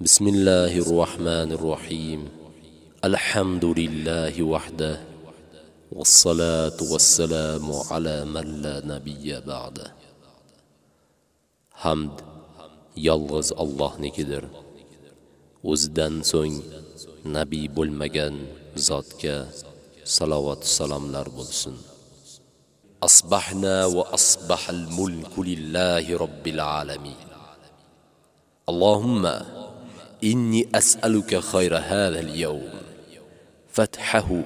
بسم الله الرحمن الرحيم الحمد لله وحده والصلاة والسلام على من لا نبي بعده hamd yolg'iz Allohnikidir. O'zidan so'ng nabiy bo'lmagan zotga salovat salomlar bo'lsin. Asbahna va asbahal mulku lillahi robbil alamin. Allohumma إني أسألك خير هذا اليوم. فتحه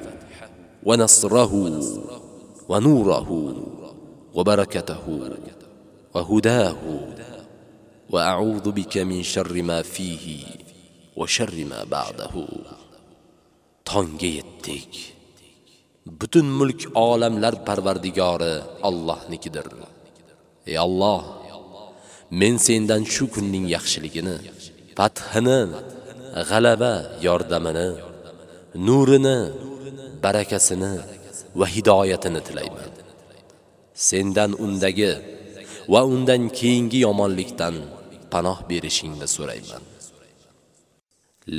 ونصره ونوره وبركته وهداه. وأعوذ بك من شر ما فيه وشر ما بعده. تانجي يتك بطن ملك عالم لر پروردگار الله نكدر يا الله من سيندن شكرنين يخشلقنا يخشلقنا fathini, g'alaba yordamini, nurini, barakasini va hidoyatini tilayman. Sendan undagi va undan keyingi yomonlikdan panoh berishingni so'rayman.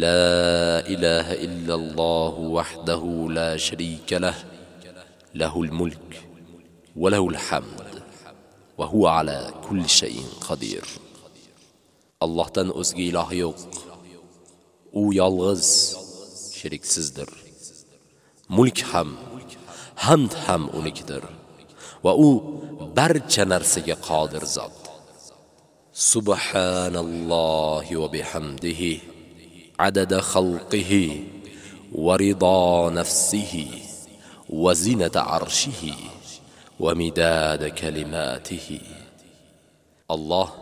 La ilaha illalloh wahdahu la sharika lah, lahul mulk va lahul hamd وهو huwa ala kulli shay'in qodir. Allohdan o'zga iloh yo'q. U yolg'iz, sheriksizdir. Mulk ham, hamd ham unikidir. Va u barcha narsaga qodir zot. Subhanallohi va bihamdihi adada xalqihi va rido nafsihi va zinata arshihi va midada kalimatihi. Alloh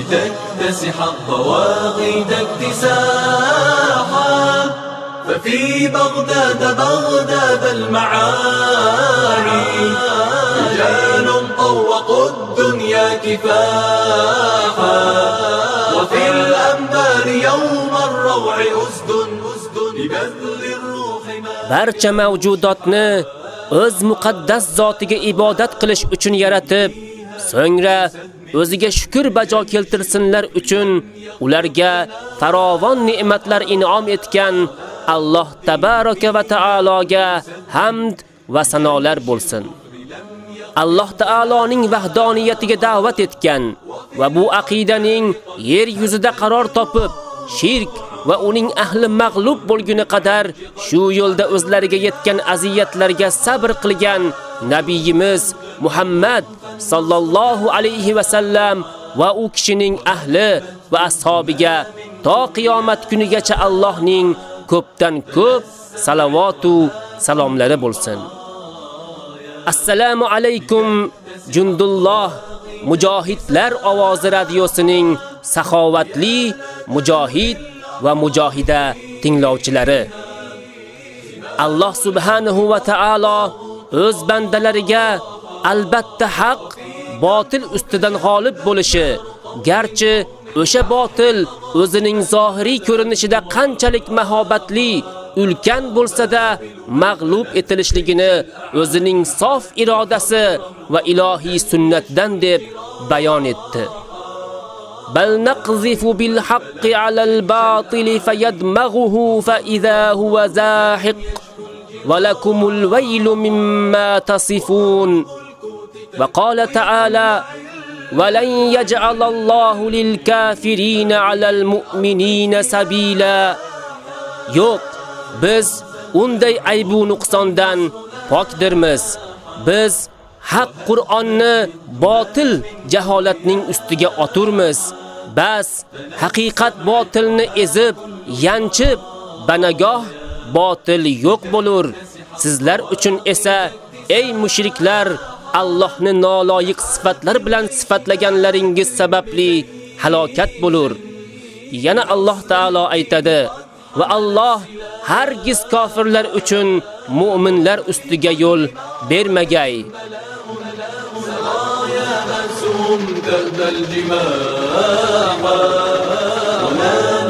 لتكتسح الضواغد اكتساحا ففي بغداد بغداد المعاني رجال طوقوا الدنيا كفاحا وفي الأنبار يوم الروع أسد أسد لبذل الروح ما barcha mavjudotni o'z muqaddas zotiga ibodat qilish uchun yaratib, so'ngra o'ziga shukr bajo keltirsinlar uchun ularga farovon ne'matlar in'om etgan Alloh tabaraka va taologa hamd va sanolar bo'lsin. Alloh taoloning vahdoniyatiga da'vat etgan va bu aqidaning yer yuzida qaror topib, shirk va uning ahli mag'lub bo'lguni qadar shu yo'lda o'zlariga yetgan aziyatlarga sabr qilgan nabiyimiz Muhammad sallallohu alayhi va sallam va u kishining ahli va ashabiga to qiyomat kunigacha Allohning ko'pdan ko'p salavatu salomlari bo'lsin. Assalomu alaykum Jundulloh Mujohidlar ovozi radiosining saxovatli mujohid va mujohida tinglovchilari. Alloh subhanahu va taolo o'z bandalariga albatta haq botil ustidan g'olib bo'lishi, garchi o'sha botil o'zining zohiriy ko'rinishida qanchalik mahobatli ulkan bo'lsa-da mag'lub etilishligini o'zining sof irodasi va ilohiy sunnatdan deb bayon etdi. Bal naqzifu bil haqqi alal batil fayadmaghuhu fa idha huwa zahiq va lakumul waylu mimma tasifun. Va qala ta'ala ولن يجعل الله للكافرين على المؤمنين سبيلا yo'q biz unday aybu nuqsondan pokdirmiz biz haq Qur'onni botil jaholatning ustiga oturmiz Bas haqiqat botilni ezib yanchib banagoh botil yo'q bo'lur sizlar uchun esa ey mushriklar Allohni noloyiq sifatlar bilan sifatlaganlaringiz sababli halokat bo'lur. Yana Alloh taolo aytadi: "Va Alloh hargiz kofirlar uchun mu'minlar ustiga yo'l bermagay."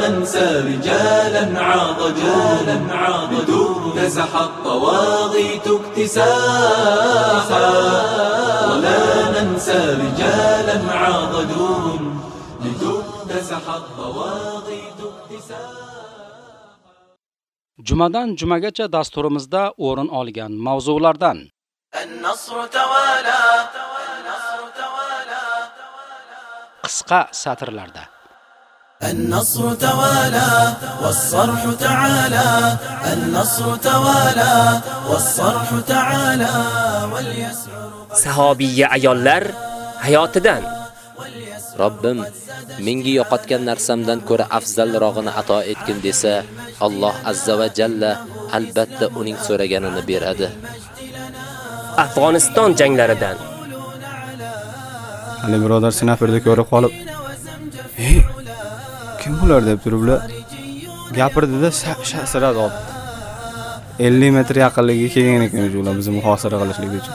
ننسى رجالا عاضجونا عاضدوا نزح الطواغيت اكتساحا. ولا ننسى رجالا عاضدون لتكتسح الطواغيت اكتساحا. Jumadan jumagacha dasturimizda o'rin olgan mavzulardan النصر توالى qisqa satrlarda النصر توالى والصرح تعالى النصر توالى والصرح تعالى واليسعر Sahobiyya ayollar hayotidan Robbim menga yo'qotgan narsamdan ko'ra afzalrog'ini ato etgin desa, Alloh azza va jalla albatta uning so'raganini beradi. Afg'oniston janglaridan Ali birodar snaperda ko'rib qolib, "Ey, kim bular?" deb turiblar. Gapirdida shasirad olib. 50 metr yaqinligiga kelgan ekan ular bizni muhosara qilishlik uchun.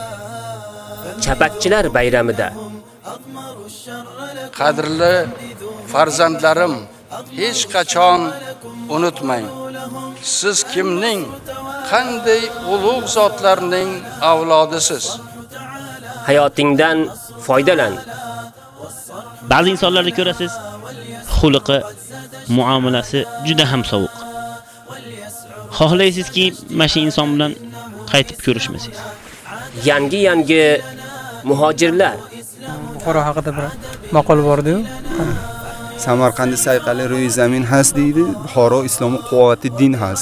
chapakchilar bayramida Qadrli farzandlarim, hech qachon unutmang. Siz kimning, qanday ulug' zotlarning avlodisiz? hayotingdan foydalan. Ba'zi insonlarni ko'rasiz, xulqi, muomalasi juda ham sovuq. Xohlaysizki, mana shu inson bilan qaytib ko'rishmasangiz. Yangi-yangi muhojirlar Buxoro haqida bir maqol bor-ku. Samarqand sayqali ro'y zamin has deydi. Buxoro islomi quvvati din has.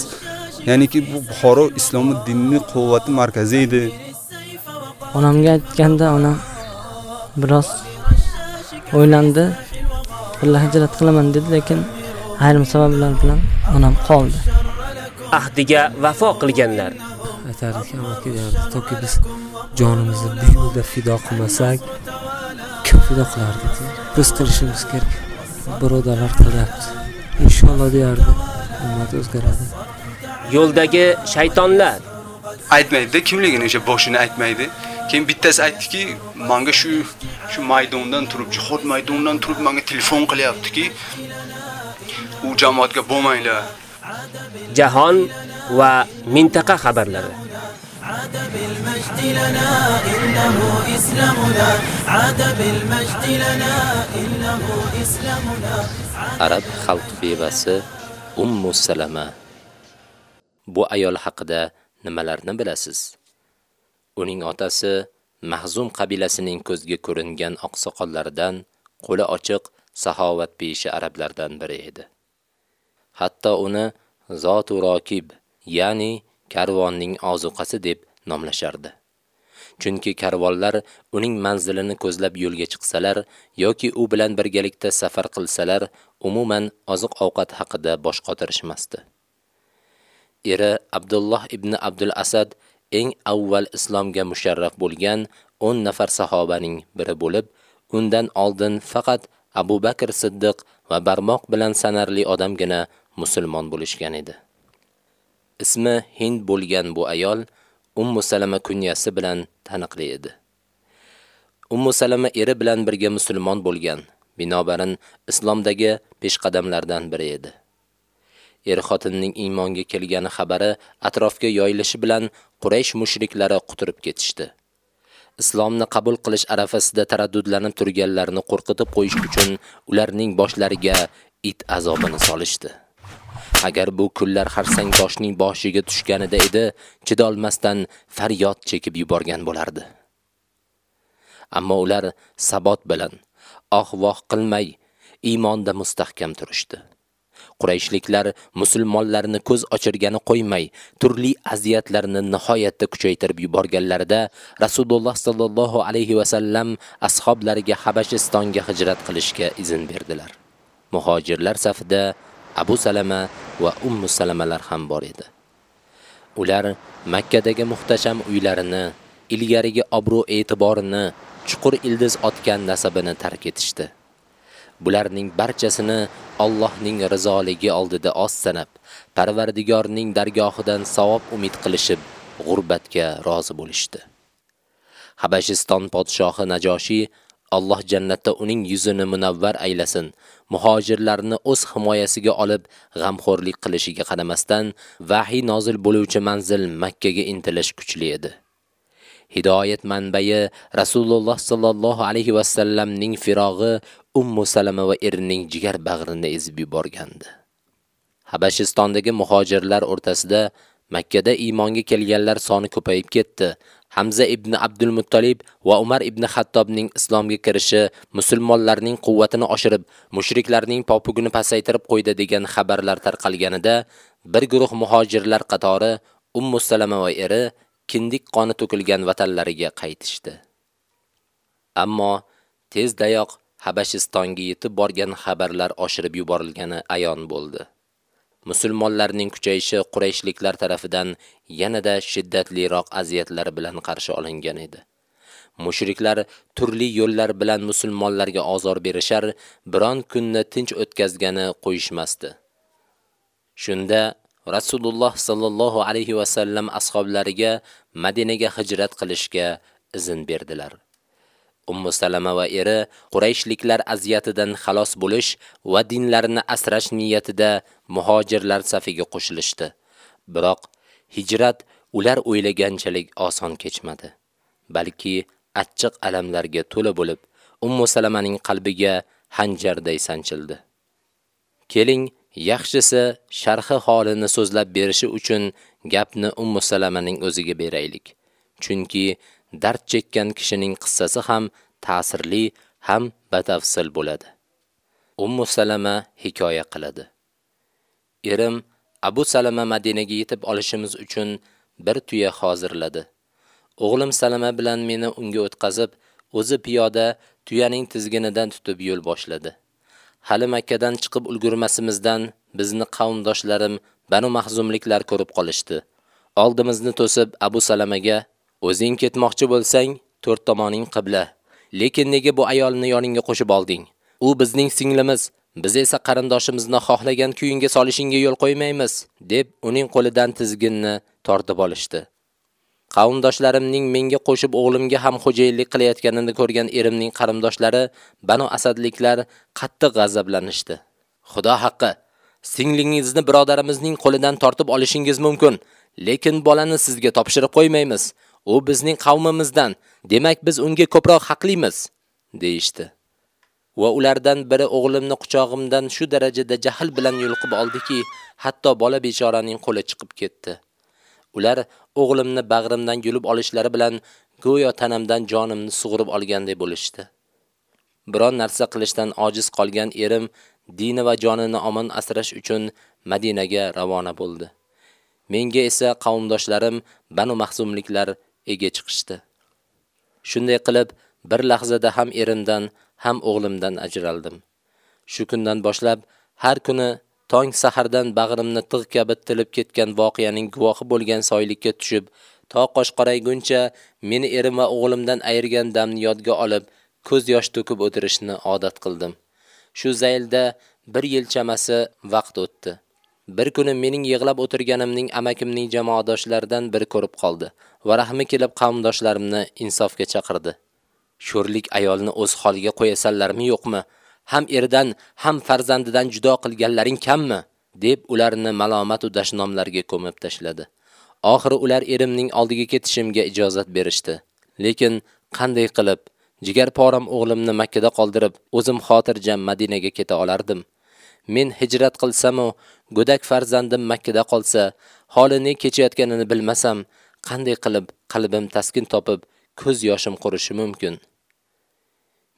Ya'niki bu Buxoro islomi dinni quvvati markazi edi. Onamga aytganda onam biroz o'ylandi. Bular hijrat qilaman dedi, lekin ayrim sabablar bilan onam qoldi. ahdiga vafo qilganlar. aytardik amaki toki biz jonimizni bu yo'lda fido qilmasak kim fido qilardi biz qilishimiz kerak birodarlar qilyapti inshaalloh deyardi ummat o'zgaradi Yo'ldagi shaytonlar Aytmaydi, kimligini o'sha boshini aytmaydi. Keyin bittasi aytdiki, menga shu shu maydondan turib, jihod maydonidan turib menga telefon qilyaptiki, u jamoatga bo'lmanglar. jahon va mintaqa xabarlari. عاد بالمجد لنا إنه إسلامنا عاد بالمجد لنا إنه إسلامنا Arab xalq bevasi Ummu Salama. Bu ayol haqida nimalarni bilasiz? Uning otasi Mahzum qabilasining ko'zga ko'ringan oqsoqollaridan, qo'li ochiq saxovatpeshi arablardan biri edi. Hatto uni Zotu Rokib, ya'ni karvonning ozuqasi deb nomlashardi. Chunki karvonlar uning manzilini ko'zlab yo'lga chiqsalar yoki u bilan birgalikda safar qilsalar, umuman oziq-ovqat haqida bosh qotirishmasdi. Eri Abdulloh ibn Abdul Asad eng avval islomga musharraf bo'lgan 10 nafar sahobaning biri bo'lib, undan oldin faqat Abu Bakr Siddiq va barmoq bilan sanarli odamgina musulmon bo'lishgan edi. Ismi Hind bo'lgan bu ayol Ummu Salama kunyasi bilan taniqli edi. Ummu Salama eri bilan birga musulmon bo'lgan, binobarin islomdagi peshqadamlardan biri edi. Er-xotinning iymonga kelgani xabari atrofga yoyilishi bilan Quraysh mushriklari quturib ketishdi. Islomni qabul qilish arafasida taraddudlanib turganlarni qo'rqitib qo'yish uchun ularning boshlariga it azobini solishdi. Agar bu kunlar xarsang toshning boshiga tushganida edi, chidolmasdan faryod chekib yuborgan bo'lardi. Ammo ular sabot bilan oh-voh qilmay iymonda mustahkam turishdi. Qurayshliklar musulmonlarni ko'z ochirgani qo'ymay, turli aziyatlarni nihoyatda kuchaytirib yuborganlarida Rasululloh sallallohu alayhi va sallam ashablariga Habashistonga hijrat qilishga izin berdilar. Muhojirlar safida Abu Salama va Ummu Salamalar ham bor edi. Ular Makkadagi muhtasham uylarini, ilgarigi obro' e'tiborini, chuqur ildiz otgan nasabini tark etishdi. Bularning barchasini Allohning rizoligi oldida oz sanab, Parvardigorning dargohidan savob umid qilishib, g'urbatga rozi bo'lishdi. Habashiston podshohi Najoshi Alloh jannatda uning yuzini munavvar aylasin. Muhojirlarni o'z himoyasiga olib, g'amxo'rlik qilishiga qaramasdan, vahiy nozil bo'luvchi manzil Makka ga intilish kuchli edi. Hidoyat manbai Rasululloh sallallohu alayhi va sallamning firog'i Ummu Salama va erining jigar bag'rini ezib yuborgandi. Habashistondagi muhojirlar o'rtasida Makkada iymonga kelganlar soni ko'payib ketdi. Hamza ibn Abdul Muttolib va Umar ibn Xattobning islomga kirishi musulmonlarning quvvatini oshirib, mushriklarning popugini pasaytirib qo'ydi degan xabarlar tarqalganida, bir guruh muhojirlar qatori Ummu Salama va eri kindik qoni to'kilgan vatanlariga qaytishdi. Ammo tezdayoq Habashistonga yetib borgan xabarlar oshirib yuborilgani ayon bo'ldi. Musulmonlarning kuchayishi Qurayshliklar tarafidan yanada shiddatliroq aziyatlar bilan qarshi olingan edi. Mushriklar turli yo'llar bilan musulmonlarga ozor berishar, biron kunni tinch o'tkazgani qo'yishmasdi. Shunda Rasululloh sallallohu alayhi va sallam ashablariga Madinaga hijrat qilishga izn berdilar. Ummu Salama va eri Qurayshliklar aziyatidan xalos bo'lish va dinlarini asrash niyatida muhojirlar safiga qo'shilishdi. Biroq hijrat ular o'ylaganchalik oson kechmadi, balki achchiq alamlarga to'la bo'lib, Ummu Salamaning qalbiga hanjarday sanchildi. Keling, yaxshisi sharhi holini so'zlab berishi uchun gapni Ummu Salamaning o'ziga beraylik. Chunki dard chekkan kishining qissasi ham ta'sirli ham batafsil bo'ladi. Ummu Salama hikoya qiladi. Erim Abu Salama Madinaga yetib olishimiz uchun bir tuya hozirladi. O'g'lim Salama bilan meni unga o'tkazib, o'zi piyoda tuyaning tizginidan tutib yo'l boshladi. Hali Makkadan chiqib ulgurmasimizdan bizni qavmdoshlarim Banu Mahzumliklar ko'rib qolishdi. Oldimizni to'sib Abu Salamaga O'zing ketmoqchi bo'lsang, to'rt tomoning qibla. Lekin nega bu ayolni yoningga qo'shib olding? U bizning singlimiz, biz esa qarindoshimizni xohlagan kuyinga solishingga yo'l qo'ymaymiz, deb uning qo'lidan tizginni tortib olishdi. Qavmdoshlarimning menga qo'shib o'g'limga ham xo'jayinlik qilayotganini ko'rgan erimning qarindoshlari Banu Asadliklar qattiq g'azablanishdi. Xudo haqqi, singlingizni birodarimizning qo'lidan tortib olishingiz mumkin, lekin bolani sizga topshirib qo'ymaymiz. U bizning qavmimizdan, demak biz unga ko'proq haqlimiz, deyishdi. Va ulardan biri o'g'limni quchog'imdan shu darajada jahl bilan yulqib oldiki, hatto bola bechoraning qo'li chiqib ketdi. Ular o'g'limni bag'rimdan yulib olishlari bilan go'yo tanamdan jonimni sug'urib olganday bo'lishdi. Biron narsa qilishdan ojiz qolgan erim dini va jonini omon asrash uchun Madinaga ravona bo'ldi. Menga esa qavmdoshlarim Banu Mahzumliklar ega chiqishdi. Shunday qilib, bir lahzada ham erimdan, ham o'g'limdan ajraldim. Shu kundan boshlab har kuni tong sahardan bag'rimni tig' kabi tilib ketgan voqeaning guvohi bo'lgan soylikka tushib, to qosh qorayguncha meni erim va o'g'limdan ayirgan damni yodga olib, ko'z yosh to'kib o'tirishni odat qildim. Shu zaylda bir yil chamasi vaqt o'tdi. Bir kuni mening yig'lab o'tirganimning amakimning jamoadoshlaridan biri ko'rib qoldi va rahmi kelib qavmdoshlarimni insofga chaqirdi. Sho'rlik ayolni o'z holiga qo'yasanlarmi yo'qmi? Ham eridan, ham farzandidan judo qilganlaring kammi? deb ularni malomat va dashnomlarga ko'mib tashladi. Oxiri ular erimning oldiga ketishimga ijozat berishdi. Lekin qanday qilib jigar poram o'g'limni Makka da qoldirib, o'zim xotirjam Madinaga keta olardim? Men hijrat qilsam-u, go'dak farzandim Makka da qolsa, holini kechayotganini bilmasam, qanday qilib qalbim taskin topib, ko'z yoshim qurishi mumkin?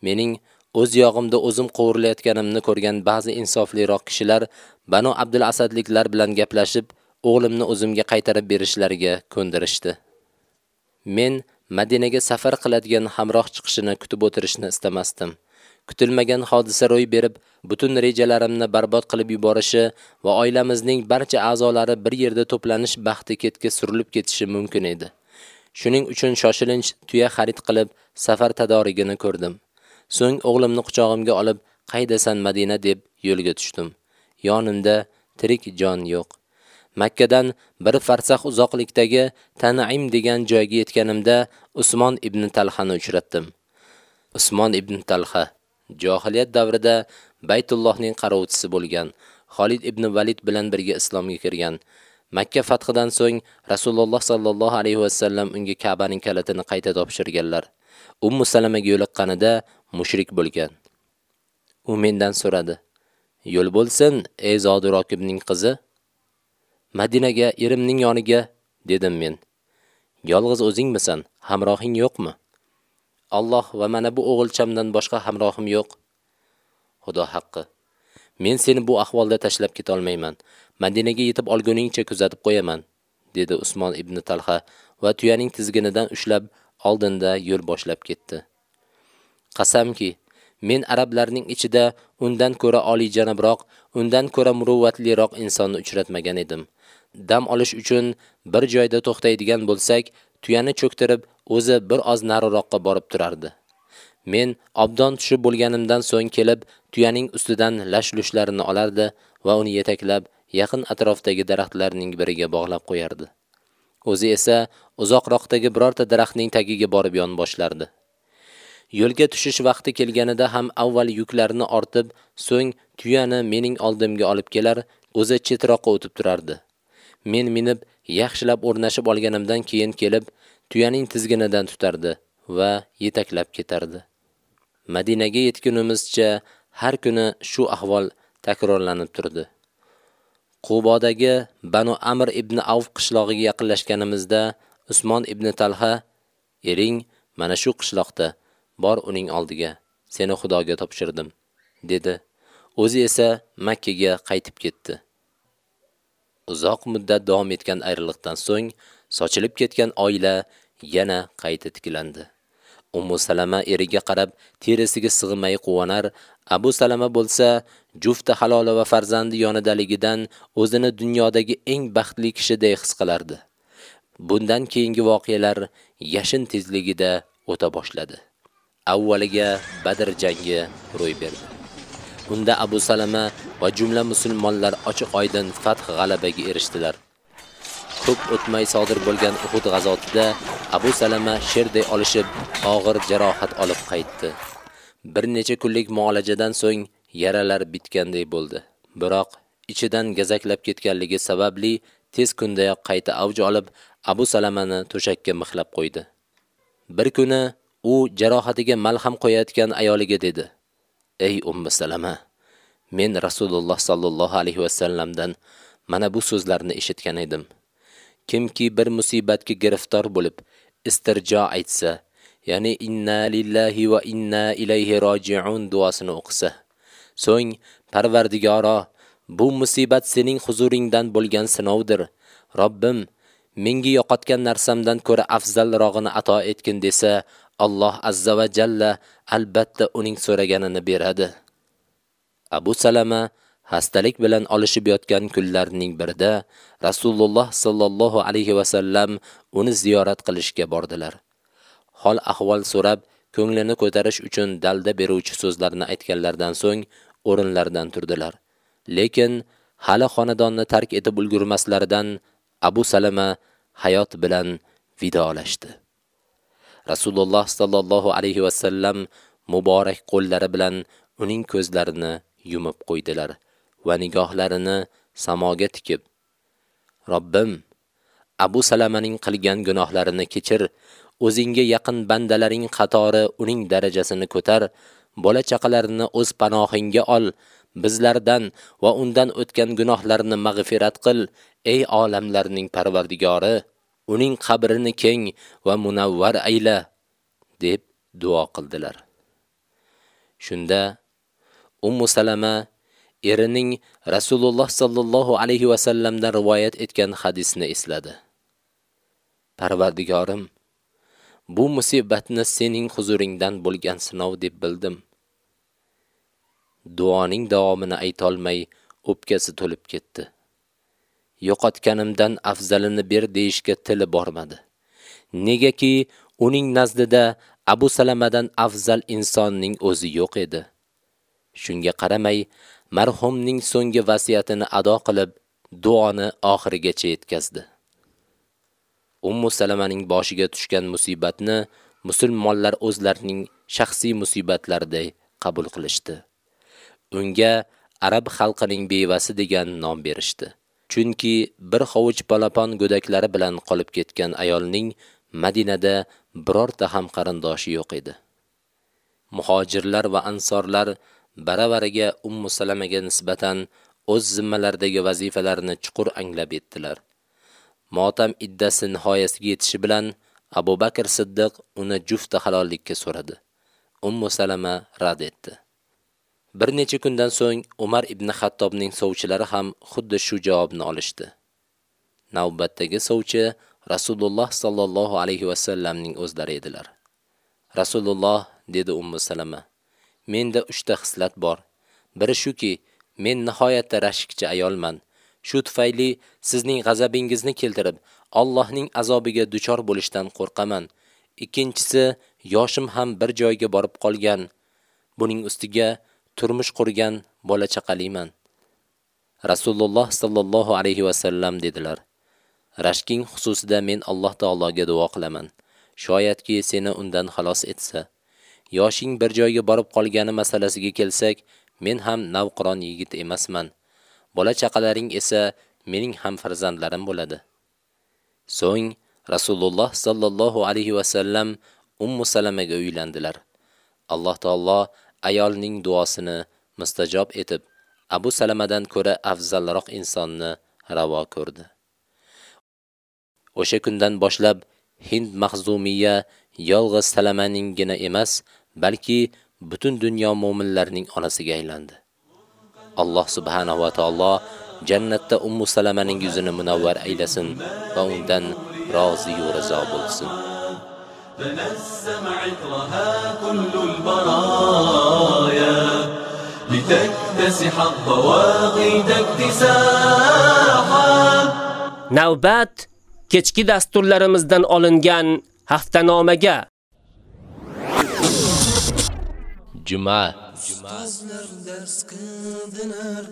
Mening o'z yog'imda o'zim qovurilayotganimni ko'rgan ba'zi insofliroq kishilar Banu Abdul Asadliklar bilan gaplashib, o'g'limni o'zimga qaytarib berishlariga ko'ndirishdi. Men Madinaga safar qiladigan hamroh chiqishini kutib o'tirishni istamasdim. Kutilmagan hodisa ro'y berib, butun rejalarimni barbod qilib yuborishi va oilamizning barcha a'zolari bir yerda to'planish baxti ketga surilib ketishi mumkin edi. Shuning uchun shoshilinch tuya xarid qilib, safar tadorigini ko'rdim. So'ng o'g'limni quchog'imga olib, "Qaydasan Madina?" deb yo'lga tushdim. Yonimda tirik jon yo'q. Makkadan bir farsax uzoqlikdagi Tan'im degan joyga yetganimda Usmon ibn Talhani uchratdim. Usmon ibn Talha johiliyat davrida Baytullohning qarovchisi bo'lgan, Xolid ibn Valid bilan birga islomga kirgan. Makka fathidan so'ng Rasululloh sallallohu alayhi va sallam unga Ka'baning kalitini qayta topshirganlar. Ummu Salamaga yo'liqqanida mushrik bo'lgan. U mendan so'radi: "Yo'l bo'lsin, ey zodirokibning qizi?" Madinaga, erimning yoniga, dedim men. Yolg'iz o'zingmisan? Hamrohing yo'qmi? Alloh va mana bu o'g'ilchamdan boshqa hamrohim yo'q. Xudo haqqi. Men seni bu ahvolda tashlab keta olmayman. Madinaga yetib olguningcha kuzatib qo'yaman, dedi Usmon ibn Talha va tuyaning tizginidan ushlab oldinda yo'l boshlab ketdi. Qasamki, men arablarning ichida undan ko'ra olijanobroq, undan ko'ra muruvvatliroq insonni uchratmagan edim. Dam olish uchun bir joyda to'xtaydigan bo'lsak, tuyani cho'ktirib, o'zi bir oz nariroqqa borib turardi. Men obdon tushib bo'lganimdan so'ng kelib, tuyaning ustidan lash-lushlarini olardi va uni yetaklab, yaqin atrofdagi daraxtlarning biriga bog'lab qo'yardi. O'zi esa uzoqroqdagi birorta daraxtning tagiga borib yon boshlardi. Yo'lga tushish vaqti kelganida ham avval yuklarni ortib, so'ng tuyani mening oldimga olib kelar, o'zi chetroqqa o'tib turardi. Men minib, yaxshilab o'rnashib olganimdan keyin kelib, tuyaning tizginidan tutardi va yetaklab ketardi. Madinaga yetgunimizcha har kuni shu ahvol takrorlanib turdi. Qubodagi Banu Amr ibn Avf qishlog'iga yaqinlashganimizda Usmon ibn Talha ering mana shu qishloqda bor uning oldiga seni Xudoga topshirdim dedi. O'zi esa Makka ga qaytib ketdi. Uzoq muddat davom etgan ayriliqdan so'ng sochilib ketgan oila yana qayta tiklandi. Ummu Salama eriga qarab terisiga sig'may quvonar, Abu Salama bo'lsa jufti haloli va farzandi yonidaligidan o'zini dunyodagi eng baxtli kishiday his qilardi. Bundan keyingi voqealar yashin tezligida o'ta boshladi. Avvaliga Badr jangi ro'y berdi. Unda Abu Salama va jumla musulmonlar ochiq oydin fath g'alabaga erishdilar. Ko'p o'tmay sodir bo'lgan Uhud g'azotida Abu Salama sherday olishib, og'ir jarohat olib qaytdi. Bir necha kunlik muolajadan so'ng yaralar bitganday bo'ldi. Biroq ichidan gazaklab ketganligi sababli tez kundayoq qayta avj olib, Abu Salamani to'shakka mixlab qo'ydi. Bir kuni u jarohatiga malham qo'yayotgan ayoliga dedi: "Ey Ummu Salama, men Rasululloh sallallohu alayhi va sallamdan mana bu so'zlarni eshitgan edim. Kimki bir musibatga giriftor bo'lib, istirjo aytsa, ya'ni inna lillahi va inna ilayhi roji'un duosini o'qisa, so'ng Parvardigoro, bu musibat sening huzuringdan bo'lgan sinovdir. Robbim, menga yo'qotgan narsamdan ko'ra afzalrog'ini ato etgin desa, Alloh azza va jalla albatta uning so'raganini beradi. Abu Salama hastalik bilan olishib yotgan kunlarning birida Rasululloh sallallohu alayhi va sallam uni ziyorat qilishga bordilar. Hol ahvol so'rab, ko'nglini ko'tarish uchun dalda beruvchi so'zlarni aytganlardan so'ng o'rinlaridan turdilar. Lekin hali xonadonni tark etib ulgurmaslaridan Abu Salama hayot bilan vidolashdi. Rasululloh sallallohu alayhi va sallam muborak qo'llari bilan uning ko'zlarini yumib qo'ydilar va nigohlarini samoga tikib Robbim Abu Salamaning qilgan gunohlarini kechir, o'zingga yaqin bandalaring qatori uning darajasini ko'tar, bola chaqalarini o'z panohingga ol, bizlardan va undan o'tgan gunohlarni mag'firat qil, ey olamlarning parvardigori, uning qabrini keng va munavvar ayla, deb duo qildilar. Shunda Ummu Salama erining Rasululloh sallallohu alayhi va sallamdan rivoyat etgan hadisni esladi. Parvardigorim, bu musibatni sening huzuringdan bo'lgan sinov deb bildim. Duoning davomini aytolmay o'pkasi to'lib ketdi. Yo'qotganimdan afzalini ber deyishga tili bormadi. Negaki uning nazdida Abu Salamadan afzal insonning o'zi yo'q edi. Shunga qaramay, marhumning so'nggi vasiyatini ado qilib, duoni oxirigacha yetkazdi. Ummu Salamaning boshiga tushgan musibatni musulmonlar o'zlarining shaxsiy musibatlariday qabul qilishdi. Unga arab xalqining bevasi degan nom berishdi. Chunki bir hovuch balapon go'daklari bilan qolib ketgan ayolning Madinada birorta ham qarindoshi yo'q edi. Muhojirlar va ansorlar baravariga Ummu Salamaga nisbatan o'z zimmalaridagi vazifalarni chuqur anglab yetdilar Motam iddasi nihoyasiga yetishi bilan Abu Bakr Siddiq uni jufti halollikka so'radi. Ummu Salama rad etdi. Bir necha kundan so'ng Umar ibn Xattobning sovchilari ham xuddi shu javobni olishdi. Navbatdagi sovchi Rasululloh sallallohu alayhi va sallamning o'zlari edilar. Rasululloh dedi Ummu Salama: "Menda 3 ta xislat bor. Biri shuki, men nihoyatda rashkchi ayolman. Shu tufayli sizning g'azabingizni keltirib, Allohning azobiga duchor bo'lishdan qo'rqaman. Ikkinchisi, yoshim ham bir joyga borib qolgan. Buning ustiga turmush qurgan bola chaqaliman. Rasululloh sallallohu alayhi va sallam dedilar: Rashking xususida men Alloh taologa duo qilaman. Shoyatki seni undan xalos etsa. Yoshing bir joyga borib qolgani masalasiga kelsak, men ham navqiron yigit emasman. Bola chaqalaring esa mening ham farzandlarim bo'ladi. So'ng Rasululloh sallallohu alayhi va sallam Ummu Salamaga uylandilar. Alloh taolo ayolning duosini mustajob etib, Abu Salamadan ko'ra afzalroq insonni ravo ko'rdi. O'sha kundan boshlab Hind Mahzumiya yolg'iz Salamaningina emas, balki butun dunyo mu'minlarining onasiga aylandi. Alloh subhanahu va taolo jannatda Ummu Salamaning yuzini munavvar aylasin va undan rozi va rizo bo'lsin. تنسم عطرها كل البرايا لتكتسح الضواغد اكتساحا Navbat kechki dasturlarimizdan olingan haftanomaga Juma Ustozlar dars qildilar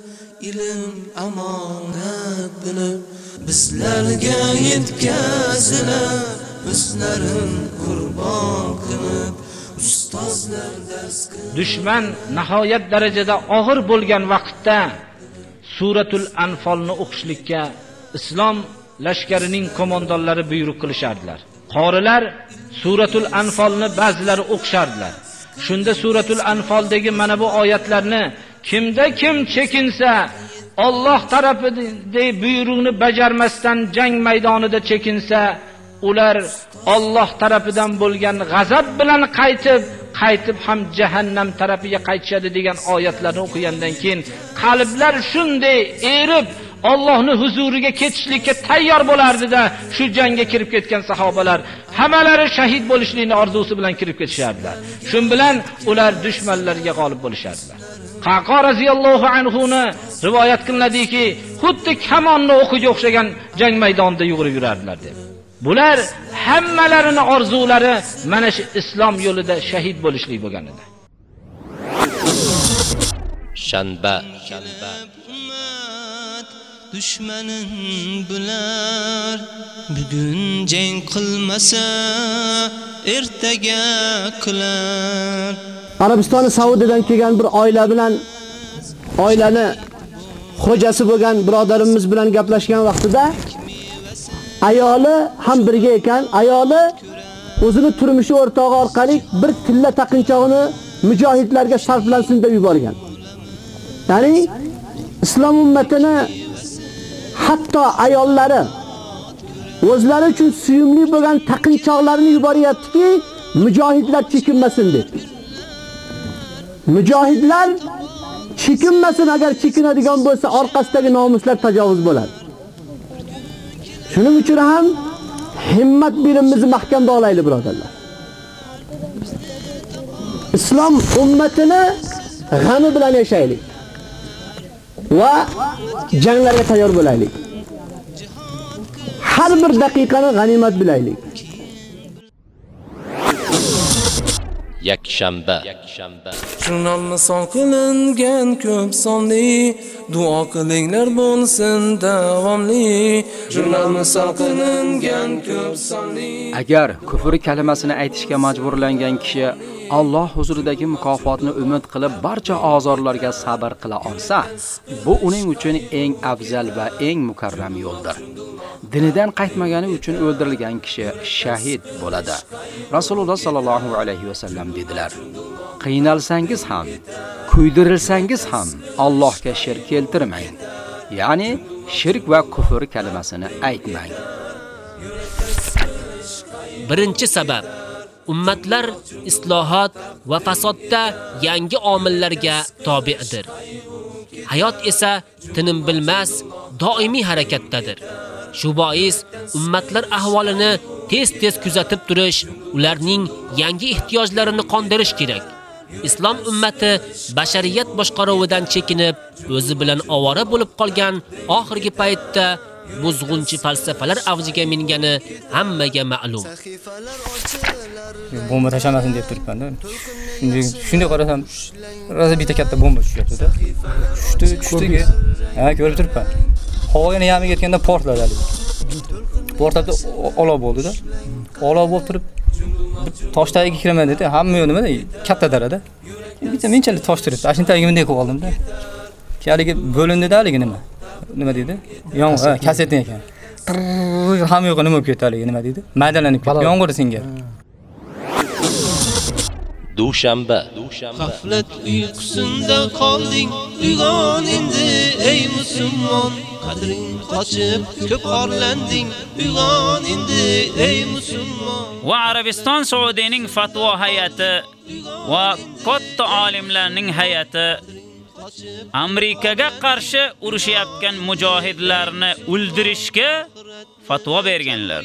ilm amonat bilib bizlarga yetkazilar o'zlarin qurbon qilib. Ustozlar dars dushman nihoyat darajada og'ir bo'lgan vaqtda suratul anfolni o'qishlikka islom lashkarining qo'mondonlari buyruq qilishardilar. Qorilar suratul anfolni ba'zilari o'qishardilar shunda suratul anfoldagi mana bu oyatlarni kimda kim chekinsa Alloh tarafidan buyruqni bajarmasdan jang maydonida chekinsa ular Alloh tarafidan bo'lgan g'azab bilan qaytib qaytib ham jahannam tarafiga qaytishadi degan oyatlarni o'qigandan keyin qalblar shunday erib Allohning huzuriga ketishlikka tayyor bo'lardida shu jangga kirib ketgan sahobalar hammalari shahid bo'lishlikni orzusi bilan kirib ketishardilar. Shun bilan ular dushmanlarga g'olib bo'lishardilar. Qaqo roziyallohu anhu ni rivoyat qilinadiki, xuddi kamonni o'qiga o'xshagan jang maydonida yugurib yurardilar deb. Bular hammalarini orzulari mana shu islom yo'lida shahid bo'lishlik bo'lgan edi. shanba dushmanin bular. Bugun jang qilmasa ertaga qilar. Arabistoni Saudiyadan kelgan bir oila bilan oilani xo'jasi bo'lgan birodarimiz bilan gaplashgan vaqtida ayoli ham birga ekan, ayoli o'zini turmushi o'rtog'i orqali bir tilla taqinchog'ini mujohidlarga sarflansin deb yuborgan. Ya'ni islom ummatini hatto ayollari o'zlari uchun suyumli bo'lgan taqinchoqlarini yuboryaptiki, mujohidlar chekinmasin deb. Mujohidlar chekinmasin, agar chekinadigan bo'lsa, orqasidagi nomuslar tajovuz bo'ladi. Shuning uchun ham himmat birimizni mahkam bog'laylik, birodarlar. Islom ummatini g'ami bilan yashaylik va janglarga tayyor bo'laylik. Har bir daqiqani g'animat bilaylik. yakshanba. Jurnalni son qilingan ko'p sonli. Duo qilinglar bo'lsin davomli. Jurnalni son qilingan ko'p sonli. Agar kufr kalimasini aytishga majburlangan kishi Alloh huzuridagi mukofotni umid qilib barcha ozorlarga sabr qila olsa, bu uning uchun eng afzal va eng mukarram yo'ldir. Dinidan qaytmagani uchun o'ldirilgan kishi shahid bo'ladi. Rasululloh sallallohu alayhi va sallam dedilar: Qiynalsangiz ham, kuydirilsangiz ham Allohga shirk keltirmang. Ya'ni shirk va kufr kalimasini aytmang. Birinchi sabab ummatlar islohot va fasodda yangi omillarga tobidir. Hayot esa tinim bilmas, doimiy harakatdadir. Shu bois ummatlar ahvolini tez-tez kuzatib turish, ularning yangi ehtiyojlarini qondirish kerak. Islom ummati bashariyat boshqaruvidan chekinib, o'zi bilan ovora bo'lib qolgan oxirgi paytda buzg'unchi falsafalar avjiga mingani hammaga ma'lum. bomba tashlamasin deb turibman-da. Shunday shunday qarasam, rosa bitta katta bomba tushyapti-da. Tushdi, tushdi. Ha, ko'rib turibman. Havoga yamiga yetganda portladi hali. Portladi, olov bo'ldi-da. Olov bo'lib turib tosh tagiga kiraman dedi. Hamma yo'q nimada? Katta darada. Bitta menchalik tosh turibdi. Ashin tagiga bunday qilib oldim-da. Haligi bo'lindi-da haligi nima? Nima dedi? Yong'in, ha, kasetning ekan. Hamma yo'q nima bo'lib ketdi haligi nima dedi? Maydalanib ketdi. Yomg'ir singan. dushanba G'aflat uyqusinda qolding uyg'on endi ey musulmon qadring qochib ko'p orlanding uyg'on endi ey musulmon va Arabiston Saudiyaning fatvo hay'ati va katta olimlarning hay'ati Amerikaga qarshi urushayotgan mujohidlarni o'ldirishga fatvo berganlar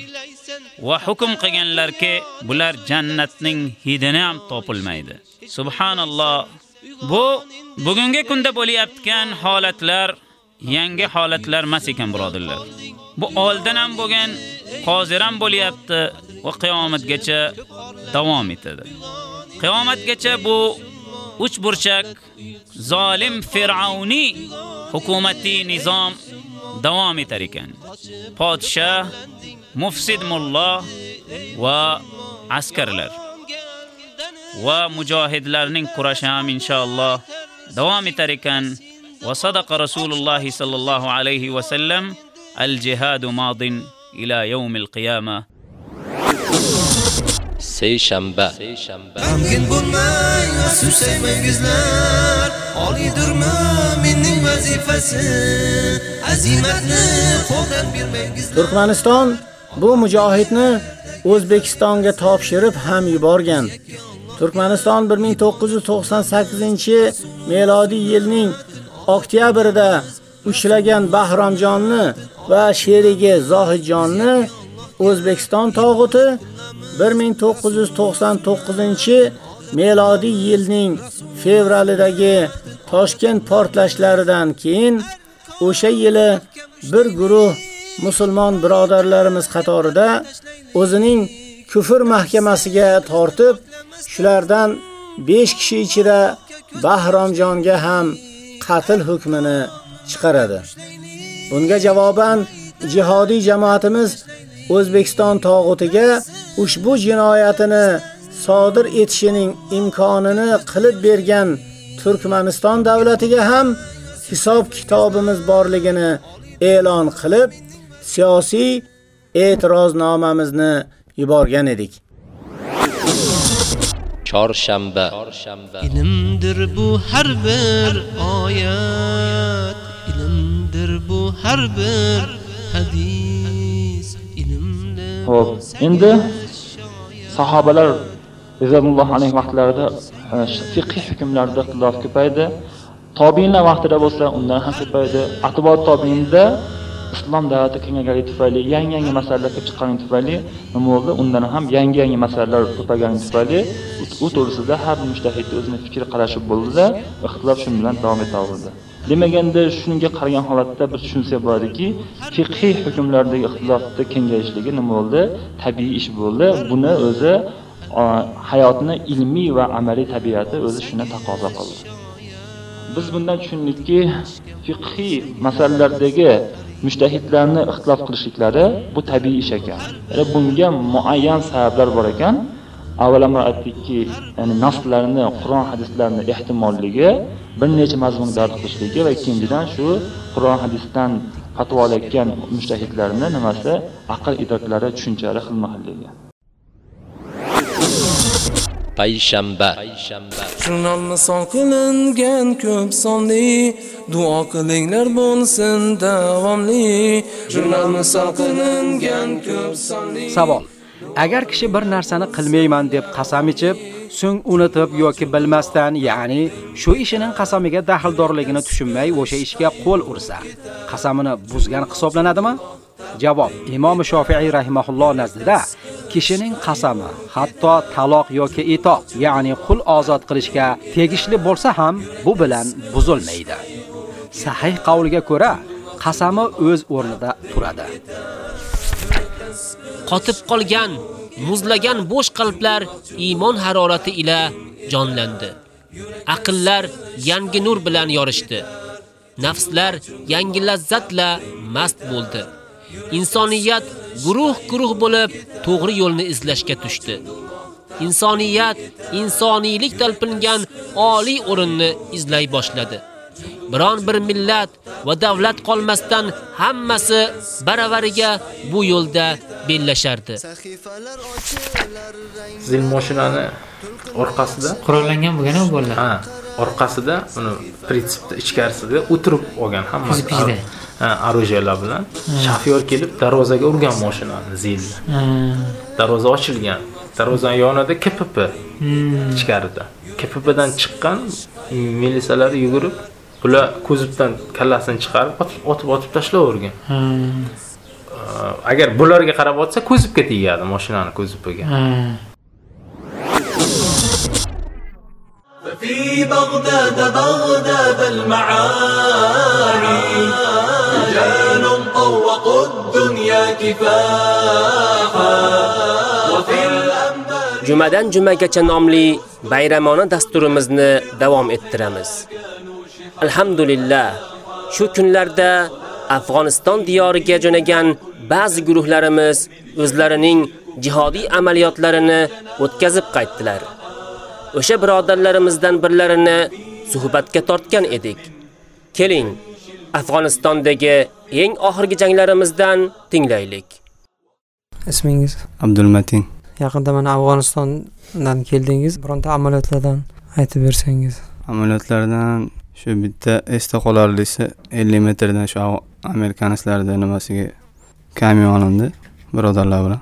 va hukm qilganlarki, bular jannatning hidini ham topilmaydi. Subhanalloh. Bu bugungi kunda bo'layotgan holatlar yangi holatlar emas ekan, birodirlar. Bu oldin ham bo'lgan, hozir ham bo'lyapti va qiyomatgacha davom etadi. Qiyomatgacha bu اوچ برچک ظالم فرعونی حکومتی نظام دوامی تریکن پادشاه مفسد ملا و عسکرلر و مجاهدلرنین قراش هم انشاءالله دوامی تریکن و صدق رسول الله صلی الله علیه و سلم الجهاد ماضن إلى يوم القيامة. Seshanba G'amgin bo'lmang va susaymangizlar Oliydir mu'minning vazifasi Azimatni qo'ldan bermangizlar. Turkmaniston bu mujohidni O'zbekistonga topshirib ham yuborgan. Turkmaniston 1998 melodiy yilning oktyabrida ushlagan Bahromjonni va sherigi Zohidjonni O'zbekiston tog'uti 1999 melodiy yilning fevralidagi Toshkent portlashlaridan keyin o'sha yili bir guruh musulmon birodarlarimiz qatorida o'zining kufr mahkamasiga tortib, shulardan 5 kishi ichida Bahromjonga ham qatl hukmini chiqaradi. Bunga javoban jihodiy jamoatimiz O'zbekiston tog'utiga ushbu jinoyatini sodir etishining imkonini qilib bergan Turkmaniston davlatiga ham hisob kitobimiz borligini e'lon qilib, siyosiy e'tiroznomamizni yuborgan edik. chorshanba. Ilmdir bu har bir oyat ilmdir bu har bir hadis Xo'p, endi sahobalar roziyallohu alayhi vaqtlarida e, fiqh hukmlarida ixtilof ko'paydi. Tobiinlar vaqtida bo'lsa, undan ham ko'paydi. Atbo tobiinda islom davlati kengayganligi tufayli yangi-yangi masalalar kelib chiqqani tufayli nima bo'ldi? Undan ham yangi-yangi masalalar ko'paygani tufayli u to'g'risida har bir mujtahidning o'zini fikr qarashi bo'ldi-da, ixtilof shu bilan davom etaverdi. Demaganda shunga qaragan holatda biz tushunsak bo'ladiki, fiqhiy hukmlardagi ixtilofni kengayishligi nima bo'ldi? Tabiiy ish bo'ldi. Buni o'zi hayotni ilmiy va amaliy tabiati o'zi shuni taqozo qildi. Biz bundan tushundikki, fiqhiy masalalardagi mujtahidlarni ixtilof qilishliklari bu tabiiy ish ekan. Ya'ni bunga muayyan sabablar bor ekan. Avvalama aytdikki, ya'ni naslarni, Qur'on hadislarni ehtimolligi bir necha mazmunga da'vat qilishligi va ikkinchidan shu Qur'on hadisdan fatvo olayotgan mujtahidlarni nimasi aql idroklari, tushunchalari xilma-xilligi. payshanba Jurnalni son qilingan ko'p sonli duo qilinglar bo'lsin davomli Jurnalni son qilingan ko'p sonli Savol. Agar kishi bir narsani qilmayman deb qasam ichib, so'ng unutib yoki bilmasdan, ya'ni shu ishining qasamiga daxldorligini tushunmay o'sha ishga qo'l ursa, qasamini buzgan hisoblanadimi? Javob: Imom Shofiiy rahimahulloh nazdida kishining qasami hatto taloq yoki itoq, ya'ni qul ozod qilishga tegishli bo'lsa ham bu bilan buzilmaydi. Sahih qavlga ko'ra, qasami o'z o'rnida turadi. Qotib qolgan, muzlagan bo'sh qalblar iymon harorati ila jonlandi. Aqllar yangi nur bilan yorishdi. Nafslar yangi lazzatla mast bo'ldi. Insoniyat guruh-guruh bo'lib to'g'ri yo'lni izlashga tushdi. Insoniyat insoniylik talpingan oliy o'rinni izlay boshladi. Biron bir millat va davlat qolmasdan hammasi baravariga bu yo'lda bellashardi. Zil mashinani orqasida qurollangan bo'lgan u bolalar. Ha, orqasida uni prinsipda ichkarisida o'tirib olgan hamma. Ko'zi Ha, оружиялар bilan shofyor kelib darvozaga urgan mashinani zilni. Darvoza ochilgan. Darvozaning yonida KPP ichkarida. KPPdan chiqqan militsiyalar yugurib, bular ko'zibdan kallasini chiqarib otib-otib tashlavergan. Agar bularga qarab otsa, ko'zibga tegadi mashinani ko'zibiga. في بغداد بغداد المعاني رجال طوقوا الدنيا كفاحا وفي Jumadan jumagacha nomli bayramona dasturimizni davom ettiramiz. Alhamdulillah, shu kunlarda Afg'oniston diyoriga jo'nagan ba'zi guruhlarimiz o'zlarining jihodiy amaliyotlarini o'tkazib qaytdilar. O'sha birodarlarimizdan birlarini suhbatga tortgan edik. Keling, Afg'onistondagi eng oxirgi janglarimizdan tinglaylik. Ismingiz? Abdulmatin. Yaqinda mana Afg'onistondan keldingiz. Bironta amaliyotlardan aytib bersangiz. Amaliyotlardan shu bitta esda qolarlisi 50 metrdan shu amerikanislarni nimasiga kamyon olindi birodarlar bilan.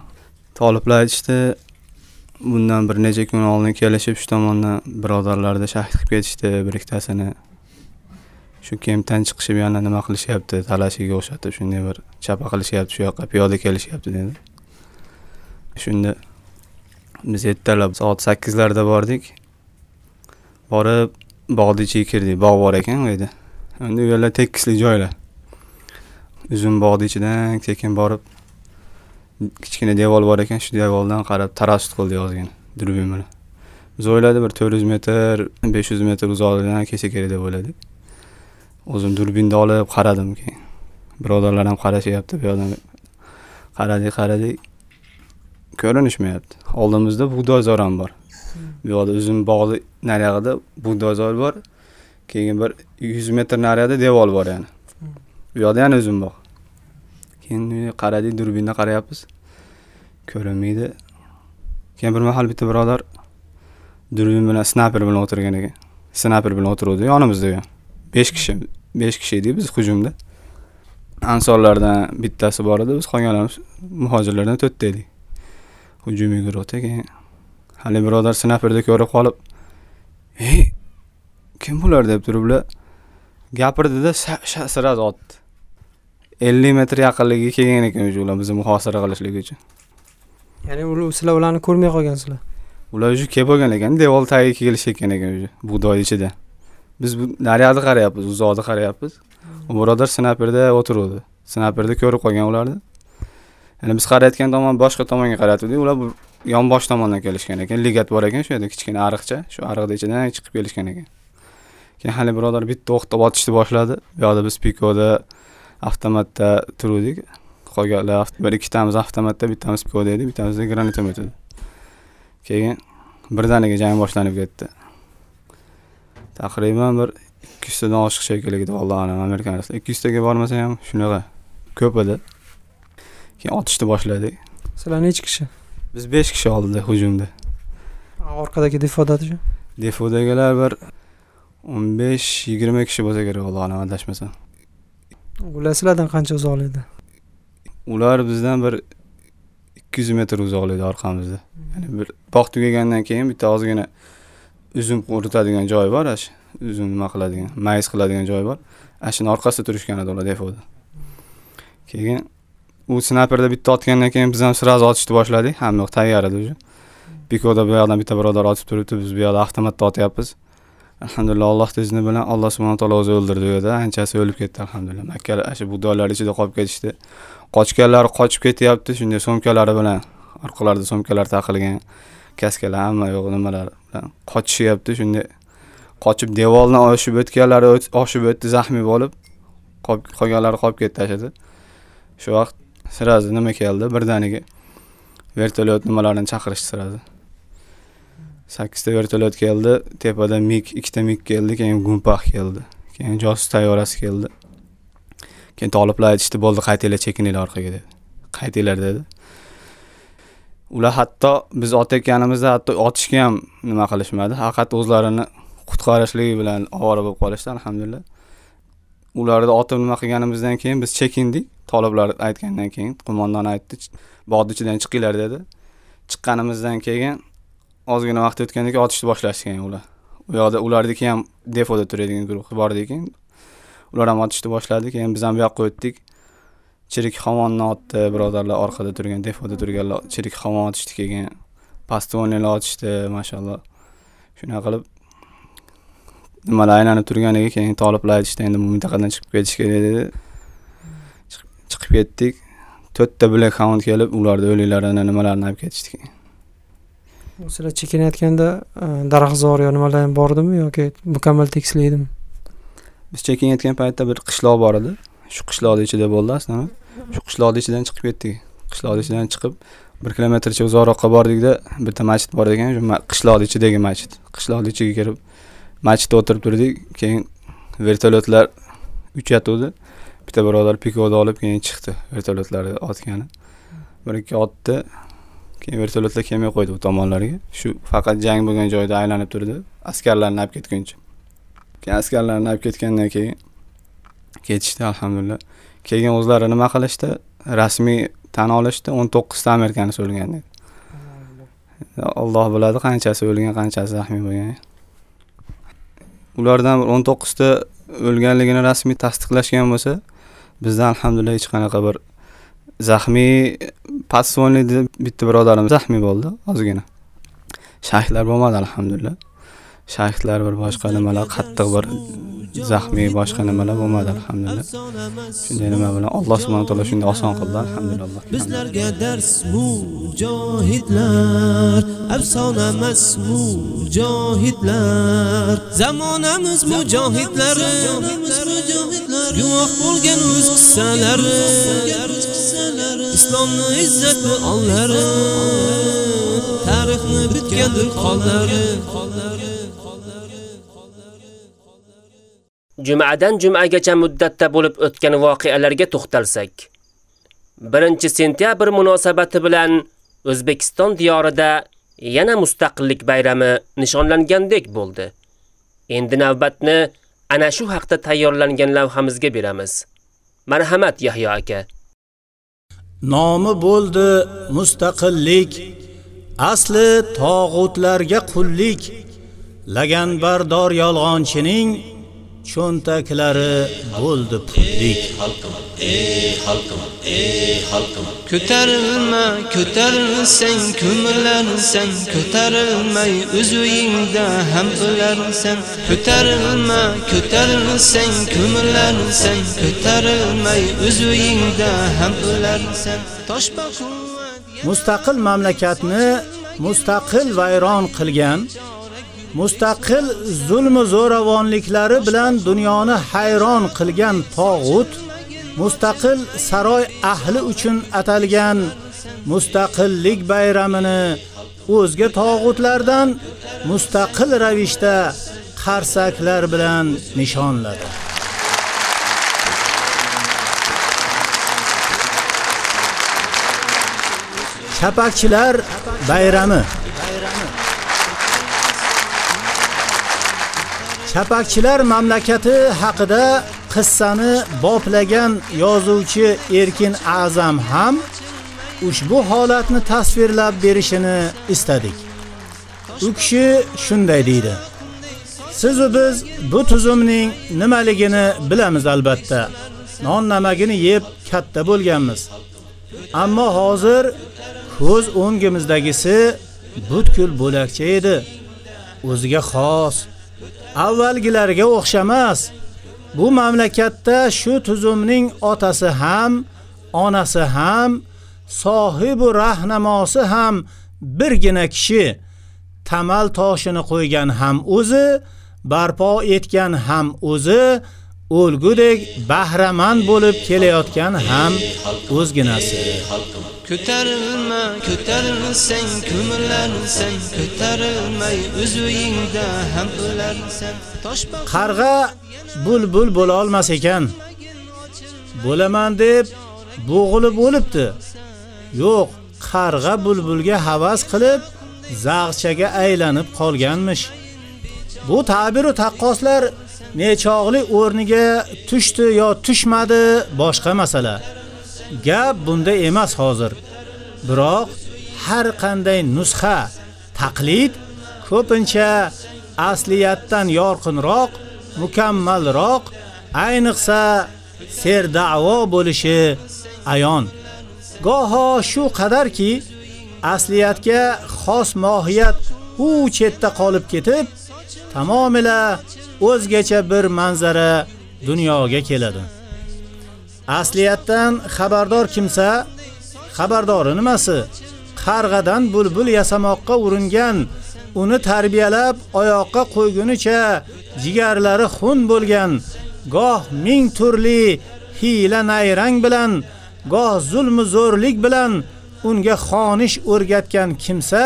Toliblar aytishdi, bundan bir necha kun oldin kelishib shu tomondan birodarlarni shahid qilib ketishdi bir ikkitasini. Shu kemdan chiqishib yana nima qilishyapti, talashiga o'xshatib shunday bir chapa qilishyapti shu yoqqa piyoda kelishyapti dedi. Shunda biz ertalab soat 8 larda bordik. Borib bog'ni ichiga kirdik. Bog' bor ekan u yerda. Endi u yerlar tekislik joylar. uzum bog'ni ichidan sekin borib kichkina devor bor ekan, shu devordan qarab tarasut qildi ozgina durbin bilan. Biz o'yladik bir 400 metr, 500 metr uzoqlikdan kelsa kerak deb o'yladik. O'zim durbinni olib qaradim keyin. Birodarlar ham qarashyapti bu yoqdan. Qaradik, qaradik. Ko'rinishmayapti. Oldimizda bug'doy ham bor. Bu yoqda uzum bog'ni nariyog'ida buldozor bor. keyin bir 100 metr nariyada devor bor yana u yoqda yana uzum bog' keyin qaradik durbinda qarayapmiz. Ko'rinmaydi. Keyin bir mahal bitta birodar durbin bilan snaper bilan o'tirgan ekan. Snaper bilan o'tiruvdi yonimizda ham. Besh kishi besh kishi edik biz hujumda. Ansorlardan bittasi bor edi biz qolganlarimiz muhojirlardan to'rtta edik. Hujumiy guruhda keyin haligi birodar snayperda ko'rib qolib ey kim bular? deb turib ular gapirdida sразу otdi. Ellik metr yaqinligiga kelgan ekan уже ular bizni muhosara qilishlik uchun. Ya'ni sizlar ularni ko'rmay qolgansizlar? Ular уже kelib bo'lgan ekan devor tagiga kelishayotgan ekan уже bug'doy ichida. Biz bu qarayapmiz uzoqda qarayapmiz. U birodar snayperda o'tiruvdi. Snayperda ko'rib qolgan ularni. Ya'ni biz qarayotgan tomon boshqa tomonga qarayotgandik ular yonbosh tomondan kelishgan ekan. Ligat bor ekan shu yerda kichkina ariqcha. Shu ariqni ichidan chiqib kelishgan ekan. Keyin haligi birodar bitta o'qtab otishni boshladi. Bu yoqda biz pikoda avtomatda turuvdik qolganlar bir ikkitamiz avtomatda bittamiz pikoda edi bittamizda granatomet edi keyin birdaniga jang boshlanib ketdi. Taqriban bir ikki yuztadan oshiq shekilli edi alloh alam amerikanlar ikki yuztaga bormasa ham shunaqa ko'p edi. Keyin otishni boshladik. Sizlar nechi kishi? Biz besh kishi oldida hujumda. Orqadagi defodadachi defodagilar bir o'n besh yigirma kishi bo'lsa kerak alloh alam adashmasam ular sizlardan qancha uzoqlikda ular bizdan bir ikki yuz metr uzoqlikda orqamizda. Ya'ni bir bog' tugagandan keyin bitta ozgina uzum quritadigan joy bor ana shu uzum nima qiladigan mayiz qiladigan joy bor. Ana shuni orqasida turishgan edi ular defoda. Keyin u snayperda bitta otgandan keyin biz ham сразу otishni boshladik. Hamma yoq tayyor edi уже. Pikoda bu yoqdan bitta birodar otib turibdi. Biz bu yoqda avtomatda otyapmiz. Alhamdulillah allohni izni bilan alloh subhana taolo o'zi o'ldirdi u yerda. Anchasi o'lib ketdi alhamdulillah. Makkalar shu bug'doylar ichida qolib ketishdi. Qochganlar qochib ketyapti. Shunday so'mkalari bilan orqalarida so'mkalar taqilgan. Kaskalar hamma yo'q nimalar bilan qochishyapti shunday qochib devordan oshib o'tganlari oshib o'tdi zaxmiy bo'lib qolganlari qolib ketdi tashadi shu vaqt сразу nima keldi? Birdaniga vertolyot nimalarni chaqirishdi сразу. Sakkizta vertolyot keldi tepada mig ikkita mig keldi keyin gumpak keldi keyin josus tayyorasi keldi. Keyin toliblar aytishdi bo'ldi qaytinglar chekininglar orqaga dedi. Qaytinglar dedi. Ular hatto biz otayotganimizda hatto otishga ham nima qilishmadi faqat o'zlarini qutqarishligi bilan ovora bo'lib qolishdi alhamdulillah. Ularni otib nima qilganimizdan keyin biz chekindik. Toliblar aytgandan keyin qo'mondon aytdi bog'ni ichidan chiqinglar dedi. Chiqqanimizdan keyin ozgina vaqt o'tgandan keyin otishni boshlashgan ular. U yoqda ularniki ham defoda turadigan guruh bor ekan ular ham otishni boshladi. Keyin biz ham bu yoqqa o'tdik. Chirik havonni otdi birodarlar orqada turgan defoda turganlar chirik havon otishdi keyin. Pastvoniylar otishdi mashalloh. Shunaqa qilib nimalar aylanib turganiga keyin toliblar aytishdi endi bu mintaqadan chiqib ketish kerak dedi. Chiqib ketdik. To'rtta black hound kelib ularni o'liklarini nimalarni olib ketishdi sizlar chekinayotganda daraxtzor yo nimalar ham bordimi yoki mukammal tekislikdimi biz chekinayotgan paytda bir qishloq bor edi. Shu qishloqni ichida bo'ldi aslida. Shu qishloqni ichidan chiqib ketdik. Qishloqni ichidan chiqib bir kilometrcha uzoqroqqa bordikda bitta masjid bor ekan shu qishloqni ichidagi masjid. Qishloqni ichiga kirib masjidda o'tirib turdik. Keyin vertolyotlar uchayotgandi bitta birodar pikovni olib keyin chiqdi vertolyotlarni otgani. Bir ikki otdi keyin vertolyotlar kelmay qo'ydi u tomonlarga. Shu faqat jang bo'lgan joyda aylanib turdi askarlarni olib ketguncha. Keyin askarlarni olib ketgandan keyin ketishdi alhamdulillah. Keyin o'zlari nima qilishdi? Rasmiy tan olishdi o'n to'qqizta amerikanец o'lgan dedi. Alloh biladi qanchasi o'lgan qanchasi zaxmiy bo'lgan. Ulardan bir o'n to'qqizta o'lganligini rasmiy tasdiqlashgan bo'lsa bizda alhamdulillah hech qanaqa bir zaxmiy patsonlikda bitta birodarimiz zaxmiy bo'ldi ozgina. Shayxlar bo'lmadi alhamdulillah. Shayxlar bir boshqa nimalar qattiq bir zahmiy boshqa nimalar bo'lmadi alhamdulillah. Shunday nima bilan alloh subhana taolo shunday oson qildi alhamdulillah bizlarga dars mujohidlar afsona emas mujohidlar zamonamiz mujohidlari guvoh bo'lgan o'z qissalari islomni izzati onlari tarixni bitgandir qollari jumadan jumagacha muddatda bo'lib o'tgan voqealarga to'xtalsak. 1-sentyabr munosabati bilan O'zbekiston diyorida yana mustaqillik bayrami nishonlangandek bo'ldi. Endi navbatni ana shu haqda tayyorlangan lavhamizga beramiz. Marhamat Yahyo aka. Nomi bo'ldi mustaqillik, asli tog'utlarga qullik. Laganbardor yolg'onchining cho'ntaklari bo'ldi pullik. ey xalqim ey xalqim ko'tarilma ko'tarilsang ko'mirlarsan ko'tarilmay o'z uyingda ham o'larsan ko'tarilma ko'tarilsang ko'mirlarsan ko'tarilmay o'z uyingda ham o'larsan toshba Mustaqil mamlakatni mustaqil vayron qilgan mustaqil zulmi zo'ravonliklari bilan dunyoni hayron qilgan tog'ut mustaqil saroy ahli uchun atalgan mustaqillik bayramini o'zga tog'utlardan mustaqil ravishda qarsaklar bilan nishonladi. Chapakchilar bayrami Chapakchilar mamlakati haqida qissani boplagan yozuvchi Erkin A'zam ham ushbu holatni tasvirlab berishini istadik. U kishi shunday deydi: Siz va biz bu tuzumning nimaligini bilamiz albatta. Non namagini yeb katta bo'lganmiz. Ammo hozir ko'z o'ngimizdagisi butkul bo'lakcha edi. O'ziga xos, avvalgilarga o'xshamas. Bu mamlakatda shu tuzumning otasi ham, onasi ham, sohibi rahnamosi ham birgina kishi. Tamal toshini qo'ygan ham o'zi, barpo etgan ham o'zi, o'lgudek bahramand bo'lib kelayotgan ham o'zginasi. ko'tarilma ko'tarilsang ko'mirlarsan ko'tarilmay o'z uyingda ham o'larsan Qarg'a bulbul bo'la olmas ekan. Bo'laman deb bo'g'ilib o'libdi. Yo'q, qarg'a bulbulga havas qilib zag'chaga aylanib qolganmish. Bu ta'bir va taqqoslar nechog'li o'rniga tushdi yo tushmadi boshqa masala. Gap bunda emas hozir. Biroq har qanday nusxa, taqlid ko'pincha asliyatdan yorqinroq, mukammalroq, ayniqsa serda'vo bo'lishi ayon. Goho shu qadarki asliyatga xos mohiyat u chetda qolib ketib, tamomila o'zgacha bir manzara dunyoga keladi. Asliyatdan xabardor kimsa, xabardori nimasi? Qarg'adan bulbul yasamoqqa uringan, uni tarbiyalab oyoqqa qo'ygunicha jigarlari xun bo'lgan, goh ming turli hiyla nayrang bilan, goh zulm zo'rlik bilan unga xonish o'rgatgan kimsa,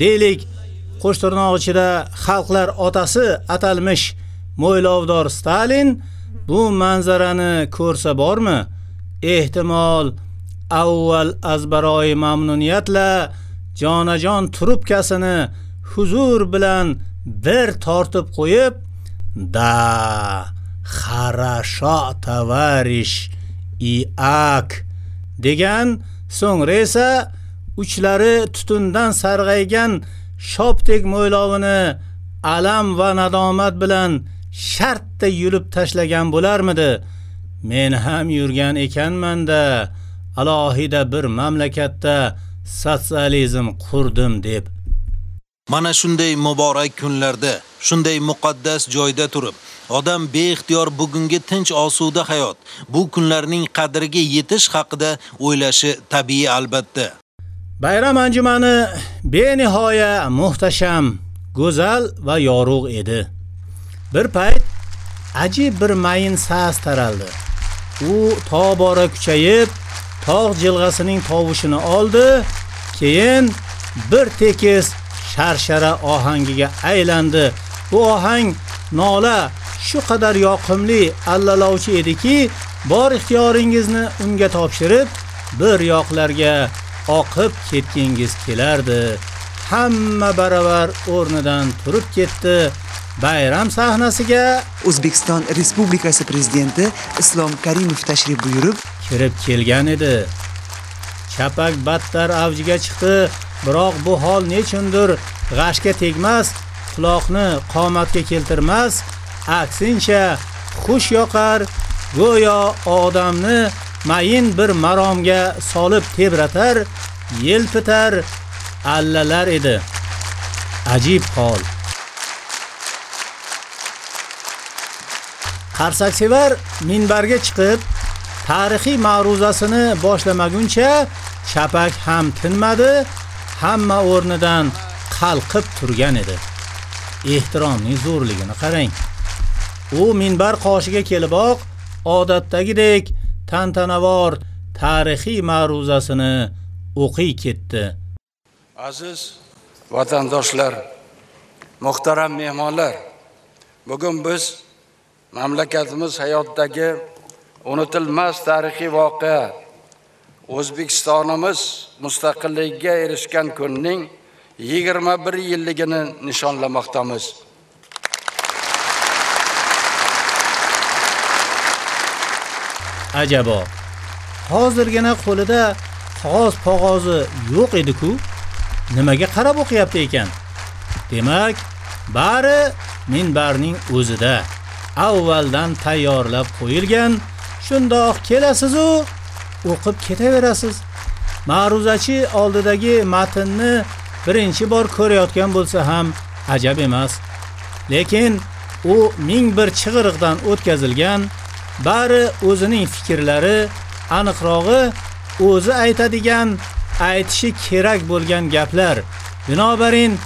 deylik, qo'shtirnoq ichida xalqlar otasi atalmish Mo'ylovdor Stalin bu manzarani ko'rsa bormi? Ehtimol avval azbaroyi mamnuniyatla jonajon trubkasini huzur bilan bir tortib qo'yib, da xarasho tovarish iak degan so'ngra esa uchlari tutundan sarg'aygan shopdek mo'ylovini alam va nadomat bilan shartda yulib tashlagan bo'larmidi? Men ham yurgan ekanman-da, alohida bir mamlakatda sotsializm qurdim deb. Mana shunday muborak kunlarda, shunday muqaddas joyda turib, odam beixtiyor bugungi tinch osuda hayot, bu kunlarning qadriga yetish haqida o'ylashi tabiiy albatta. Bayram anjumani benihoya muhtasham, go'zal va yorug' edi. Bir payt ajib bir mayin sas taraldi. U tobora kuchayib, tog' jilg'asining tovushini oldi, keyin bir tekis sharshara ohangiga aylandi. Bu ohang nola shu qadar yoqimli allalovchi ediki, bor ixtiyoringizni unga topshirib, bir yoqlarga oqib ketgingiz kelardi. Hamma baravar o'rnidan turib ketdi. Bayram sahnasiga O'zbekiston Respublikasi prezidenti Islom Karimov tashrif buyurib kirib kelgan edi. Chapak battar avjiga chiqdi, biroq bu hol nechundir g'ashga tegmas, quloqni qomatga keltirmas, aksincha xush yoqar, go'yo odamni mayin bir maromga solib tebratar, yelpitar, allalar edi. Ajib hol. Qarsaksevar minbarga chiqib, tarixiy ma'ruzasini boshlamaguncha chapak ham tinmadi, hamma o'rnidan qalqib turgan edi. Ehtiromning zo'rligini qarang. U minbar qoshiga keliboq odatdagidek tantanavor tarixiy ma'ruzasini o'qiy ketdi. Aziz vatandoshlar, muhtaram mehmonlar, bugun biz mamlakatimiz hayotidagi unutilmas tarixiy voqea O'zbekistonimiz mustaqilligiga erishgan kunning 21 yilligini nishonlamoqdamiz. Ajabo. Hozirgina qo'lida qog'oz pog'ozi yo'q edi-ku, nimaga qarab o'qiyapti ekan? Demak, bari minbarning o'zida avvaldan tayyorlab qo'yilgan, shundoq kelasiz-u, o'qib ketaverasiz. Ma'ruzachi oldidagi matnni birinchi bor ko'rayotgan bo'lsa ham ajab emas. Lekin u ming bir chig'iriqdan o'tkazilgan, bari o'zining fikrlari, aniqrog'i o'zi aytadigan, aytishi kerak bo'lgan gaplar. Binobarin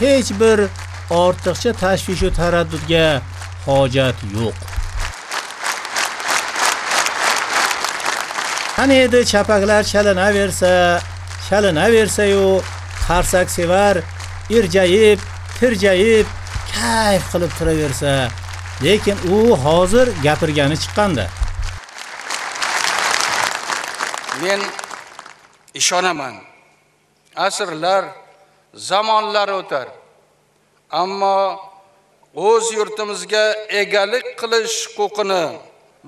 hech bir ortiqcha tashvish va taraddudga hojat yo'q. Qani edi chapaqlar chalanaversa, chalanaversa-yu qarsak sevar, irjayib, tirjayib, kayf qilib turaversa, lekin u hozir gapirgani chiqqanda. Men ishonaman. Asrlar, zamonlar o'tar. Ammo o'z yurtimizga egalik qilish huquqini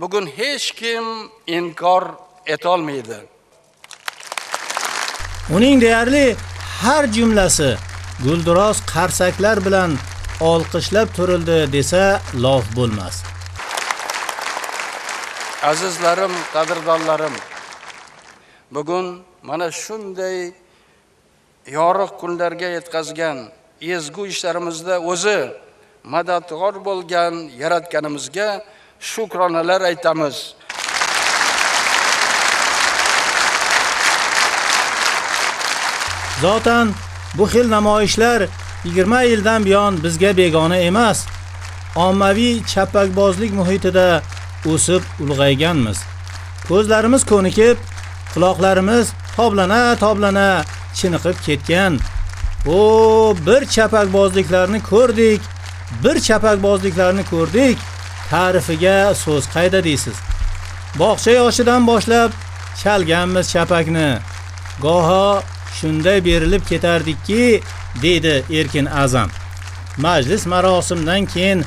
bugun hech kim inkor etolmaydi. Uning deyarli har jumlasi gulduros qarsaklar bilan olqishlab turildi desa lof bo'lmas. Azizlarim, qadrdonlarim, bugun mana shunday yorug' kunlarga yetkazgan ezgu ishlarimizda o'zi madadkor bo'lgan yaratganimizga shukronalar aytamiz. Zotan bu xil namoyishlar 20 yildan buyon bizga begona emas. Ommaviy chapakbozlik muhitida o'sib ulg'ayganmiz. Ko'zlarimiz ko'nikib, quloqlarimiz toblana-toblana chiniqib ketgan. O, bir chapakbozliklarni ko'rdik, bir chapakbozliklarni ko'rdik. Ta'rifiga so'z qayda deysiz? Bog'cha yoshidan boshlab chalganmiz chapakni. Goho shunday berilib ketardikki, deydi Erkin Azam. Majlis marosimdan keyin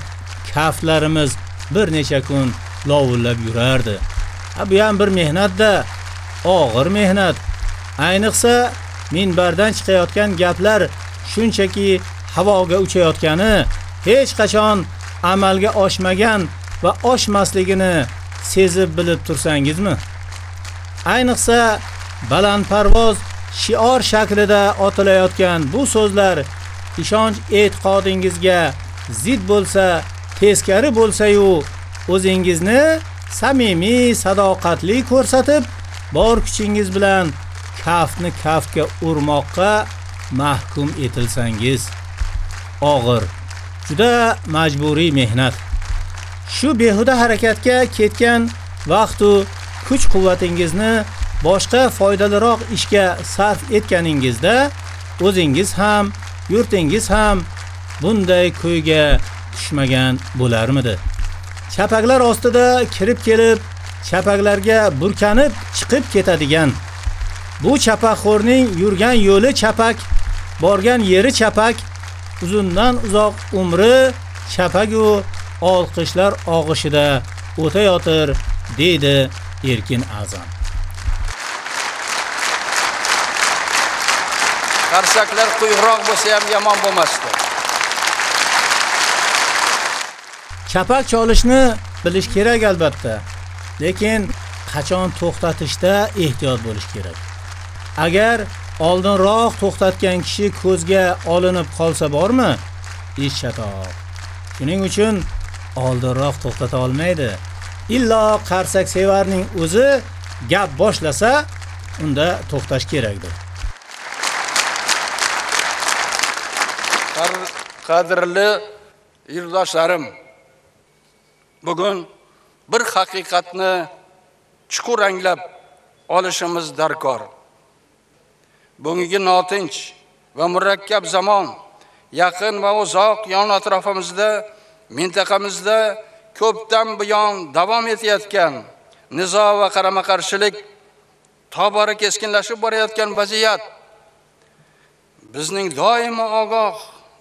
kaftlarimiz bir necha kun lovullab yurardi. Ha bu ham bir mehnatda, og'ir mehnat. Ayniqsa minbardan chiqayotgan gaplar shunchaki havoga uchayotgani hech qachon amalga oshmagan va oshmasligini sezib bilib tursangizmi? Ayniqsa balandparvoz shior shaklida otilayotgan bu so'zlar ishonch e'tiqodingizga zid bo'lsa, teskari bo'lsa-yu, o'zingizni samimiy, sadoqatli ko'rsatib, bor kuchingiz bilan kaftni kaftga urmoqqa mahkum etilsangiz, og'ir, juda majburiy mehnat. Shu behuda harakatga ketgan vaqt u kuch-quvvatingizni boshqa foydaliroq ishga sarf etganingizda o'zingiz ham, yurtingiz ham bunday ko'yga tushmagan bo'larmidi? chapaklar ostida kirib kelib, chapaklarga burkanib chiqib ketadigan. Bu chapaqxo'rning yurgan yo'li chapak, borgan yeri chapak, uzundan uzoq umri chapagu olqishlar og'ishida o'tayotir, deydi Erkin Azam. Qarsaklar quyuqroq bo'lsa ham yomon bo'lmasdi Chapak cholishni bilish kerak albatta. Lekin qachon to'xtatishda ehtiyot bo'lish kerak. Agar oldinroq to'xtatgan kishi ko'zga olinib qolsa bormi? Ish chatoq. Shuning uchun oldinroq to'xtata olmaydi. Illo qarsak sevarning o'zi gap boshlasa, unda to'xtash kerakdir. Qadrli yurdoshlarim bugun bir haqiqatni chuqur anglab olishimiz darkor. Bugungi notinch va murakkab zamon yaqin va uzoq yon atrofimizda mintaqamizda ko'pdan buyon davom etayotgan nizo va qarama qarshilik tobora keskinlashib borayotgan vaziyat bizning doimo ogoh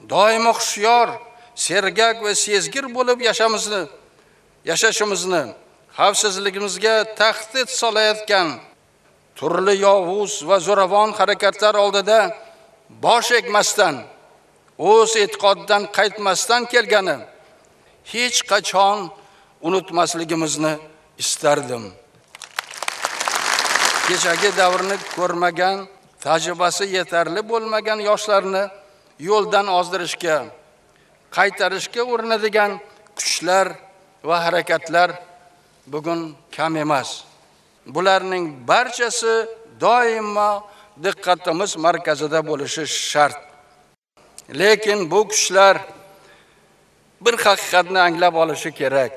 doimo hushyor sergak va sezgir bo'lib yashamizni yashashimizni xavfsizligimizga tahdid solayotgan turli yovuz va zo'ravon harakatlar oldida bosh egmasdan o'z e'tiqodidan qaytmasdan kelgani hech qachon unutmasligimizni istardim. Kechagi davrni ko'rmagan tajribasi yetarli bo'lmagan yoshlarni yo'ldan ozdirishga qaytarishga urinadigan kuchlar va harakatlar bugun kam emas. Bularning barchasi doimo diqqatimiz markazida bo'lishi shart. Lekin bu kuchlar bir haqiqatni anglab olishi kerak.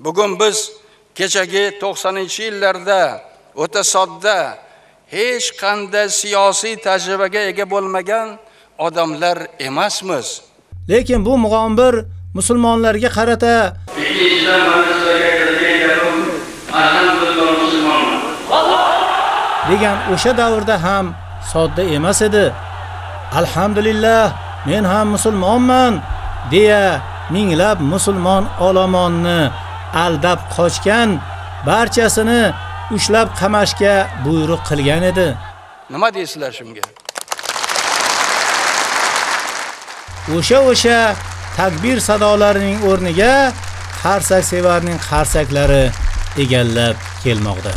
Bugun biz kechagi 90-yillarda o'ta sodda hech qanday siyosiy tajribaga ega bo'lmagan odamlar emasmiz Lekin bu mug'ombir musulmonlarga qarata degan o'sha davrda ham sodda emas edi. Alhamdulillah, men ham musulmonman deya minglab musulmon olomonni aldab qochgan barchasini ushlab qamashga buyruq qilgan edi. nima deysizlar shunga O'sha o'sha takbir sadolarining o'rniga qarsak sevarning qarsaklari egallab kelmoqda.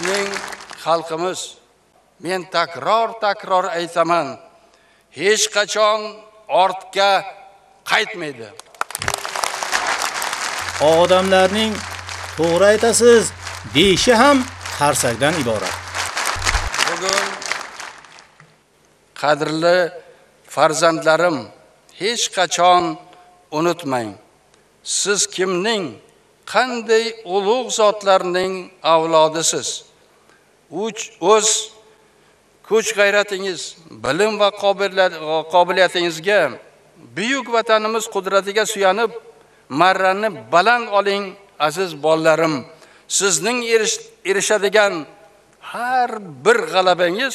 bizning xalqimiz men takror takror aytaman hech qachon ortga qaytmaydi Odamlarning to'g'ri aytasiz deyishi ham qarsakdan iborat. Qadrli farzandlarim hech qachon unutmang. Siz kimning qanday ulug' zotlarning avlodisiz? Uch o'z kuch g'ayratingiz bilim va qobiliyatingizga buyuk vatanimiz qudratiga suyanib marrani baland oling aziz bolalarim sizning erishadigan har bir g'alabangiz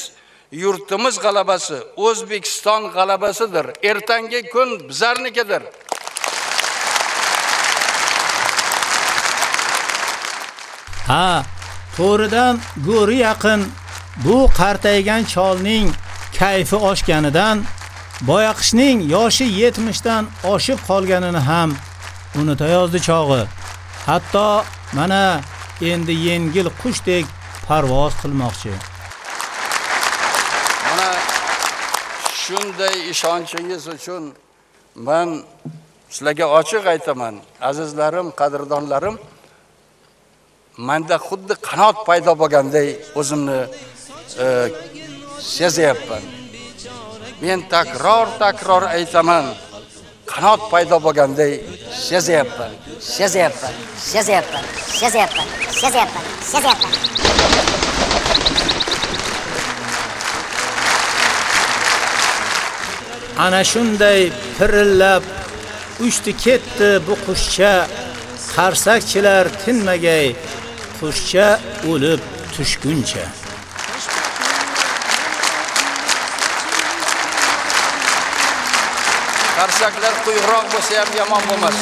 yurtimiz g'alabasi o'zbekiston g'alabasidir ertangi kun bizarnikidir Ha, to'ridan go'ri yaqin bu qartaygan cholning kayfi oshganidan boyaqishning yoshi 70 dan oshib qolganini ham unutayozdi chog'i. Hatto mana endi yengil qushdek parvoz qilmoqchi. mana shunday ishonchingiz uchun men sizlarga ochiq aytaman azizlarim qadrdonlarim menda xuddi qanot paydo bo'lganday o'zimni e, sezyapman. Men takror takror aytaman qanot paydo bo'lganday sezyapman sezyapman sezyapman sezyapman sezyapman sezyapman. Ana shunday pirillab uchdi ketdi bu qushcha. Qarsakchilar tinmagay qushcha o'lib tushguncha. Qarsaklar quyuqroq bo'lsa ham yomon bo'lmas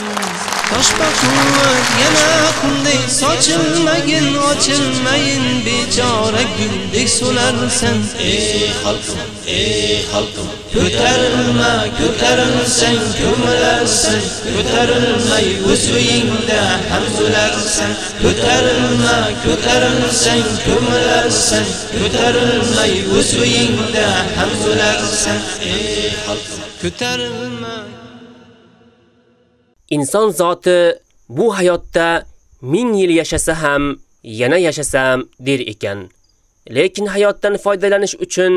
toshbaquvvat yana qunday sochilmagin ochilmayin bechora guldek so'larsan ey xalqim ey xalqim ko'tarilma ko'tarilsang ko'milarsan ko'tarilmay o'z uyingda ham o'larsan ko'tarilma ko'tarilsang ko'milarsan ko'tarilmay o'z uyingda ham o'larsan ey xalqim ko'tarilma Inson zoti bu hayotda ming yil yashasa ham yana yashasam der ekan. Lekin hayotdan foydalanish uchun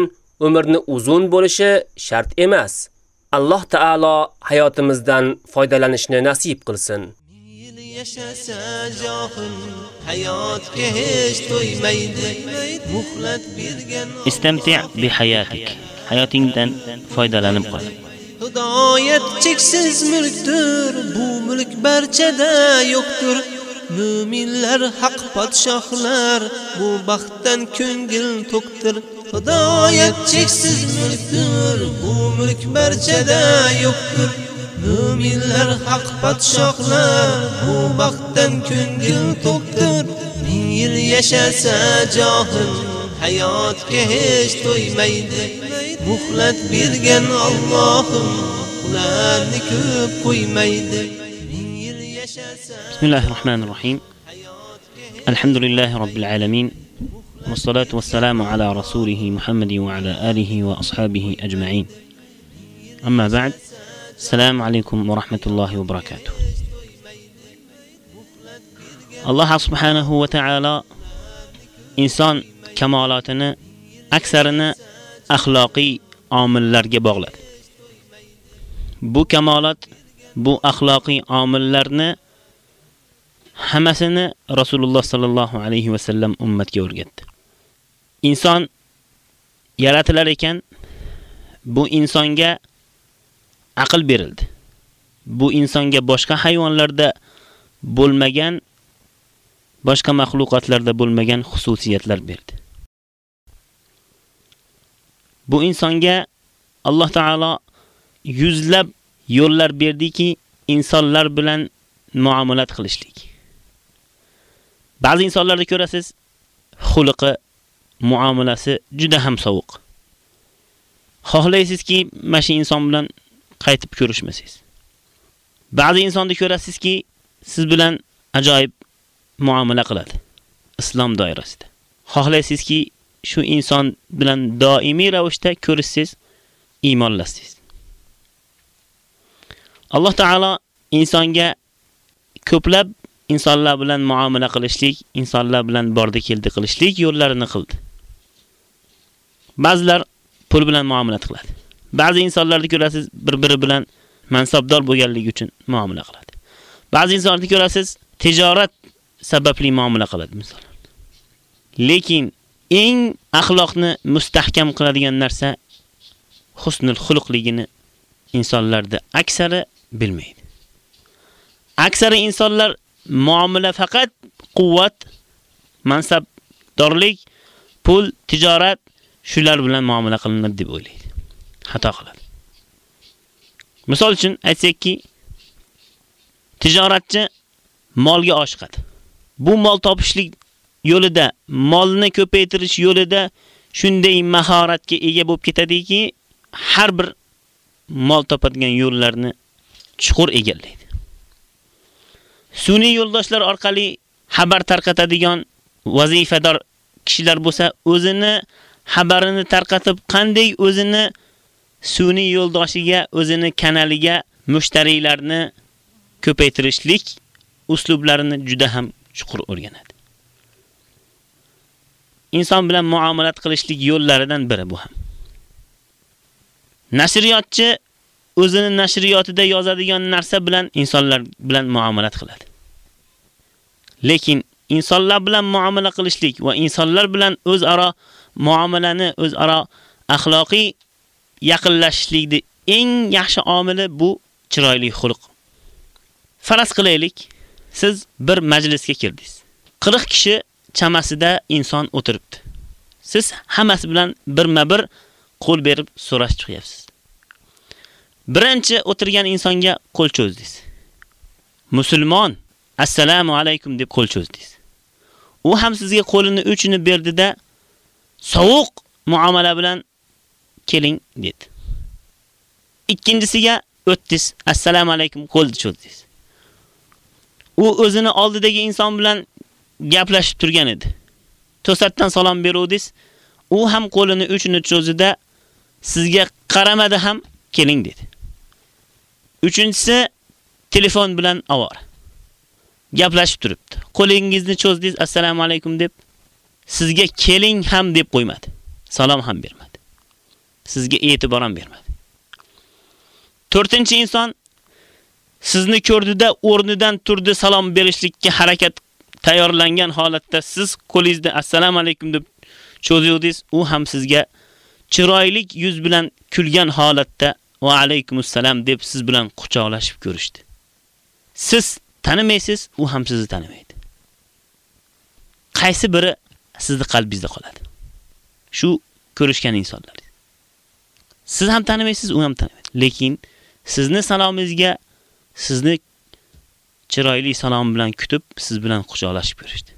umrni uzun bo'lishi shart emas. Alloh taolo hayotimizdan foydalanishni nasib qilsin. yashasa johil hayotga hech to'ymaydi muhlat bergan Istamti' bi hayatik. Hayotingdan foydalanib qol. Hidoyat cheksiz mulkdir, bu mulk barchada yo'qdir. Müminler haq podshohlar, bu baxtdan ko'ngil to'qdir. Hidoyat cheksiz mulkdir, bu mulk barchada yo'qdir. Müminler haq podshohlar, bu baxtdan ko'ngil to'qdir. Ming yil yashasa johil hayotga hech to'ymaydi. muhlat bergan Allohim ularni ko'p qo'ymaydi ming yil yashasa bismillahi rohmanir rohim alhamdulillahi robbil alamin والصلاة والسلام على رسوله محمد وعلى آله وأصحابه أجمعين أما بعد السلام عليكم ورحمة الله وبركاته alloh subhanahu va taolo inson kamolotini aksarini axloqiy omillarga bog'ladi. Bu kamolat bu axloqiy omillarni hammasini Rasululloh sallallohu alayhi va sallam ummatga o'rgatdi. Inson yaratilar ekan, bu insonga aql berildi. Bu insonga boshqa hayvonlarda bo'lmagan, boshqa maxluqotlarda bo'lmagan xususiyatlar berdi. Bu insonga Alloh taolo yuzlab yo'llar berdiki, insonlar bilan muomalat qilishlik. Ba'zi insonlarda ko'rasiz, xulqi, muomalasi juda ham sovuq. Xohlaysizki, mana inson bilan qaytib ko'rishmasangiz. Ba'zi insonni ko'rasizki, siz bilan ajoyib muomala qiladi islom doirasida. Xohlaysizki, shu inson bilan doimiy ravishda ko'rishsiz, iymonlasiz. Alloh taolo insonga ko'plab insonlar bilan muomala qilishlik, insonlar bilan bordi keldi qilishlik yo'llarini qildi. Ba'zilar pul bilan muomala qiladi. Ba'zi insonlarni ko'rasiz, bir-biri bilan mansabdor bo'lganligi uchun muomala qiladi. Ba'zi insonlarni ko'rasiz, tijorat sababli muomala qiladi masalan. Lekin eng axloqni mustahkam qiladigan narsa husnul xuluqligini insonlarda aksari bilmaydi. Aksari insonlar muomala faqat quvvat, mansabdorlik, pul, tijorat shular bilan muomala qilinadi deb o'ylaydi. Xato qiladi. Misol uchun aytsakki, tijoratchi molga oshiqadi. Bu mol topishlik yo'lida, molni ko'paytirish yo'lida shunday mahoratga ega bo'lib ketadiki, har bir mol topadigan yo'llarni chuqur egallaydi. Sun'iy yo'ldoshlar orqali xabar tarqatadigan vazifador kishilar bo'lsa, o'zini xabarini tarqatib qanday o'zini sun'iy yo'ldoshiga, o'zini kanaliga mushtariylarni ko'paytirishlik uslublarini juda ham chuqur o'rganadi. Inson bilan muomalat qilishlik yo'llaridan biri bu ham. Nashriyotchi o'zini nashriyotida yozadigan narsa bilan insonlar bilan muomalat qiladi. Lekin insonlar bilan muomala qilishlik va insonlar bilan o'zaro muomalani, o'zaro axloqiy yaqinlashishlikni eng yaxshi omili bu chiroyli xulq. Faras qilaylik, siz bir majlisga kirdingiz. 40 kishi chamasida inson o'tiribdi. Siz hammasi bilan birma-bir qo'l berib so'rash chiqyapsiz. Birinchi o'tirgan insonga qo'l cho'zdingiz. Musulmon, assalomu alaykum deb qo'l cho'zdingiz. U ham sizga qo'lini uchini berdida sovuq muomala bilan keling dedi. Ikkinchisiga o'tdingiz, assalomu alaykum qo'l cho'zdingiz. U o'zini oldidagi inson bilan gaplashib turgan edi. To'satdan salom beruvdingiz, u ham qo'lini uchini cho'zida sizga qaramadi ham keling dedi. Uchinchisi telefon bilan avora. Gaplashib turibdi. Qo'lingizni cho'zdingiz, assalomu alaykum deb sizga keling ham deb qo'ymadi. Salom ham bermadi. Sizga e'tibor ham bermadi. To'rtinchi inson sizni ko'rdida o'rnidan turdi salom berishlikka harakat tayyorlangan holatda siz qo'lingizda assalomu alaykum deb cho'ziyordingiz, u ham sizga chiroylik yuz bilan kulgan holatda va alaykum assalom deb siz bilan quchoqlashib ko'rishdi. Siz tanimaysiz, u ham sizni tanimaydi. Qaysi biri sizni qalbingizda qoladi? Shu ko'rishgan insonlar. Siz ham tanimaysiz, u ham tanimaydi. Lekin sizni salomingizga sizni chiroyli salom bilan kutib, siz bilan quchoqlashib ko'rishdi.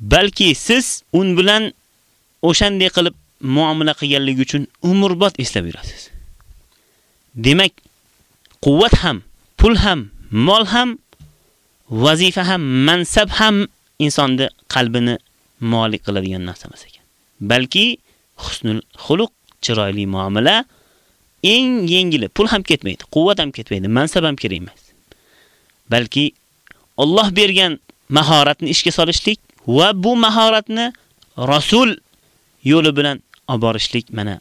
Balki siz un bilan o'shanday qilib muomala qilganligi uchun umrbod eslab yurasiz. Demak, quvvat ham, pul ham, mol ham, vazifa ham, mansab ham insonni qalbini molik qiladigan narsa emas ekan. Balki husnul xuluq, chiroyli muomala eng yengili, pul ham ketmaydi, quvvat ham ketmaydi, mansab ham kerak emas. Balki Alloh bergan mahoratni ishga solishlik va bu mahoratni Rasul yo'li bilan olib borishlik mana.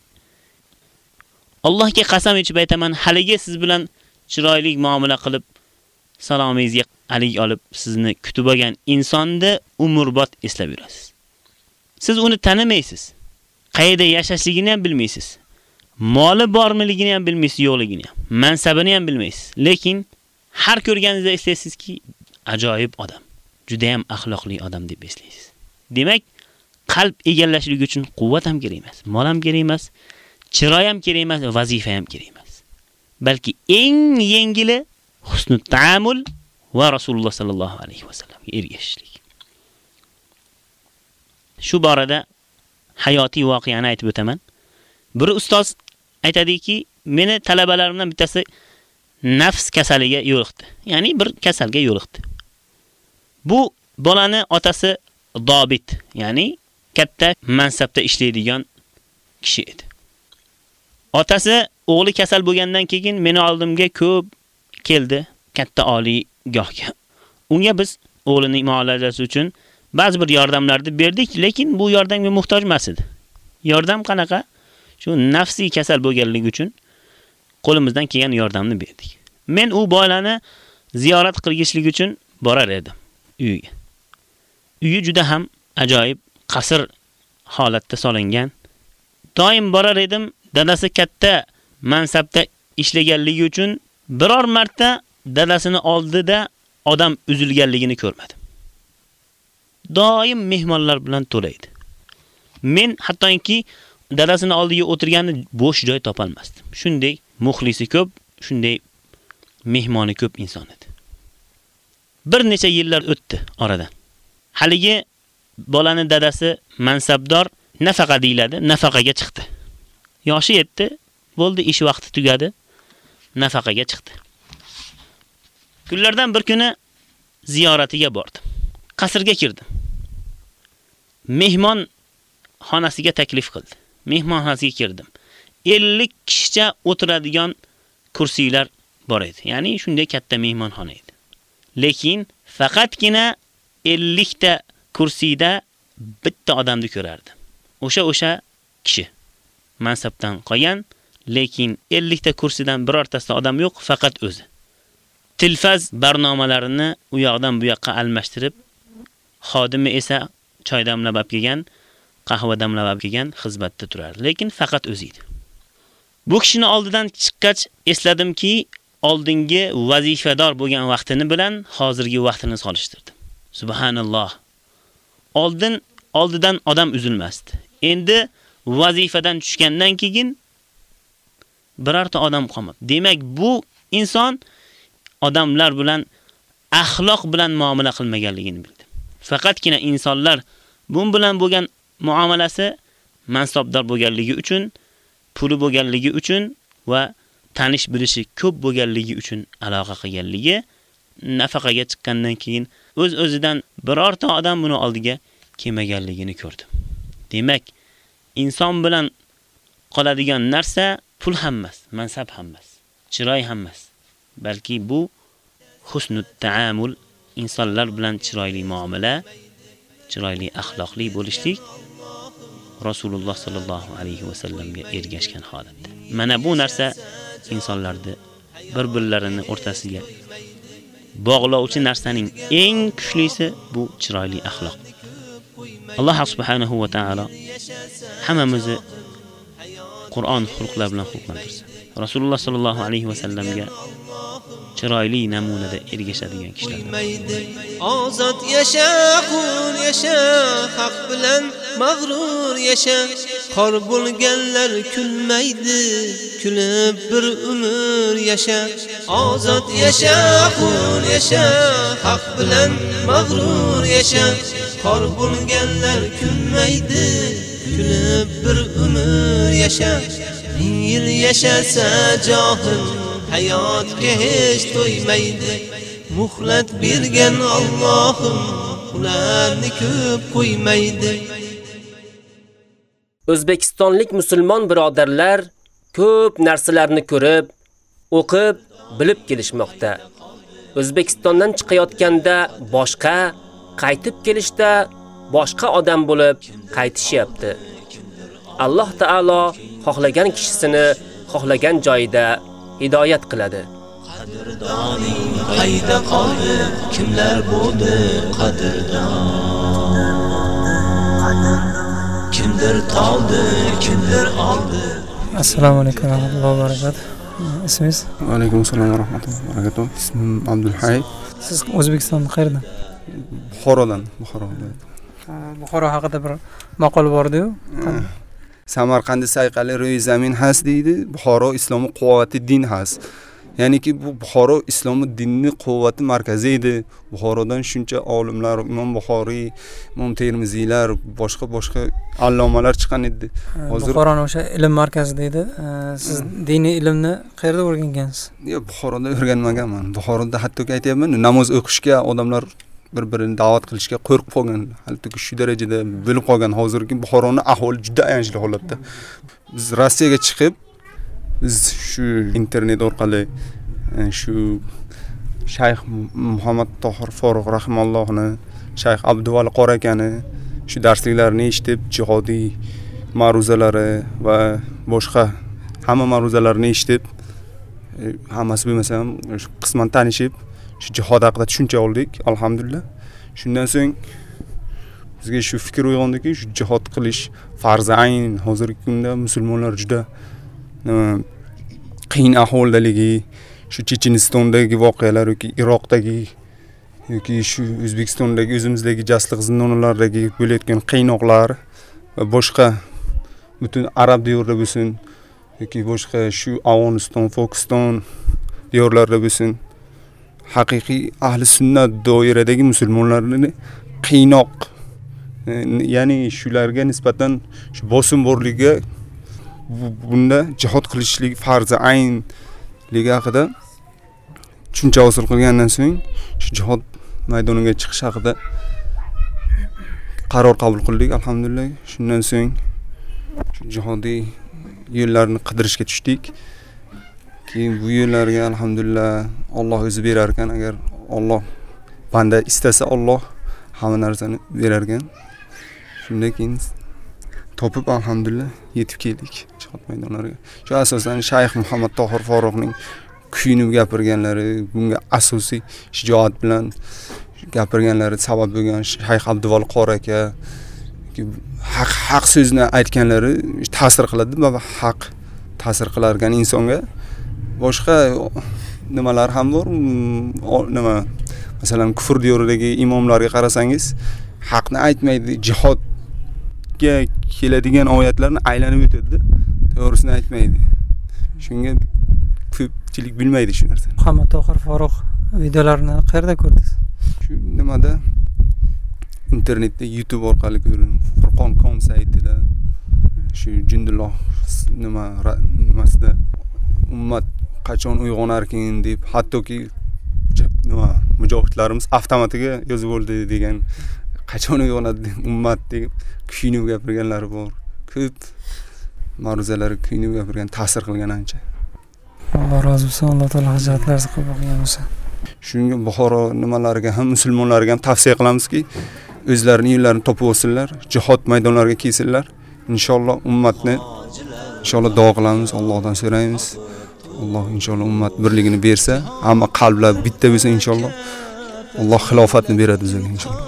Allohga qasam ichib aytaman, haligi siz bilan chiroyli muomala qilib salomingizga alik olib sizni kutib olgan insonni umrbod eslab yurasiz. Siz uni tanimaysiz. Qayerda yashashligini ham bilmaysiz. Moli bormiligini ham bilmaysiz, yo'qligini ham. Mansabini ham bilmaysiz. Lekin har ko'rganingizda eslaysizki, ajoyib odam. Juda ham axloqli odam deb eslaysiz. Demak, qalb egallashligi uchun quvvat ham kerak emas, mol ham kerak emas, chiroy ham kerak emas, vazifa ham kerak emas. Balki eng yengili husnul ta'amul va Rasululloh sallallohu alayhi va sallamga ergashishlik. Shu borada hayotiy voqeani aytib o'taman. Bir ustoz aytadiki, meni talabalarimdan bittasi nafs kasaliga yo'liqdi. Ya'ni bir kasalga yo'liqdi. Bu bolani otasi Dobit, ya'ni katta mansabda ishlaydigan kishi edi. Otasi o'g'li kasal bo'lgandan keyin meni oldimga ko'p keldi katta oliy gohga. Unga biz o'g'lining muolajasi uchun ba'zi bir yordamlarni berdik, lekin bu yordamga muhtoj emas edi. Yordam qanaqa? Shu nafsiy kasal bo'lganligi uchun qo'limizdan kelgan yordamni berdik. Men u bolani ziyorat qilgishlik uchun borar edim uyiga. Uyi juda ham ajoyib qasr holatda solingan. Doim borar edim, dadasi katta mansabda ishlaganligi uchun biror marta dadasini oldida odam uzilganligini ko'rmadim. Doim mehmonlar bilan to'laydi. Men hattoki dadasini oldiga o'tirganda bo'sh joy topolmasdim. Shunday muxlisi ko'p, shunday mehmoni ko'p inson edi. Bir necha yillar o'tdi oradan. Haligi bolani dadasi mansabdor nafaqa deyiladi, nafaqaga chiqdi. Yoshi yetdi, bo'ldi, ish vaqti tugadi, nafaqaga chiqdi. Kunlardan bir kuni ziyoratiga bordim. Qasrga kirdim. Mehmon xonasiga taklif qildi. Mehmon xonasiga kirdim. 50 kishicha o'tiradigan kursilar bor edi. Ya'ni shunday katta mehmonxona edi. Lekin faqatgina 50 ta kursida bitta odamni ko'rardi. O'sha o'sha kishi mansabdan qolgan, lekin 50 ta kursidan birortasida odam yo'q, faqat o'zi. Tilfaz barnomalarini u yoqdan bu yoqqa almashtirib, xodimi esa choy damlab kelgan, qahva damlab kelgan xizmatda turardi, lekin faqat o'zi edi. Bu kishini oldidan chiqqach esladimki, oldingi vazifador bo'lgan vaqtini bilan hozirgi vaqtini solishtirdim. Subhanalloh. Oldin oldidan odam uzilmasdi. Endi vazifadan tushgandan keyin birorta odam qolmadi. Demak, bu inson odamlar bilan axloq bilan muomala qilmaganligini bildi. Faqatgina insonlar bu bilan bo'lgan muomalasi mansabdor bo'lganligi uchun, puli bo'lganligi uchun va tanish bilishi ko'p bo'lganligi uchun aloqa qilganligi nafaqaga chiqqandan keyin o'z öz o'zidan birorta odam buni oldiga kelmaganligini ko'rdi. Demak, inson bilan qoladigan narsa pul ham emas, mansab ham emas, chiroy ham emas, balki bu husnut taamul, insonlar bilan chiroyli muomala, chiroyli axloqli bo'lishlik Rasululloh sallallohu alayhi va sallamga ergashgan holatda. Mana bu narsa insonlarni bir-birlarini o'rtasiga bog'lovchi narsaning eng kuchlisi bu chiroyli axloq. Alloh subhanahu va taolo hammamizni Qur'on xulqlar bilan xulqlantirsin. Rasululloh sallallohu alayhi va sallamga chiroyli namunada ergashadigan kishilar. Ozod yasha, qul yasha, haq bilan mag'rur yasha. Qor bo'lganlar kulmaydi, kulib bir umr yasha. Ozod yasha, qul yasha, haq bilan mag'rur yasha. Qor bo'lganlar kulmaydi, kulib bir umr yasha. Ming yil yashasa johil hayotga hech to'ymaydi muhlat bergan Allohim ularni ko'p qo'ymaydi O'zbekistonlik musulmon birodarlar ko'p narsalarni ko'rib, o'qib, bilib kelishmoqda. O'zbekistondan chiqayotganda boshqa, qaytib kelishda boshqa odam bo'lib qaytishyapti. Alloh taolo xohlagan kishisini xohlagan joyida hidoyat qiladi. Qadrdoning qayda qoldi, kimlar bo'ldi qadrdon? Kimdir toldi, kimdir oldi. Assalomu alaykum va rahmatullohi va barakatuh. Ismingiz? Va alaykum assalom va rahmatullohi va barakatuh. Ismim Abdulhay. Siz O'zbekistonning qayerdan? Buxorodan, Buxorodan. Buxoro haqida bir maqol bor-ku. Samarqandi sayqali ro'yi zamin has deydi buxoro islomi quvvati din has. Ya'niki bu buxoro islomi dinni quvvati markazi edi. Buxorodan shuncha olimlar imom buxoriy imom termiziylar boshqa boshqa allomalar chiqqan edi. Hozir buxoroni o'sha ilm markazi deydi. Siz diniy ilmni qayerda o'rgangansiz? Yo'q buxoroda o'rganmaganman. Buxoroda hattoki aytyapman namoz o'qishga odamlar bir birini da'vat qilishga qo'rqib qolgan haligi shu darajada bo'lib qolgan hozirgi buxoroni ahvoli juda ayanchli holatda. Biz rossiyaga chiqib biz shu internet orqali e, shu shayx muhammad tohir foruq rahimallohni shayx abduvali qori akani shu darsliklarini eshitib jihodiy ma'ruzalari va boshqa hamma ma'ruzalarini eshitib e, hammasi bo'lmasa ham qisman tanishib shu jihod haqida tushuncha oldik alhamdulillah. Shundan so'ng bizga shu fikr uyg'ondiki shu jihod qilish farzi ayn. Hozirgi kunda musulmonlar juda e, qiyin ahvoldaligi shu chechenistondagi voqealar yoki iroqdagi yoki shu o'zbekistondagi o'zimizdagi jasliq zindonlaridagi bo'layotgan qiynoqlar va boshqa butun arab diyorida bo'lsin yoki boshqa shu afg'oniston pokiston diyorlarida bo'lsin haqiqiy ahli sunnat doiradagi musulmonlarni qiynoq e, ya'ni shularga nisbatan shu bosim borligiga bunda jihod qilishlik farzi aynligi haqida tushuncha hosil qilgandan so'ng shu jihod maydoniga chiqish haqida qaror qabul qildik alhamdulillah. Shundan so'ng shu jihodiy yo'llarni qidirishga tushdik. Keyin bu yo'llarga alhamdulillah Alloh o'zi berar ekan agar Alloh banda istasa Alloh hamma narsani berar ekan shundan keyin topib alhamdulillah yetib keldik jihod maydonlariga. Shu asosan shayx muhammad tohir foruqning kuyinib gapirganlari bunga asosiy shijoat bilan gapirganlari sabab bo'lgan shayx abduvali qori aka haq haq so'zni aytganlari ta'sir qiladi va haq ta'sir qilarkan insonga. Boshqa nimalar ham bor? Mm, nima masalan kufr diyoridagi imomlarga qarasangiz haqni aytmaydi jihodga keladigan oyatlarni aylanib o'tadida to'g'risini aytmaydi. Shunga ko'pchilik bilmaydi shu narsani. Muhammad tohir foruq videolarini qayerda ko'rdingiz? Shu nimada? Internetda youtube orqali ko'rdim. Furqon com saytida. Shu jundulloh nima nimasida? Ummat qachon uyg'onarkin deb hattoki nima mujohidlarimiz avtomatiga yozib oldi degan qachon uyg'onadi ummat deb kuyinib gapirganlari bor. Ko'p ma'ruzalari kuyinib gapirgan ta'sir qilgan ancha. Alloh rozi bo'lsin alloh taolo hijratlaringizni qabul qilgan bo'lsin shunga buxoro nimalariga ham musulmonlarga ham tavsiya qilamizki o'zlarini yo'llarini topib olsinlar jihod maydonlariga kelsinlar. Inshaalloh ummatni inshaalloh duo qilamiz allohdan so'raymiz alloh inshaalloh ummat birligini bersa hamma qalblar bitta bo'lsa inshaalloh alloh xilofatni beradi bizga inshaalloh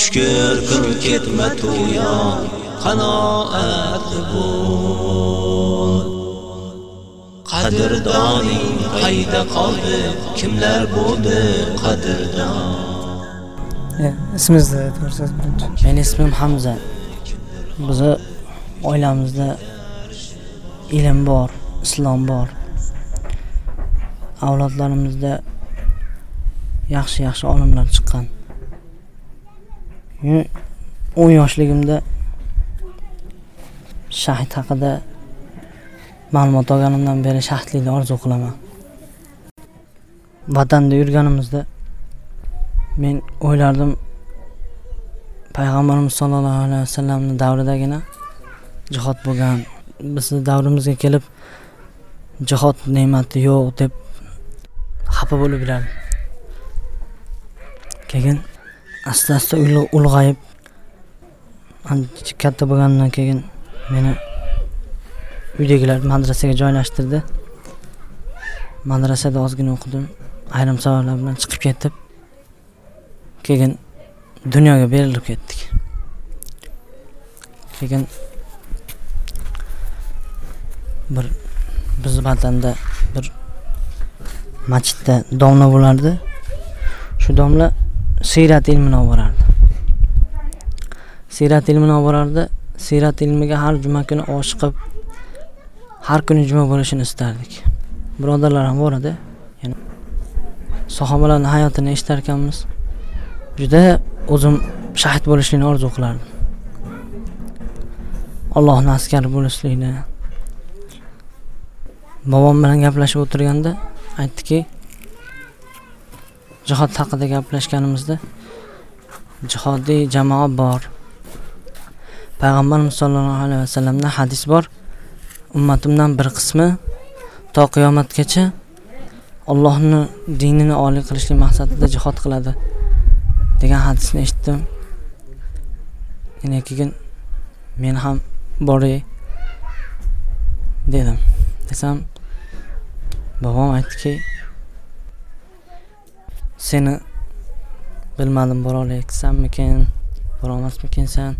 Shukr qil ketma to'yon qanoatli bo'l Qadrdoning qayda qoldi kimlar bo'ldi qadrdon? Ismingizni aytib o'tsangiz birinchi meni ismim hamza. Bizni oilamizda ilm bor islom bor. Avlodlarimizda yaxshi yaxshi olimlar chiqqan. Men o'n yoshligimda shahid haqida ma'lumot olganimdan beri shahidlikni orzu qilaman. Vatanda yurganimizda men o'ylardim payg'ambarimiz sollallohu alayhi vasallamni davridagina jihod bo'lgan bizni davrimizga kelib jihod ne'mati yo'q deb xafa bo'lib yuradi. Keyin asta asta ulg'ayib ancha katta bo'lgandan keyin meni uydagilar madrasaga joylashtirdi. Madrasada ozgina o'qidim ayrim sabablar bilan chiqib ketib keyin dunyoga berilib ketdik. Keyin bir bizni vatanda bir masjidda domla bo'lardi. Shu domla siyrat ilmini olib borardi. Siyrat ilmini olib borardi. Siyrat ilmiga har juma kuni oshiqib har kuni juma bo'lishini istardik. Birodarlar ham bor edi. Yani sahobalarni hayotini eshitar ekanmiz juda o'zim shahid bo'lishlikni orzu qilardim. Allohni askari bo'lishlikni bobom bilan gaplashib o'tirganda aytdiki jihod haqida gaplashganimizda jihodiy jamoa bor. Payg'ambarimiz sollallohu alayhi vasallamda hadis bor. Ummatimdan bir qismi to qiyomatgacha ollohni dinini oliy qilishlik maqsadida jihod qiladi degan hadisni eshitdim. Yana keyin men ham boray dedim. Desam bobom aytdiki seni bilmadim bora olaysanmikin borolmasmikinsan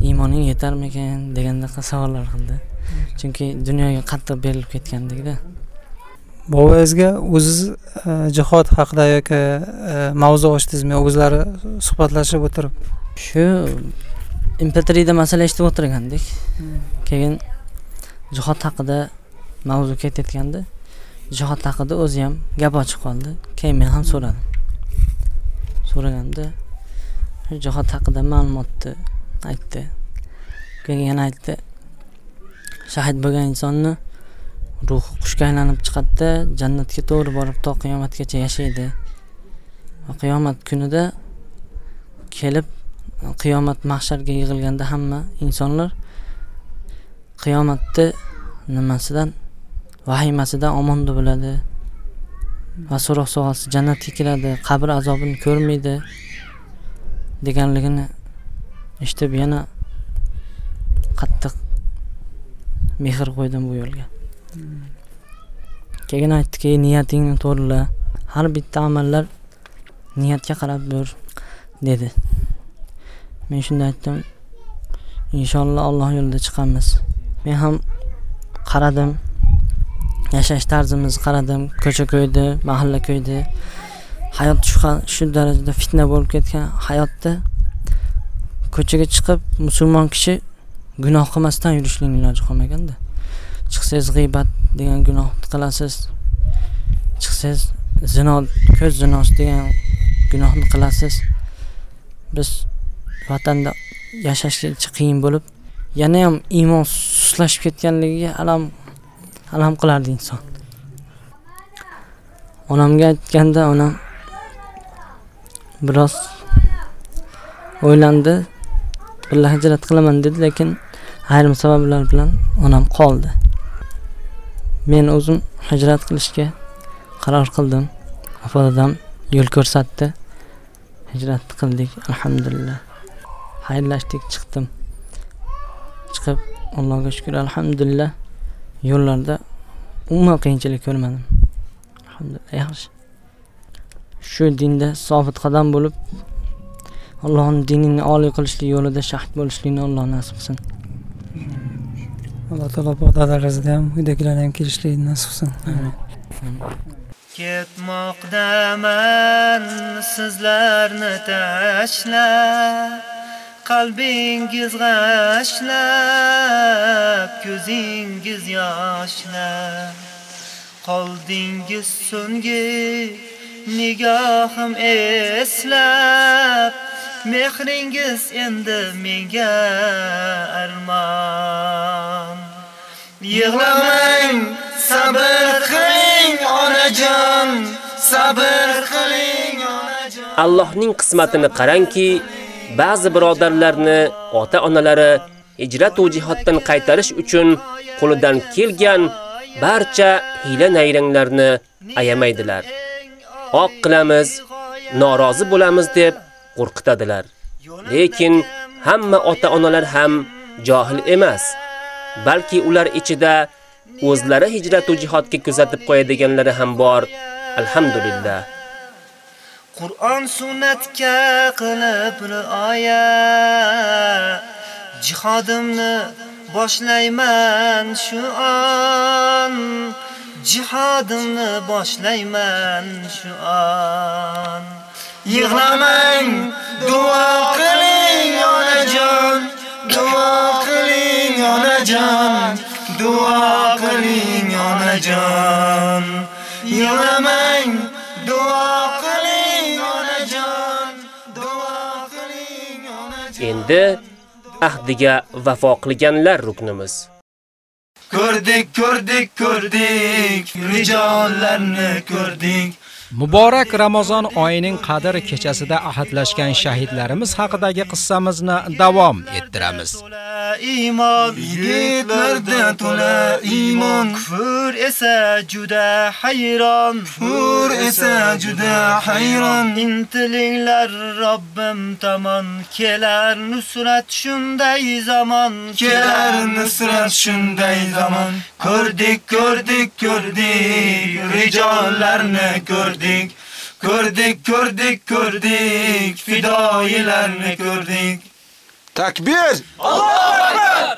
iymoning yetarmikin degandaqa savollar qildi. Chunki dunyoga qattiq berilib ketgandikda bobongizga o'ziz e, jihod haqida yoki e, mavzu ochdingizmi o'zlari suhbatlashib o'tirib. Shu mp3da masala eshitib o'tirgandik keyin jihod haqida mavzu ketayotganda jihod haqida o'zi ham gap ochib qoldi. Keyin men ham so'radim. So'raganda jihod haqida ma'lumotni aytdi. Keyin yana aytdi shahid bo'lgan insonni ruhi qushga aylanib chiqadida jannatga to'g'ri borib to qiyomatgacha yashaydi. Va qiyomat kunida kelib qiyomat mahsharga yig'ilganda hamma insonlar qiyomatni nimasidan vahimasidan omonda bo'ladi va so'roq savolsiz jannatga kiradi qabr azobini ko'rmaydi deganligini eshitib yana qattiq mehr qo'ydim bu yo'lga. Keyin aytdiki niyatingni to'g'rila har bitta amallar niyatga qarab bor dedi. Men shunda aytdim inshaalloh Alloh yo'lida chiqamiz men ham qaradim. Yashash tarzimizni qaradim. Ko'cha ko'ydi mahalla ko'ydi hayot shu shu darajada fitna bo'lib ketgan hayotda ko'chaga chiqib musulmon kishi gunoh qilmasdan yurishlikni iloji qolmaganda. Chiqsangiz g'iybat degan gunohni qilasiz chiqsangiz zino ko'z zinosi degan gunohni qilasiz. Biz vatanda yashashga qiyin bo'lib yana ham iymon sustlashib ketganligiga alam alam qilardi inson. Onamga aytganda onam biroz o'ylandi birga hijrat qilaman dedi lekin ayrim sabablar bilan onam qoldi. Men o'zim hijrat qilishga qaror qildim. Opa dadam yo'l ko'rsatdi. Hijrat qildik alhamdulillah. Xayrlashdik chiqdim. Chiqib allohga shukur alhamdulillah yo'llarda umuman qiyinchilik ko'rmadim. Alhamdulillah yaxshi. Shu dinda sobit qadam bo'lib allohni dinini oliy qilishlik yo'lida shahid bo'lishlikni alloh nasib qilsin. Alloh taolo bog'dalaringizda ham uydagilarni ham kelishlikni nasib qilsin. Ketmoqdaman sizlarni tashlab qalbingiz g'ashlab ko'zingiz yoshlab. Qoldingiz so'nggi nigohim eslab mehringiz endi menga armon. Yig'lamang sabr qiling onajon sabr qiling onajon. Allohning qismatini qarangki, ba'zi birodarlarni ota-onalari hijrat va qaytarish uchun qo'lidan kelgan barcha hila nayranglarni ayamaydilar. Oq qilamiz, norozi bo'lamiz deb qo'rqitadilar. Lekin hamma ota-onalar ham johil emas. Balki ular ichida o'zlari hijrat va jihodga kuzatib qo'yadiganlari ham bor. Alhamdulillah. Qur'on sunnatga qilib rioya jihodimni boshlayman shu on. Jihodimni boshlayman shu on. Yig'lamang duo qiling onajon duo qiling onajon duo qiling onajon yig'lamang Endi ahdiga vafo qilganlar ruknimiz. ko'rdik ko'rdik ko'rdik rijollarni ko'rdik Muborak Ramazon oyining qadr kechasida ahadlashgan shahidlarimiz haqidagi qissamizni davom ettiramiz. iymon yigitlarda to'la iymon. Kufr esa juda hayron. Kufr esa juda hayron. Intilinglar Robbim tomon. Kelar nusrat shunday zamon. Kelar nusrat shunday zamon. Ko'rdik ko'rdik ko'rdik. Rijollarni ko'rdik ko'rdik ko'rdik ko'rdik fidoyilarni ko'rdik Takbir! Allohu akbar!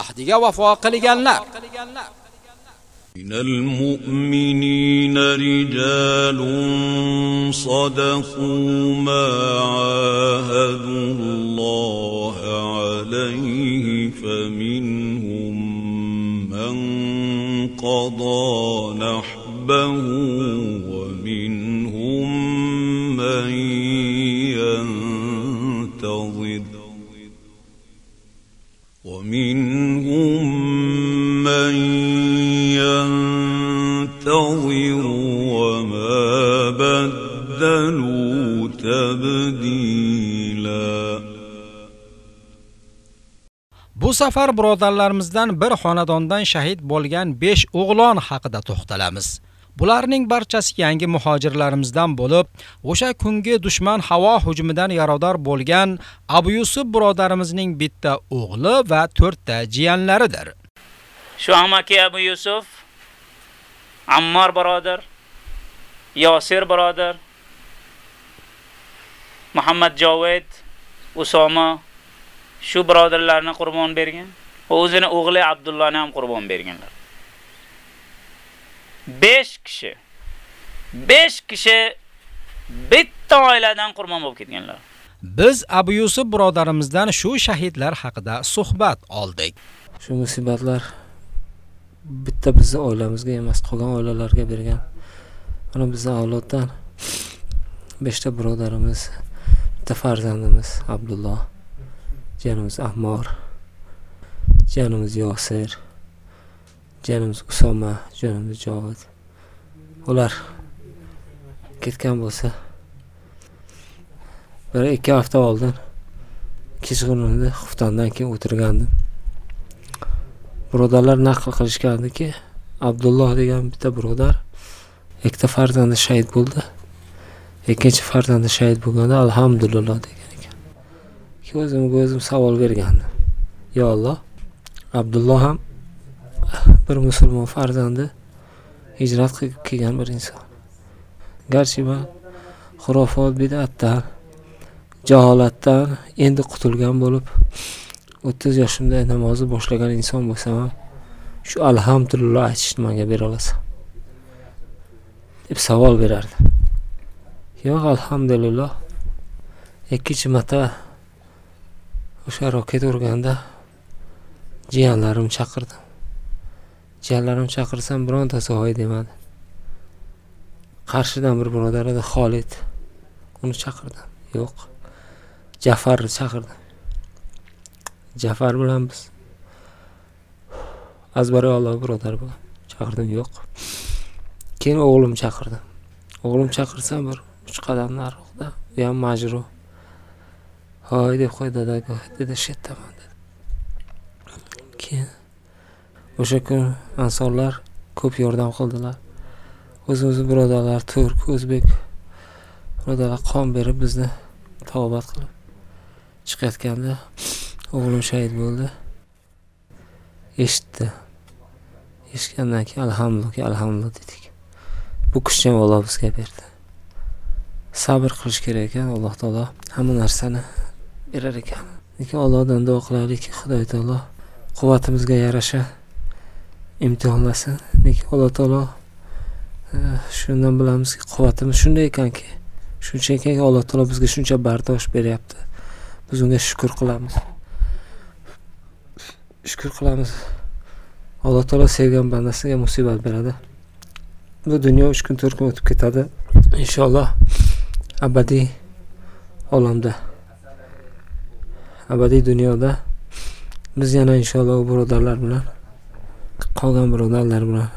Ahdiga vafo qilganlar. من المؤمنين رجال صدقوا ما عاهدوا الله عليه فمنهم من قضى نحبه ومنهم من ينتظر ومنهم من ينتظر وما بدلوا تبديلا Bu safar birodarlarimizdan bir xonadondan shahid bo'lgan 5 o'g'lon haqida to'xtalamiz. Bularning barchasi yangi muhojirlarimizdan bo'lib, o'sha kungi dushman havo hujumidan yarador bo'lgan Abu Yusuf birodarimizning bitta o'g'li va 4 ta jiyanlaridir. Shu amaki Abu Yusuf, Ammar birodar, Yosir birodar, Muhammad Javed, Usoma shu birodarlarni qurbon bergan va o'zini o'g'li Abdullohni ham qurbon berganlar. 5 kishi 5 kishi bitta oiladan qurbon bo'lib ketganlar. Biz Abu Yusuf birodarimizdan shu shahidlar haqida suhbat oldik. Shu musibatlar bitta bizni oilamizga emas, qolgan oilalarga bergan. Mana bizning avloddan 5 ta birodarimiz, bitta farzandimiz Abdulloh, janimiz Ammor, janimiz Yosir, jonimiz Usoma, jonimiz Javod. Ular ketgan bo'lsa bir ikki hafta oldin kechqurunda xuftondan keyin o'tirgandim. Birodarlar naql qilishgandiki abdulloh degan bitta birodar ikkita farzandi shahid bo'ldi. Ikkinchi farzandi shahid bo'lganda alhamdulillah degan ekan. Keyin o'zimga o'zim savol bergandim yo alloh abdulloh ham bir musulmon farzandi hijrat qilib kelgan bir inson. Garchi va xurofot bidatdan jaholatdan endi qutulgan bo'lib o'ttiz yoshimda namozni boshlagan inson bo'lsam ham shu alhamdulillah aytishni manga bera olasan deb savol berardi. Yo'q alhamdulillah. Ikkinchi marta o'sha roket urganda jiyanlarim chaqirdim. Jiyanlarim chaqirsam birontasi hoy demadi. Qarshidan bir birodar edi xolid. Uni chaqirdim. Yo'q. Jafarni chaqirdim. Jafar bilan biz. Azbari olloh birodar bilan chaqirdim. Yo'q. Keyin o'g'lim chaqirdim o'g'lim chaqirsam bir uch qadam nariroqda u ham majru. Hoy deb qo'y dada dedi shu yerdaman dedi. Keyin o'sha kun ansorlar ko'p yordam qildilar. O'zimizni birodarlar turk o'zbek birodarlar qon berib bizni tavbat qilib chiqayotganda o'g'lim shahid bo'ldi. Eshitdi. Eshitgandan keyin alhamdulillah alhamdulillah dedik. Bu kuchni ham olloh bizga berdi. Sabr qilish kerak ekan alloh taolo hamma narsani berar ekan. Lekin allohdan duo qilaylikki xudoy taolo quvvatimizga yarasha imtihonlasin lekin alloh taolo e, shundan bilamizki quvvatimiz shunday ekanki shuncha ekanki alloh taolo bizga shuncha bardosh beryapti. Biz unga shukur qilamiz. Shukur qilamiz. Alloh taolo sevgan bandasiga musibat beradi. Bu dunyo uch kun to'rt kun o'tib ketadi. Inshaalloh abadiy olamda abadiy dunyoda biz yana inshaalloh birodarlar bilan qolgan birodarlar bilan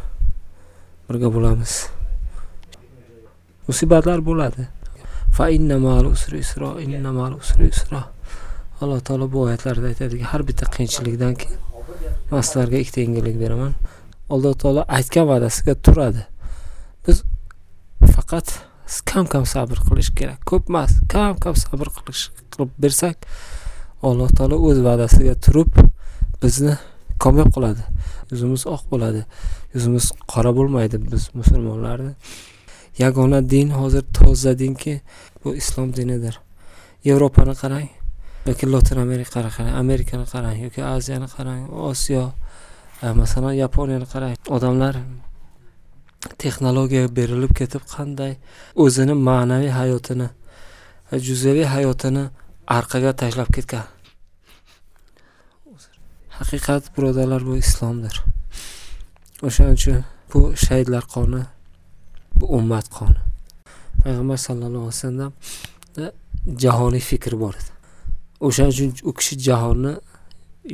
birga bo'lamiz. Musibatlar bo'ladi. Fa innama'al usri isro, innama'al usri isro alloh taolo bu oyatlarda aytadiki har bitta qiyinchilikdan keyin man sizlarga ikkita yengillik beraman. Alloh taolo aytgan va'dasiga turadi. Biz faqat kam kam sabr qilish kerak. Ko'p emas kam kam sabr qilish qilib bersak alloh taolo o'z va'dasiga turib bizni komyob qiladi. Yuzimiz oq bo'ladi. Yuzimiz qora bo'lmaydi biz musulmonlarni. Yagona din hozir toza dinki bu islom dinidir. Yevropani qarang yoki lotin amerikani qarang amerikani qarang yoki aziyani qarang osiyo e, masalan yaponiyani qarang. Odamlar texnologiyaga berilib ketib qanday o'zini ma'naviy hayotini e, juzaviy hayotini orqaga tashlab ketgan. Haqiqat birodarlar bu islomdir. O'shaning uchun bu shahidlar qoni bu ummat qoni. Payg'ambar sallallohu alayhi vasallam jahoniy fikr bor edi. O'shaning uchun u kishi jahonni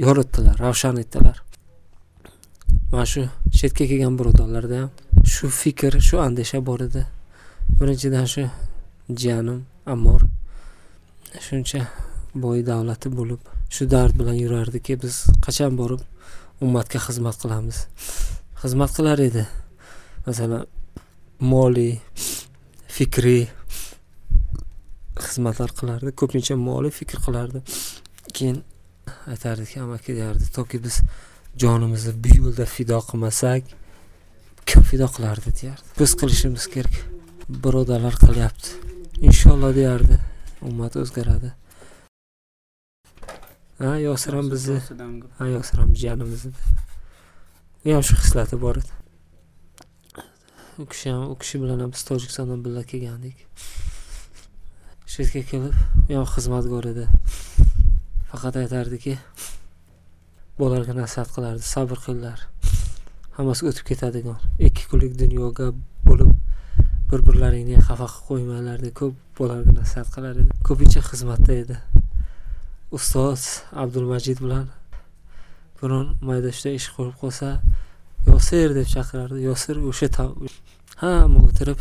yoritdilar ravshan etdilar. Mana shu chetga kelgan birodarlarda ham shu fikr shu andisha bor edi. Birinchidan shu jiyanim ammor shuncha boy davlati bo'lib shu dard bilan yurardiki biz qachon borib ummatga xizmat qilamiz? Xizmat qilar edi. Masalan moliy fikriy xizmatlar qilardi ko'pincha moliy fikr qilardi. Keyin aytardiki amaki derdi toki biz jonimizni bu yo'lda fido qilmasak kim fido qilardi? deyardi. Biz qilishimiz kerak. Birodarlar qilyapti. Inshaalloh deyardi. Ummat o'zgaradi. Ha yosir ham bizni. ha yosir ham jiyanimiz edi u ham shu xislati bor edi. U kishi ham u kishi bilan ham biz tojikistondan birga kelgandik. Shu yerga kelib u ham xizmatgor edi. Faqat aytardiki bolalarga nasihat qilardi sabr qilinglar hammasi o'tib ketadigan ikki kunlik dunyoga bo'lib bir birlaringni xafa qilib qo'ymanglar deb ko'p bolalarga nasihat qilar edi. Ko'pincha xizmatda edi ustoz abdulmajid bilan biron mayda shunday ish qo'yib qolsa yosir deb chaqirardi. Yosir o'sha hamma o'tirib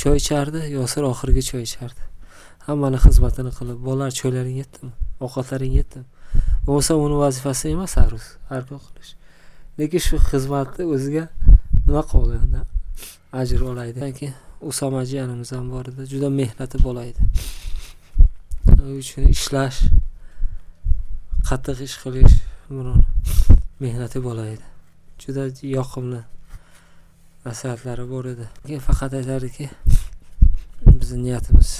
choy ichardi yosir oxirgi choy ichardi. Hammani xizmatini qilib bolalar choylaring yetdimi? Ovqatlaring yetdimi? Bo'lmasa uni vazifasi emas har har kun qilish. Lekin shu xizmatni o'ziga nima qilganda ajr olaydi. Keyin usoma jiyanimiz ham bor edi. Juda mehnati bola edi. U uchun ishlash qattiq ish qilish buni mehnati bola edi. Juda yoqimli nasihatlari bor edi. Lekin faqat aytardiki bizni niyatimiz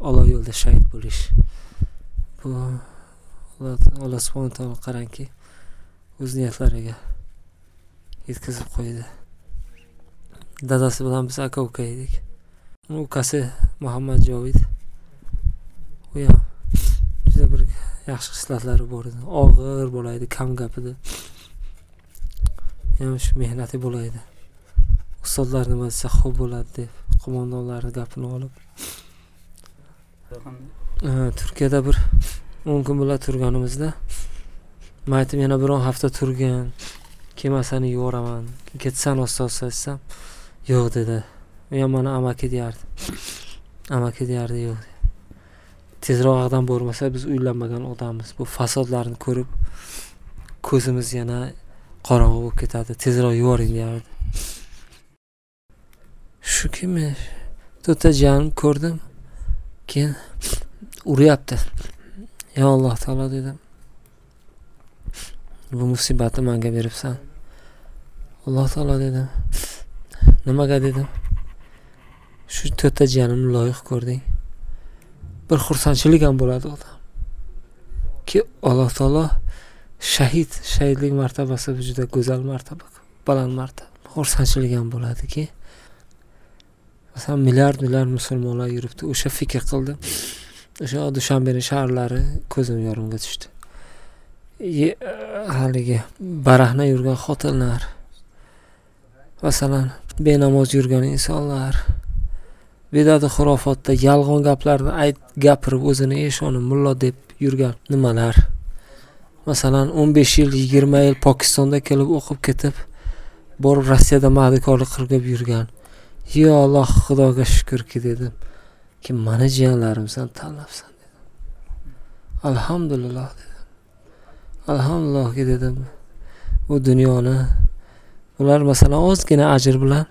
olov yo'lida shahid bo'lish. Bu alloh subhana taolo qarangki o'z niyatlariga yetkazib qo'ydi. Dadasi bilan biz aka uka edik ukasi muhammad jovid. U ham juda bir yaxshi xislatlari bor edi. Og'ir bola edi kam gap edi ham shu mehnati bola edi ustozlar nima desa xo'p bo'ladi deb qo'mondonlarni gapini olib. Turkiyada bir o'n kun bilan turganimizda man aytdim yana biron hafta turgin keyin seni yuboraman ketsan ustoz desam yo'q dedi. U ham mani amaki deyardi. Amaki deyardi yo'q tezroq yoqdan bormasa biz uylanmagan odammiz. Bu fasodlarni ko'rib ko'zimiz yana qorong'i bo'lib ketadi. Tezroq yuboring deyardi. Shuki men to'rtta jiyanim ko'rdim. Keyin uryapti. Yo alloh taolo dedim. Bu musibatni manga beribsan. Alloh taolo dedim. Nimaga dedim? Shu to'rtta jiyanimni loyiq ko'rding. Bir xursandchilik ham bo'ladi odam. Ki alloh taolo shahid shahidlik martabasi juda go'zal martaba baland martaba xursandchilik ham bo'ladiki. Masalan milliard milliard musulmonlar yuribdi. O'sha fikr qildim. O'sha dushanbeni shaharlari ko'zim yorimga tushdi. Haligi barahna yurgan xotinlar masalan benamoz yurgan insonlar bedati xurofotda yolg'on gaplarni ayt gapirib o'zini eshoni mullo deb yurgan nimalar? Masalan o'n besh yil yigirma yil pokistonda kelib o'qib ketib borib rossiyada ma'dikorlik qilib yurgan. Yo alloh xudoga shukurki dedim. Ki mani jiyanlarimsan tanlabsan dedim. Alhamdulillah dedim. Alhamdulillahga dedim. Bu dunyoni ular masalan ozgina ajr bilan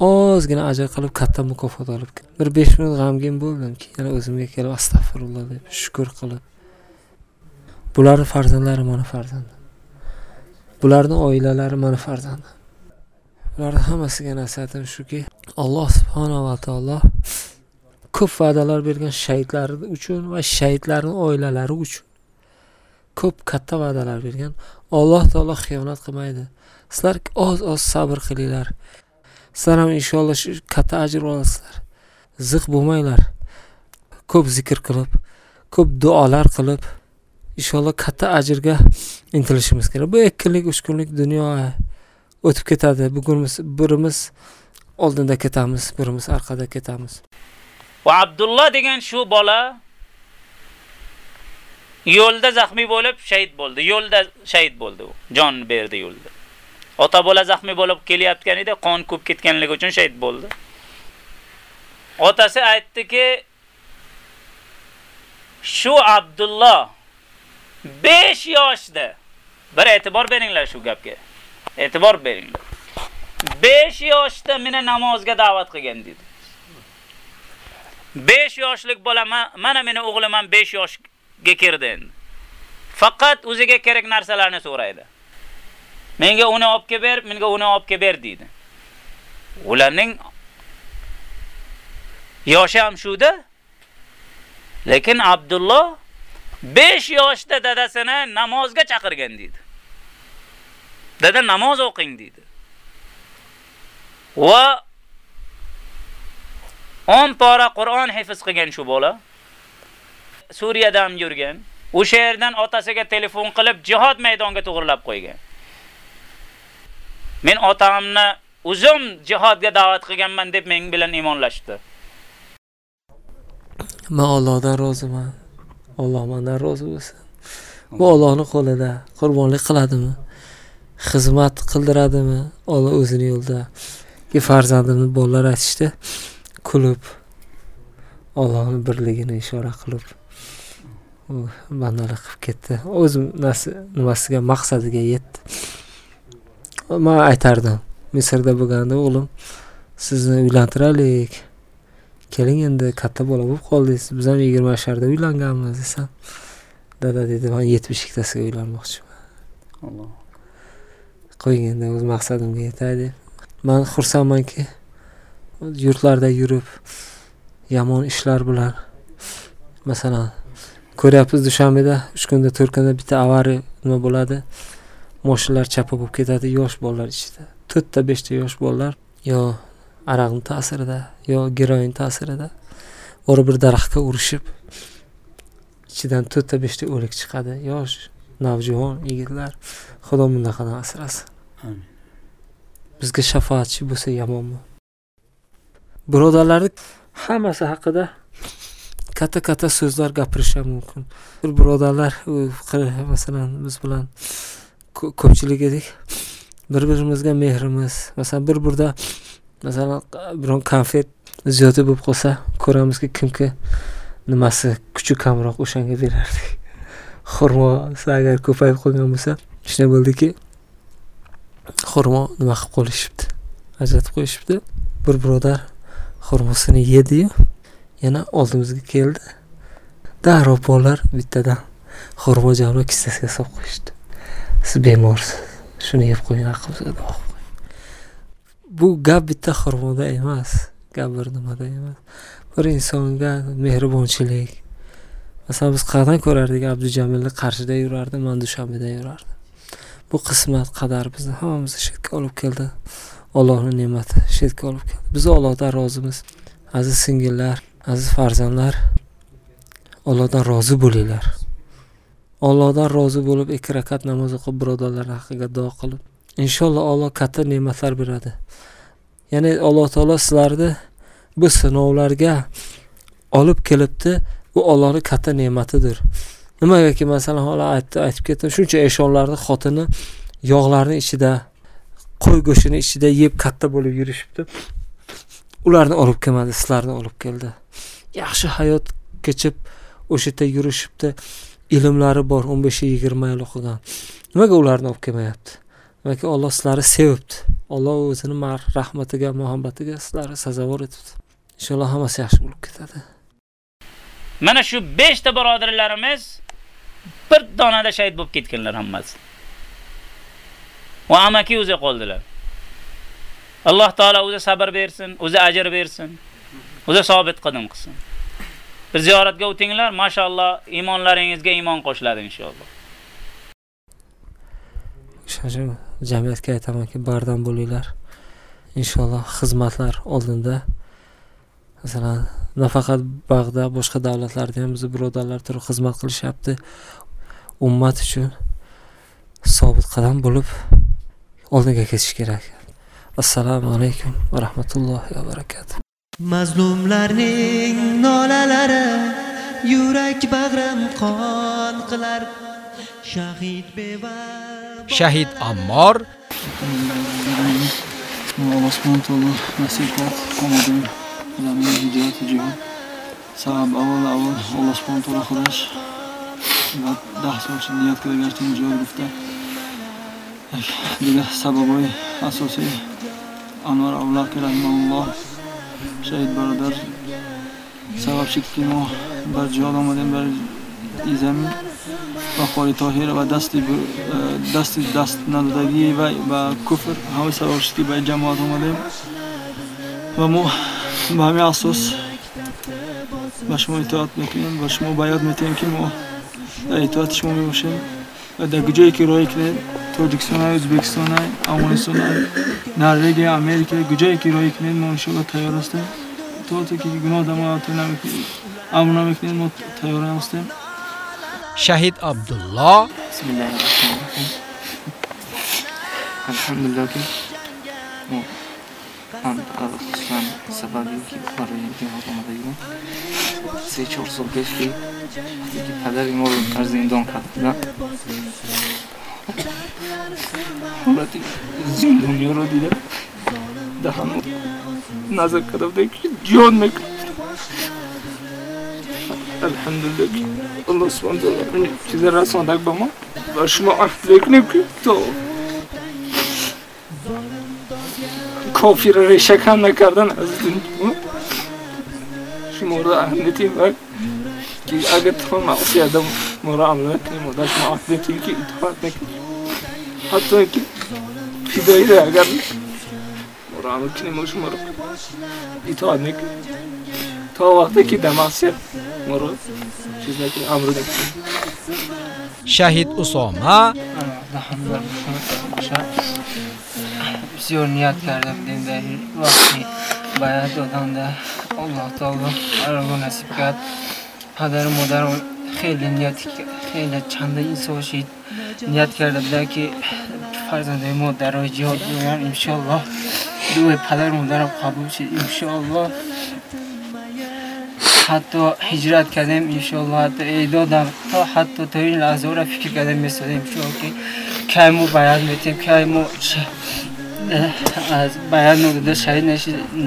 ozgina ajr qilib katta mukofot olib bir besh minut g'amgin bo'ldimki yana o'zimga kelib astag'firulloh deb shukur qilib. Bularni farzandlari mani farzandim bularni oilalari mani farzandim bularni hammasiga nasihatim shuki alloh subhanava taolo ko'p va'dalar bergan shahidlari uchun va shahidlarni oilalari uchun ko'p katta va'dalar bergan alloh taolo xiyonat qilmaydi. Sizlar oz oz sabr qilinglar. Sizlar ham inshaalloh shu katta ajr olasizlar. Ziq bo'lmanglar. Ko'p zikr qilib ko'p duolar qilib inshaalloh katta ajrga intilishimiz kerak. Bu ikki kunlik uch kunlik dunyo o'tib ketadi. Bugun birimiz oldinda ketamiz birimiz orqada ketamiz. Va abdulloh degan shu bola yo'lda zaxmiy bo'lib shahid bo'ldi. Yo'lda shahid bo'ldi u. Jon berdi yo'lda. Ota bola zaxmi bo'lib kelyaptgan edi qon ko'p ketganligi uchun shahid bo'ldi. Otasi aytdiki shu abdulloh 5 yoshda bir e'tibor beringlar shu gapga e'tibor beringlar. 5 yoshda meni namozga da'vat qilgan dedi. 5 yoshlik bola mana meni o'g'lim ham 5 yoshga kirdi endi. Faqat o'ziga kerak narsalarni so'raydi. Menga uni olib kelib ber menga uni olib kelib ber deydi ularning yoshi ham shuda lekin abdulloh 5 yoshda dadasini namozga chaqirgan deydi. Dada namoz o'qing deydi. Va 10 pora Qur'on hifz qilgan shu bola. Suriyada ham yurgan. O'sha yerdan otasiga telefon qilib jihad maydoniga to'g'rilab qo'ygan. Men otamni o'zim jihodga da'vat qilganman deb men bilan iymonlashdi. Men Allohdan roziman. Alloh mendan rozi bo'lsin. Bu Allohning qo'lida. Qurbonlik qiladimi? Xizmat qildiradimi? Alloh o'zini yo'lida. Ki farzandimni bolalar aytishdi, kulib Allohning birligini ishora qilib u bandalik qilib ketdi. O'z nimasiga maqsadiga yetdi. Men aytardim, Misrda bo'lganda o'g'lim, sizni uylantiraylik. Keling endi katta bola bo'lib qoldingiz. Biz ham 20 yosharda uylanganmiz desam, dada dedi, men 72tasiga uylanmoqchiman. Alloh. Qo'ying endi o'z maqsadimga yetay deb. Men xursandmanki, yurtlarda yurib, yomon ishlar bilan masalan, ko'ryapmiz Dushanbeda 3 kunda 4 kunda bitta avariya nima bo'ladi? Mashinalar chapa bo'lib ketadi yosh bolalar ichida. 4 ta 5 ta yosh bolalar yo araqning ta'sirida, yo geroin ta'sirida borib bir daraxtga urishib ichidan 4 ta 5 ta o'lik chiqadi. Yosh, navjuvon yigitlar. Xudo bunaqadan asrasin. Amin. Bizga shafoatchi bo'lsa yomonmi? Birodarlarning hammasi haqida katta-katta so'zlar gapirish ham mumkin. Bir birodarlar masalan biz bilan ko'pchilik edik. Bir-birimizga mehrimiz, masalan bir-birda masalan biron konfet ziyoda bo'lib qolsa, ko'ramizki kimki nimasi kuchi kamroq o'shanga berardik. Xurmo agar ko'payib qolgan bo'lsa, shunday bo'ldiki, xurmo nima qilib qo'yishibdi. Ajratib qo'yishibdi. Bir birodar xurmosini yediyu yana oldimizga keldi. Darrov bolalar bittadan xurmo jamlab kissasiga solib qo'yishdi. Siz bemorsiz. Shuni yeb qo'ying, aqlingizga duo qo'ying. Bu gap bitta xurmoda emas, gap bir nimada emas. Bir insonga mehribonchilik. Masalan, biz qayerdan ko'rardik Abdujamilni Qarshida yurardi, man Dushanbeda yurardim. Bu qismat qadar bizni hammamizni shetga olib keldi. Allohning ne'mati shetga olib keldi. Biz Allohdan rozimiz. Aziz singillar, aziz farzandlar, Allohdan rozi bo'linglar. Allohdan rozi bo'lib ikki rakat namoz o'qib birodarlar haqqiga duo qilib, inshaalloh Alloh katta ne'matlar beradi. Ya'ni Alloh taolo sizlarni bu sinovlarga olib kelibdi. Bu Allohning katta ne'matidir. Nimagaki masalan hali aytdi, aytib ketdim, shuncha eshonlarni xotini yog'larning ichida, qo'y go'shtini ichida yeb katta bo'lib yurishibdi. Ularni olib kelmadi, sizlarni olib keldi. Yaxshi hayot kechib o'sha yerda yurishibdi. Ilmlari bor, 15-20 yil o'qigan. Nimaga ularni olib kelmayapti? Demak, Alloh sizlarni sevibdi. Alloh o'zining rahmatiga, muhabbatiga sizlarni sazovor etibdi. Inshaalloh hammasi yaxshi bo'lib ketadi. Mana shu 5 ta birodarlarimiz bir donada shahid bo'lib ketganlar hammasi. Va amaki o'zi qoldilar. Alloh taolo o'zi sabr bersin, o'zi ajr bersin. O'zi sobit qadam qilsin. Bir ziyoratga o'tinglar, mashalloh, iymonlaringizga iymon qo'shiladi inshaalloh. Shuning jamiyatga aytamanki, bardam bo'linglar. Inshaalloh xizmatlar oldinda masalan nafaqat Bag'dad, boshqa davlatlarda ham biz birodarlar turib xizmat qilishyapti ummat uchun sobit qadam bo'lib oldinga ketish kerak assalomu alaykum va rahmatullohi va barakatuh mazlumlarning nolalari yurak bag'rim qon qilar. Shahid beva shahid ammor. Alloh subhanahu taolo nasihat omadin ularning hijrati jihod sabab avval avval alloh subhanahu taolo va uchun niyat qilgan joy gufta шояд бародар сабаб шид ки мо бар ҷиҳод омадем бар и замин. Ба қори тоҳир ва дасти э, дасти даст надодагӣ ва ба куфр ҳамаи сабаб шид ки ба ҷамоат омадем. Ва мо ба ҳамин асос ба шумо итоат мекунем ва шумо ба ёд метиҳем ки мо дар итоати шумо мебошем. Ва дар куҷое ки роӣ кунед Tacik sanayi, Özbekistan sanayi, Afgan sanayi, Norvegiya, Amerika, gujayi ки роҳе кунед мо иншоалло тайёр ҳастем. То те ки гуноҳ да мо амр намекунед мо тайёр ҳастем. Шаҳид Абдулло Бисмиллаҳи роҳмани роҳим. Алҳамдулилла ки мо ислам сабаби ки барои имтиҳон омадагиам се чор сол пеш ки падари моро дар зиндон карданд Murat zindon yoro dile da hanu nazar kadavdaki John Mc Elhamdülillah. Ki Allah subhanahu wa ta'ala size rasyon adak bama başıma artık ne ki to kofire reşakan nakardan azdın şimdi orada ahmetim var ki agat falan masya adamı معاصی آدم معامله کنی مدت معاصیتی که اطاعت نکنی حتی اینکه فدایی را اگر معامله کنی ما شما را اطاعت نکنی تا وقتی که در معصیت ما را چیز نکنی امر نکنی Shahid Usoma بسیار نیت کرده بودیم در این وقتی باید دادنده الله تعالی رو نصیب کرد پدر و مادر хеле ният хеле чанда ин солшид ният карда буда ки фарзандаи мо дар роҳи ҷиҳод биёянд иншоаллоҳ. Дуои падару мадарам қабул шид иншоаллоҳ. Ҳатто ҳиҷрат кардем иншоаллоҳ. Ҳатто эъдодам то ҳатто то ин лаҳзаора фикр карда меистодем иншоаллоҳ ки кай мо баян метем кай мо э, аз баян нодода шаҳид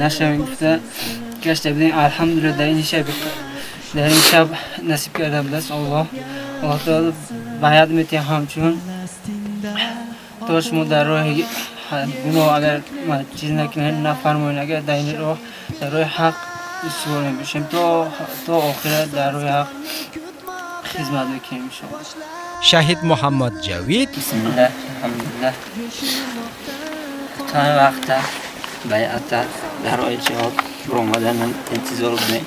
нашавем. Гуфта гашта будем алҳамдулилла дар ин шаби در این شب نصیب کرده بود است الله الله تعالی باید میتیم همچون تا شما در راه گناه اگر چیز نکنین نفرمایین اگر در این راه در راه حق سوال بشیم تا تا آخرت در راه حق خدمت بکنیم شما Shahid Muhammad Javid Bismillah, alhamdulillah. چند وقت بیعت در راه جهاد رو آمدن من انتظار بودیم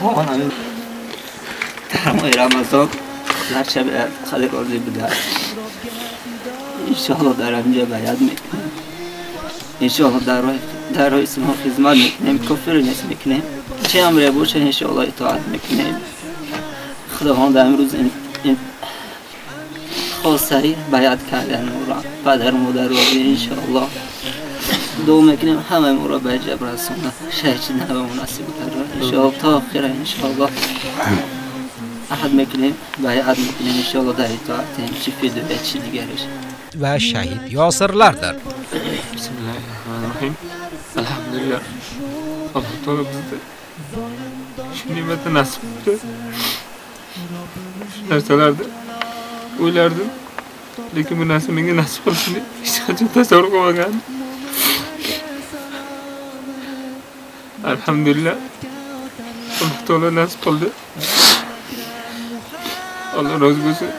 در ماه رمضان در شب روزی بوده. انشاءالله در اینجا بیعت می‌کنیم انشاءالله در راه در راه اسلام خدمت می‌کنیم کفر نیست می‌کنیم چه امره باشه انشاءالله اطاعت می‌کنیم خداوند امروز این خاصه بیعت کردن را پدر مادر را انشاءالله. دو میکنیم همه ما را به جبر رسونه شهید نبه مناسب کرده انشاءالله تا آخر انشاءالله احد میکنیم بیعت میکنیم انشاءالله در اطاعتیم چی فیدو به چی دیگرش va Shahid Yosirlardir. Bismillahirrahmanirrahim. Alhamdulillah. Alloh taolo bizga shu ne'matni nasib qildi. Shu narsalarni o'ylardim. Lekin bu narsa menga nasib qilishini hech qachon tasavvur qilmagandim. Alhamdulillah. Alloh taolo nasib qildi. Alloh rozi bo'lsin.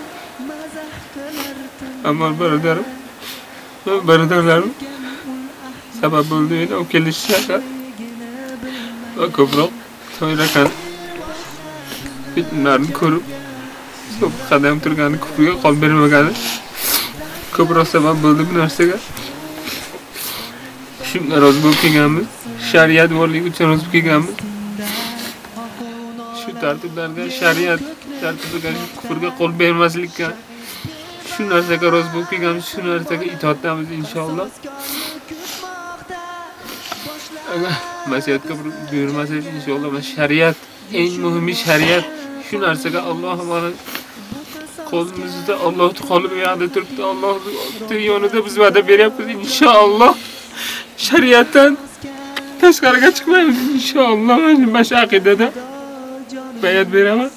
Amal birodarim va birodarlarim sabab bo'ldi meni olib kelishishga va ko'proq to'yrakan filmlarni ko'rib ko'p qadam turgani ko'piga qolib bermagani ko'proq sabab bo'ldi bu narsaga shunga rozi bo'lib kelganmiz shariat borligi uchun rozi kelganmiz shu tartiblarga shariat tartibiga kufrga qo'l bermaslikka shu narsaga rozi bo'lib kelganmiz shu narsaga itoatdamiz inshaalloh. Agar masiyatga buyurmasak inshaalloh mana shariat eng muhimi shariat. Shu narsaga alloh mana qo'limizda Alloh qo'li bu yoqda turibdi allohni yonida biz va'da beryapmiz inshaalloh. Shariatdan tashqariga chiqmaymiz inshaalloh mana shu aqidada bayat beraman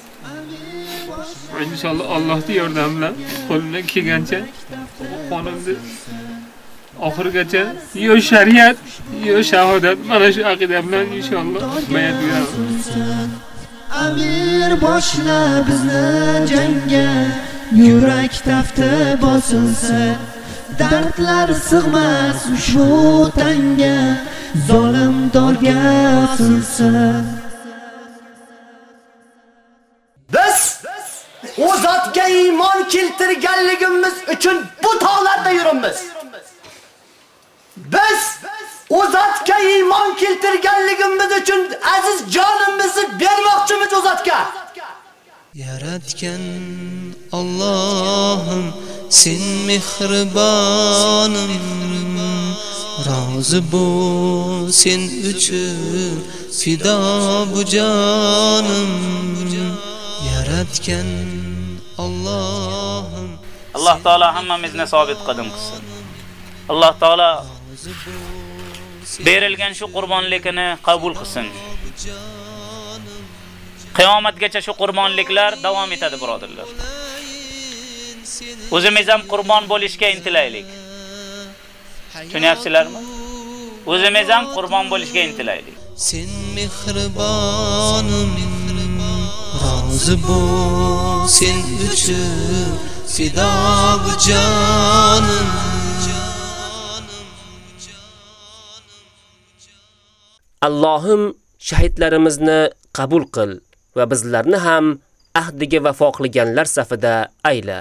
inshaalloh allohni yordami bilan qo'limdan kelgancha qonimni oxirigacha yo shariat yo shahodat mana shu aqida bilan inshaalloh bayat beraman amir boshla bizni jangga yurak tafti bosilsa dardlar sig'mas ushbu tanga zolim dorga osilsa Biz keltirganligimiz uchun bu tog'larda yuribmiz. Biz o zotga iymon keltirganligimiz uchun aziz jonimizni bermoqchimiz o zotga. Yaratgan Allohim sen mehribonim rozi bo'l sen uchun fido bu jonim yaratgan Allohim alloh taolo hammamizni sobit qadam qilsin. Alloh taolo berilgan shu qurbonlikni qabul qilsin. Qiyomatgacha shu qurbonliklar davom etadi birodarlar. O'zimiz ham qurbon bo'lishga intilaylik. Tushunyapsizlarmi o'zimiz ham qurbon bo'lishga intilaylik. Sen mehribonim rozi bo'l. Sen uchun fido bu jonim. Allohim shahidlarimizni qabul qil va bizlarni ham ahdiga vafo qilganlar safida ayla.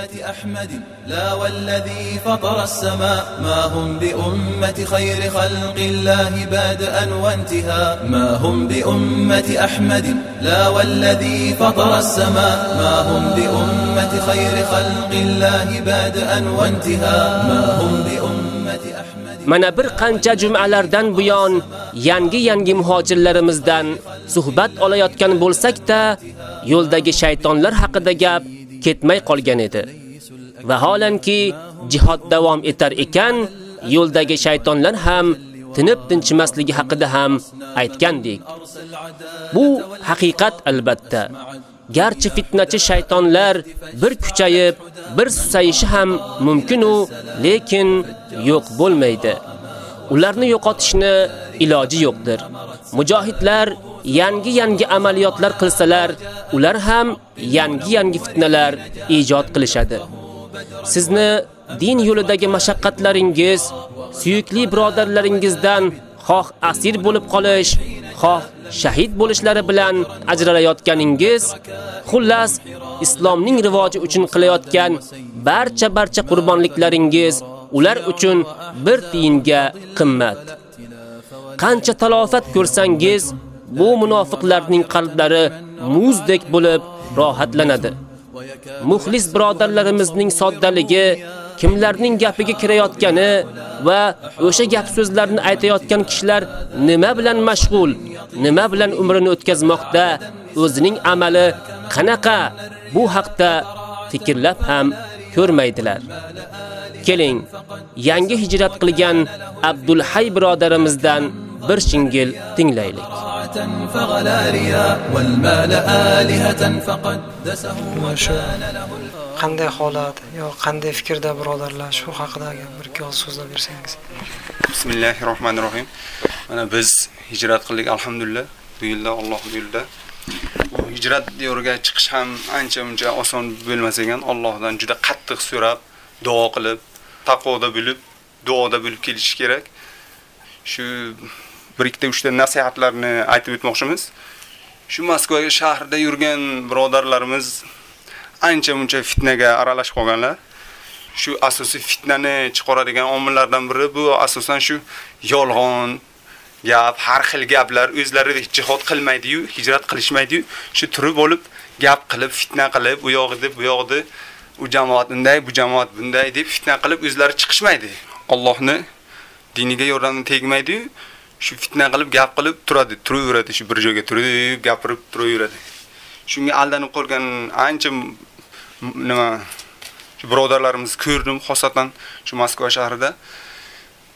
بأمة أحمد لا والذي فطر السماء. ما هم بأمة خير خلق الله بادئا وانتهاء. ما هم بأمة أحمد لا والذي فطر السماء. ما هم بأمة خير خلق الله بادئا وانتهاء. ما هم بأمة أحمد. Mana bir qancha jumalardan buyon yangi-yangi muhojirlarimizdan suhbat olayotgan bo'lsak-da, yo'ldagi shaytonlar haqida gap ketmay qolgan edi. Vaholanki jihad davom etar ekan, yo'ldagi shaytonlar ham tinib tinchimasligi haqida ham aytgandik. Bu haqiqat albatta. Garchi fitnachi shaytonlar bir kuchayib, bir susayishi ham mumkin u, lekin yo'q bo'lmaydi. Ularni yo'qotishni iloji yo'qdir. Mujohidlar yangi-yangi amaliyotlar qilsalar, ular ham yangi-yangi fitnalar ijod qilishadi. Sizni din yo'lidagi mashaqqatlaringiz, suyukli birodarlaringizdan xoh asir bo'lib qolish, xoh shahid bo'lishlari bilan ajralayotganingiz, xullas islomning rivoji uchun qilayotgan barcha-barcha qurbonliklaringiz ular uchun bir tiyinga qimmat. Qancha talofat ko'rsangiz, bu munofiqlarning qalblari muzdek bo'lib rohatlanadi. Muxlis birodarlarimizning soddaligi, kimlarning gapiga kirayotgani va o'sha gap so'zlarni aytayotgan kishilar nima bilan mashg'ul, nima bilan umrini o'tkazmoqda, o'zining amali qanaqa bu haqda fikrlab ham ko'rmaydilar. Keling, yangi hijrat qilgan Abdulhay birodarimizdan bir shingil tinglaylik. Qanday holat yo qanday fikrda birodarlar shu haqida agar bir ikki oz so'zlab bersangiz. Bismillahi rohmanir rohim mana biz hijrat qildik alhamdulillah. Bu yilda Alloh yo'lida bu hijrat yo'liga chiqish ham ancha muncha oson bo'lmas ekan. Allohdan juda qattiq so'rab duo qilib taqvoda bo'lib duoda bo'lib kelish kerak. Shu bir ikkita uchta nasihatlarni aytib o'tmoqchimiz shu Moskva shahrida yurgan birodarlarimiz ancha muncha fitnaga aralashib qolganlar. Shu asosiy fitnani chiqaradigan omillardan biri bu asosan shu yolg'on gap, har xil gaplar o'zlari jihad qilmaydi-yu, hijrat qilishmaydi-yu, shu turib olib, gap qilib, fitna qilib, u yoqda, bu yoqda u jamoat unday, bu jamoat bunday deb fitna qilib o'zlari chiqishmaydi. Allohni diniga yordam tegmaydi-yu, shu fitna qilib, gap qilib turadi, turaveradi, shu bir joyga turib, gapirib turaveradi. Shunga aldanib qolgan ancha nima shu birodarlarimiz ko'rdim, xosatan shu Moskva shahrida.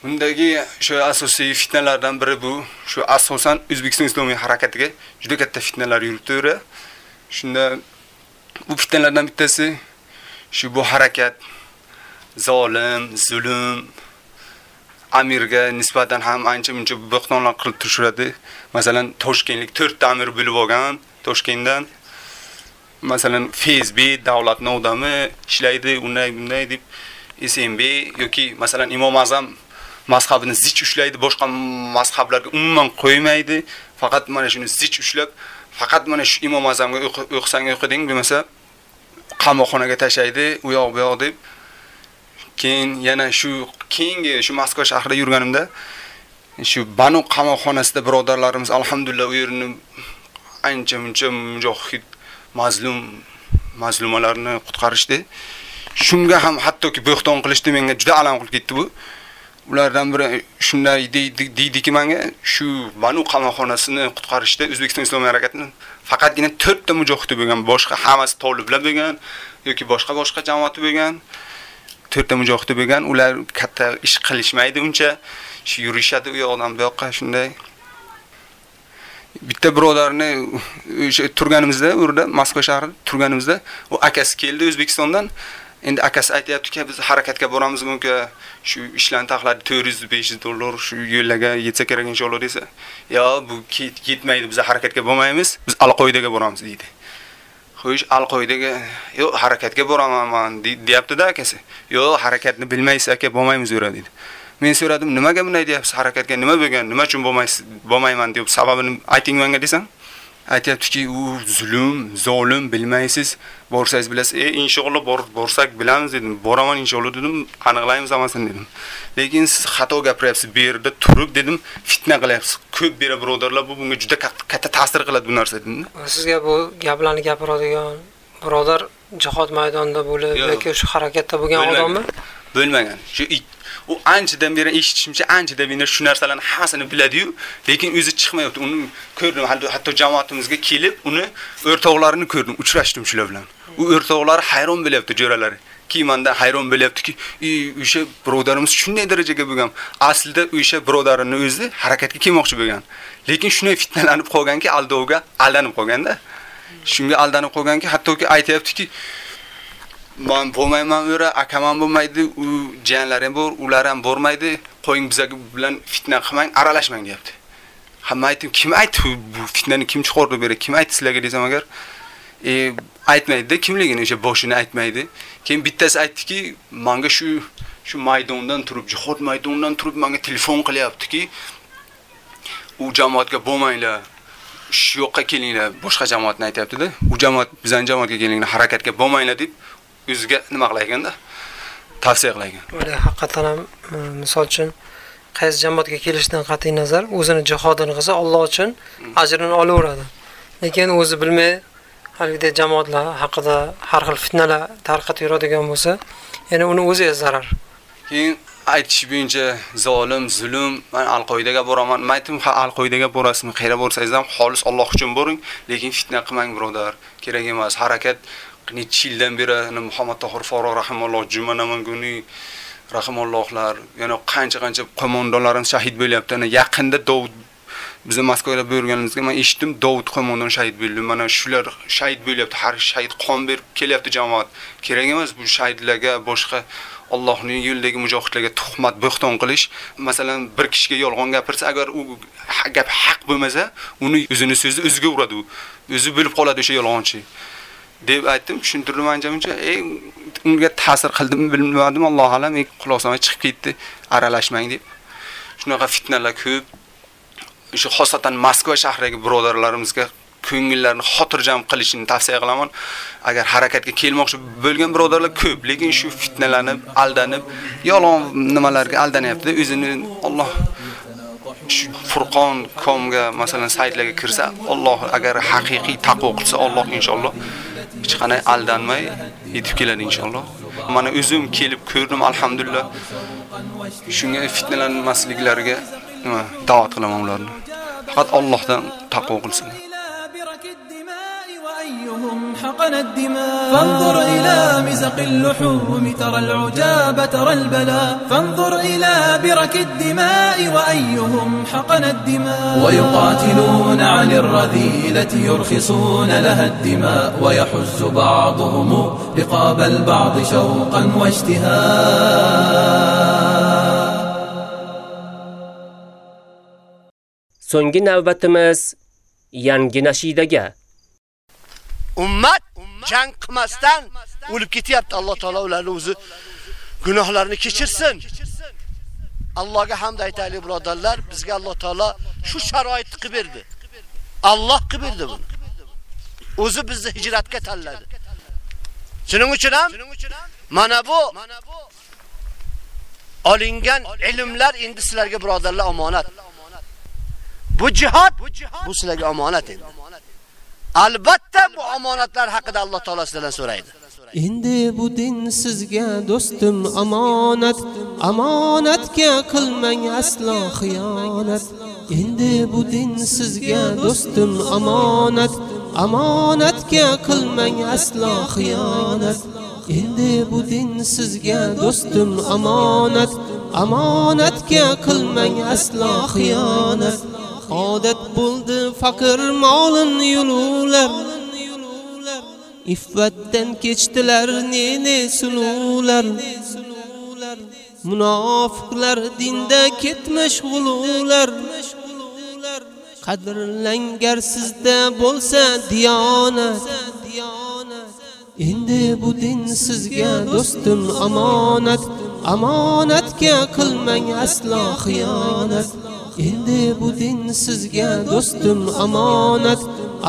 Bundagi shu asosiy fitnalardan biri bu, shu asosan O'zbekiston islomiy harakatiga juda katta fitnalar yurib turadi. Shunda bu fitnalardan bittasi shu bu harakat zolim, zulm, amirga nisbatan ham ancha muncha bo'xtonlar qilib turishadi. Masalan, Toshkentlik 4 ta amir bo'lib olgan Toshkentdan masalan Fezbi davlatning odami ishlaydi, unday bunday deb SMB yoki masalan Imom Azam mazhabini zich ushlaydi, boshqa mazhablarga umuman qo'ymaydi. Faqat mana shuni zich ushlab, faqat mana shu imom azamga o'qisang o'qiding bo'lmasa qamoqxonaga tashlaydi u yoq bu yoq deb keyin yana shu keyingi shu Moskva shahrida yurganimda shu Banu qamoqxonasida birodarlarimiz alhamdulillah u yerni ancha muncha mujohid mazlum mazlumalarni qutqarishdi. Shunga ham hattoki bo'xton qilishdi menga juda alam qilib ketdi bu. Ulardan biri shunday deydiki menga shu Banu qamoqxonasini qutqarishda O'zbekiston Islomiy harakatining faqatgina 4 ta mujohidi bo'lgan, boshqa hammasi toliblar bo'lgan yoki boshqa boshqa jamoati bo'lgan. 4 ta bo'lgan, ular katta ish qilishmaydi uncha. Shu yurishadi u yoqdan bu yoqqa shunday. bitta birodarni o'sha turganimizda u yerda Moskva shahrida turganimizda u akasi keldi O'zbekistondan. Endi akasi aytyaptiki biz harakatga boramiz mumkin. Shu ishlarni taxladi 400-500 dollar shu yo'llarga yetsa kerak inshaalloh desa. Yo, bu yetmaydi, biz harakatga bormaymiz, biz Al-Qoidaga boramiz deydi. Qo'yish Al-Qoidaga yo'q, harakatga boraman de- deyapti-da akasi. Yo'q, harakatni bilmaysiz aka, bo'lmaymiz yura yerga dedi. Men so'radim, nimaga bunday deyapsiz? Harakatga nima bo'lgan? Nima uchun bo'lmaysiz? Bo'lmayman deb sababini ayting menga desam, aytayaptiki, u zulm, zolim bilmaysiz. Borsangiz bilasiz. E, inshaalloh bor borsak bilamiz dedim. Boraman inshaalloh dedim. Aniqlaymiz hammasini dedim. Lekin siz xato gapiryapsiz. Bu yerda turib dedim, fitna qilyapsiz. Ko'p bera birodarlar bu bunga juda katta- ta'sir qiladi bu narsa dedim. sizga bu gaplarni gapiradigan birodar jihod maydonida bo'lib yoki shu harakatda bo'lgan odammi Bo'lmagan. Shu u anchadan beri eshitishimcha anchadan beri shu narsalarni hammasini biladi-yu, lekin o'zi chiqmayapti. Uni ko'rdim, hatto- jamoatimizga kelib, uni o'rtoqlarini ko'rdim, uchrashdim shular bilan. U o'rtoqlari hayron bo'lyapti jo'ralari. Kiymanda hayron bo'lyaptiki, o'sha birodarimiz shunday darajaga bo'lgan. Aslida o'sha birodarini o'zi harakatga kelmoqchi bo'lgan. Lekin shunday fitnalanib qolganki, aldovga aldanib qolganda. Shunga aldanib qolganki, hattoki aytayaptiki, man bo'lmayman u yerda, akam ham bo'lmaydi, u jiyanlarim bor, ular ham bormaydi. Qo'ying bizaga bilan fitna qilmang, aralashmang deyapti. Hamma aytdim, kim aytdi bu- fitnani kim chiqardi bu yerga? Kim aytdi sizlarga desam agar, e aytmaydi kimligini, o'sha boshini aytmaydi. Keyin bittasi aytdiki, menga shu shu maydondan turib, jihod maydonidan turib menga telefon qilyaptiki, u jamoatga bo'lmanglar. Shu yoqqa kelinglar, boshqa jamoatni aytayapti-da. U jamoat bizning jamoatga kelinglar, harakatga bo'lmanglar deb o'ziga nima qilayganda tavsiya qilagan. Ular haqiqatan ham e, misol uchun qaysi jamoatga kelishidan qat'iy nazar o'zini jihodini qilsa Alloh uchun ajrini olaveradi. Lekin o'zi bilmay haligi jamoatlar haqida har xil fitnalar tarqatib yuradigan bo'lsa, ya'ni uni o'ziga zarar. Keyin aytish bo'yicha zolim, zulm, men Al-Qoidaga boraman. Men aytdim, ha Al-Qoidaga borasizmi? Qayerga borsangiz ham xolis Alloh uchun boring, lekin fitna qilmang, birodar. Kerak emas. Harakat necha yildan beri Muhammad Tohir Farruh rahimalloh Juma Namanguni rahimallohlar yana qancha-qancha qo'mondonlarimiz shahid bo'lyapti. Ana yaqinda Dovud biz Moskvada bo'lganimizga men eshitdim Dovud qo'mondon shahid bo'ldi. Mana shular shahid bo'lyapti. Har shahid qon berib kelyapti jamoat. Kerak emas bu shahidlarga boshqa Allohning yo'lidagi mujohidlarga tuhmat, bo'xton qilish, masalan, bir kishiga yolg'on gapirsa, agar u gap haq bo'lmasa, uni o'zini so'zi o'ziga uradi u. O'zi bo'lib qoladi o'sha yolg'onchi. Deb aytdim, tushuntirdim anchamuncha Ey, unga ta'sir qildimmi bilmadim, Alloh alam, quloqsamay quloq chiqib ketdi, aralashmang deb. Shunaqa fitnalar ko'p. shu xosatan Moskva shahridagi birodarlarimizga ko'ngillarni xotirjam qilishini tavsiya qilaman. Agar harakatga kelmoqchi bo'lgan birodarlar ko'p, lekin shu fitnalanib, aldanib, yolg'on nimalarga aldanyapti. O'zini Alloh shu Furqon komga masalan saytlarga kirsa, Alloh agar haqiqiy taqvo qilsa, Alloh inshaalloh hech qanday aldanmay yetib keladi inshaalloh. Mana o'zim kelib ko'rdim, alhamdulillah. Shunga fitnalanmasliklariga nima da'vat qilaman ularni. Faqat Allohdan taqvo qilsinlar. أيهم حقن الدماء؟ فانظر إلى مزق اللحوم ترى العجاب ترى البلاء. فانظر إلى برك الدماء وأيهم حقن الدماء؟ ويقاتلون عن الرذيلة يرخصون لها الدماء. ويحز بعضهم رقاب البعض شوقا واشتهاء So'nggi navbatimiz yangi nashidaga. Ummat jang qilmasdan o'lib ketyapti. Alloh taolo ularni o'zi gunohlarini kechirsin. Allohga hamd aytaylik birodarlar, bizga Alloh taolo shu sharoitni qilib berdi. Alloh qilib berdi buni. o'zi bizni hijratga tanladi. Shuning uchun ham mana bu olingan ilmlar endi sizlarga birodarlar omonat. Bu jihad bu sizlarga omonat endi. Albatta bu omonatlar haqida Alloh taolo so'raydi. Endi bu din sizga do'stim amonat, amonatga qilmang aslo xiyonat. Endi bu din sizga do'stim amonat, amonatga qilmang aslo xiyonat. Endi bu din sizga do'stim amonat, amonatga qilmang aslo xiyonat. Odat bo'ldi faqir molin yulular. Iffatdan kechdilar ne ne suluvlar. Munofiqlar dinda ketmish g'ulular. Qadrlangar sizda bo'lsa diyonat. Endi bu din sizga do'stim amonat, amonatga qilmang aslo xiyonat. Endi bu din sizga do'stim amonat,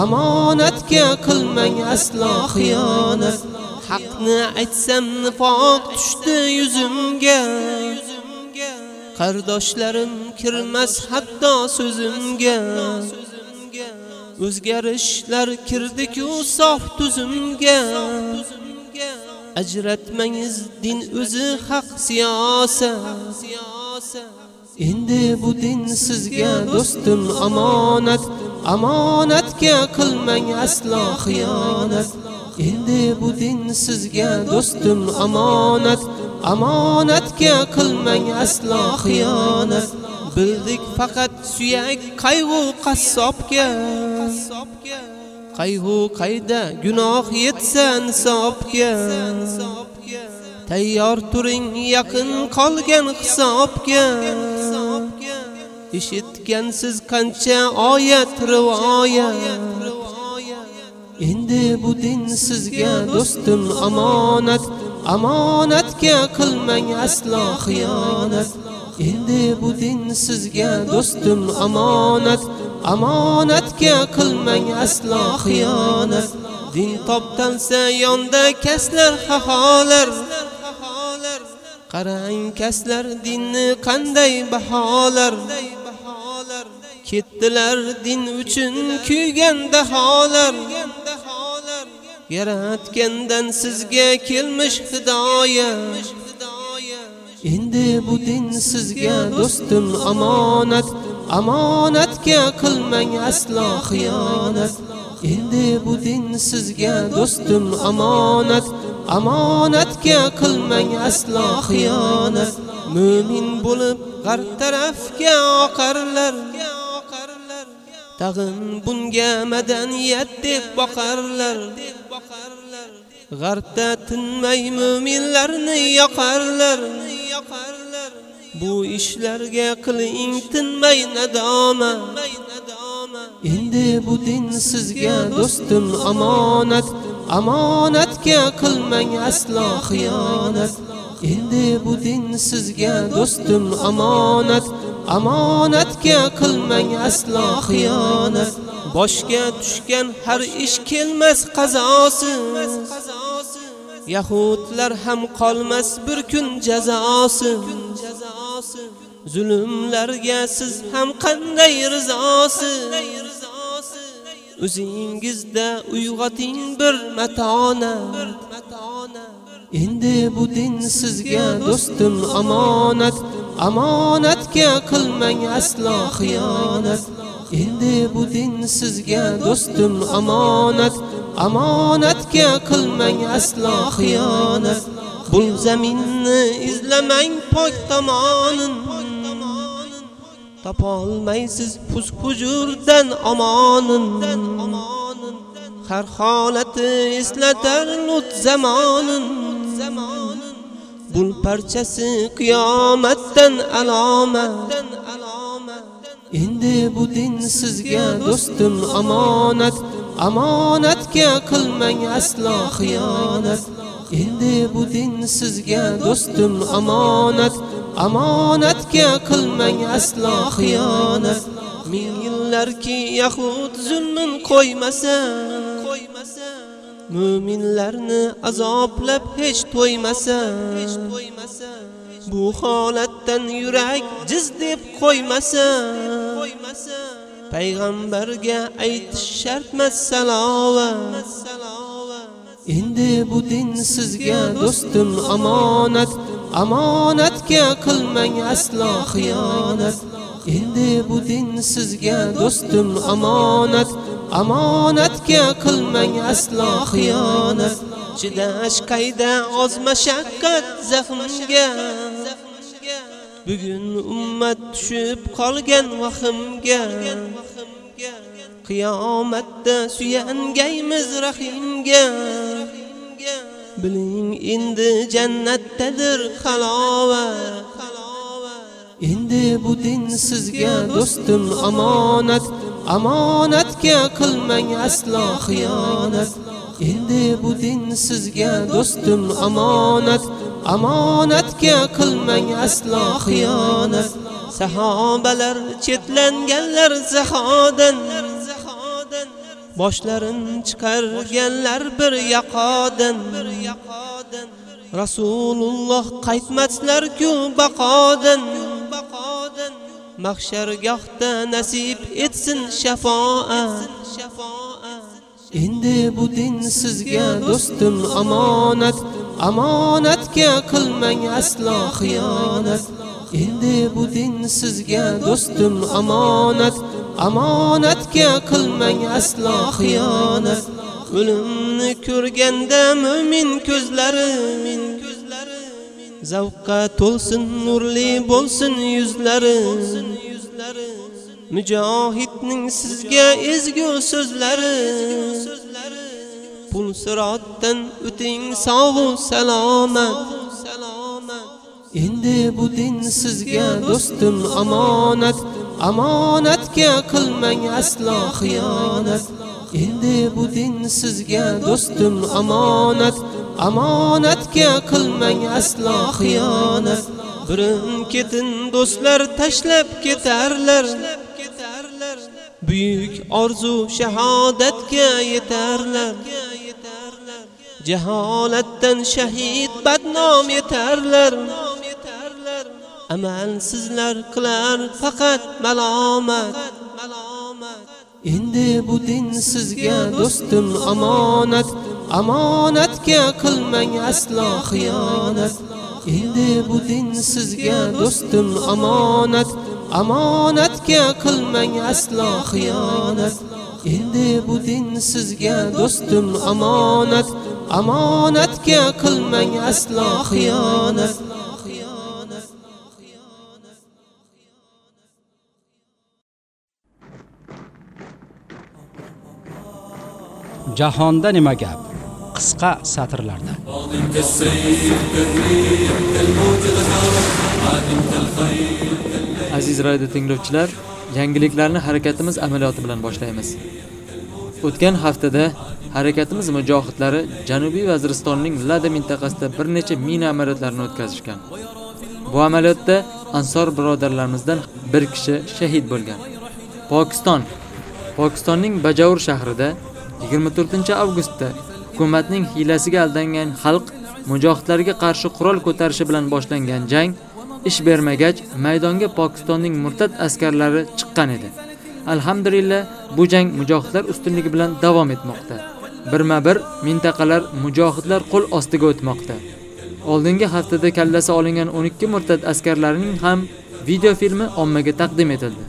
amonatga qilmang aslo xiyonat. Haqni aytsam nifoq tushdi yuzimga. Qardoshlarim kirmas hatto so'zimga. O'zgarishlar kirdi-ku sof tuzimga. Ajratmangiz din o'zi haq siyosat. Endi bu din sizga do'stim amonat, amonatga qilmang aslo xiyonat. Endi bu din sizga do'stim amonat, amonatga qilmang aslo xiyonat. Bildik faqat suyak qayg'u qassobga. Qayg'u qayda gunoh yetsa insobga Tayyor turing yaqin qolgan hisobga. Eshitgansiz qancha oyat rivoyat. Endi bu din sizga do'stim amonat, amonatga qilmang aslo xiyonat. Endi bu din sizga do'stim amonat, amonatga qilmang aslo xiyonat. Din toptansa yonda kaslar xaholar. Qarang kaslar dinni qanday baholar. Ketdilar din uchun kuygan daholar. Yaratgandan sizga kelmish hidoyat. Endi bu din sizga do'stim amonat, amonatga qilmang aslo xiyonat. Endi bu din sizga do'stim amonat, amonatga qilmang aslo xiyonat. Mu'min bo'lib g'arb tarafga oqarlar. Tag'in bunga madaniyat deb boqarlar. G'arbda tinmay mu'minlarni yoqarlar. Bu ishlarga qiling tinmay nadoma. Endi bu din sizga do'stim amonat, amonatga qilmang aslo xiyonat. Endi bu din sizga do'stim amonat, amonatga qilmang aslo xiyonat. Boshga tushgan har ish kelmas qazosiz Yahudlar ham qolmas bir kun jazosi. Zulmlarga siz ham qanday rizosiz O'zingizda uyg'oting bir matona. Endi bu din sizga do'stim amonat, amonatga qilmang aslo xiyonat. Endi bu din sizga do'stim amonat, amonatga qilmang aslo xiyonat. Bu zaminni izlamang pok tomonin. Topolmaysiz pus hujurdan omonin. Har holati eslatar lut zamonin. Bul parchasi qiyomatdan alomat. Endi bu din sizga do'stim amonat, amonatga qilmang aslo xiyonat. Endi bu din sizga do'stim amonat, amonatga qilmang aslo xiyonat. Ming yillarki yahud zulmin qo'ymasa, Mu'minlarni azoblab hech to'ymasa Bu holatdan yurak jiz deb qo'ymasa Payg'ambarga aytish shartmas salovat Endi bu din sizga do'stim amonat. Amonatga qilmang aslo xiyonat Endi bu din sizga do'stim amonat. Amonatga qilmang aslo xiyonat Chidash qayda oz mashaqqat zafmga. Bugun ummat tushib qolgan vahimga Qiyomatda suyangaymiz rahimga Biling endi jannatdadir halovat Endi bu din sizga do'stim omonat. Omonatga qilmang aslo xiyonat. Endi bu din sizga do'stim omonat. Omonatga qilmang aslo xiyonat. Sahobalar chetlanganlar zahodan Boshlarin chiqarganlar bir yaqodan bir yaqodan Rasululloh qaytmaslar-ku baqodan. Mahshargohda nasib etsin shafoat Endi bu din sizga do'stim omonat. Omonatga qilmang aslo xiyonat. Endi bu din sizga do'stim omonat. Amonatga qilmang aslo xiyonat. O'limni ko'rganda mu'min ko'zlari Zavqqa to'lsin nurli bo'lsin yuzlari. Mujohidning sizga ezgu so'zlari. Pul sirotdan o'ting sog'u salomat. Endi bu din sizga do'stim omonat Omonatga qilmang aslo xiyonat. Endi bu din sizga do'stim omonat Omonatga qilmang aslo xiyonat. Birin ketin do'stlar tashlab ketarlar. Buyuk orzu shahodatga yetarlar. Jaholatdan shahid badnom amal Amalsizlar qilar faqat malomat. Endi bu din sizga do'stim omonat. Omonatga qilmang aslo xiyonat. Endi bu din sizga do'stim omonat. Omonatga qilmang aslo xiyonat. Endi bu din sizga do'stim omonat. Omonatga qilmang aslo xiyonat Jahonda nima gap? Qisqa satrlarda. Aziz radio tinglovchilar, yangiliklarni harakatimiz amaliyoti bilan boshlaymiz. O'tgan haftada harakatimiz mujohidlari Janubiy Vaziristonning Lada mintaqasida bir necha mina amaliyotlarini o'tkazishgan. Bu amaliyotda Ansor birodarlarimizdan bir kishi shahid bo'lgan. Pokiston Pokistonning Bajavur shahrida 24-avgustda hukumatning hiylasiga aldangan xalq mujohidlarga qarshi qurol ko'tarishi bilan boshlangan jang ish bermagach maydonga Pokistonning murtad askarlari chiqqan edi. Alhamdulillah bu jang mujohidlar ustunligi bilan davom etmoqda. Birma-bir mintaqalar mujohidlar qo'l ostiga o'tmoqda. Oldingi haftada kallasi olingan 12 murtad askarlarining ham video filmi ommaga taqdim etildi.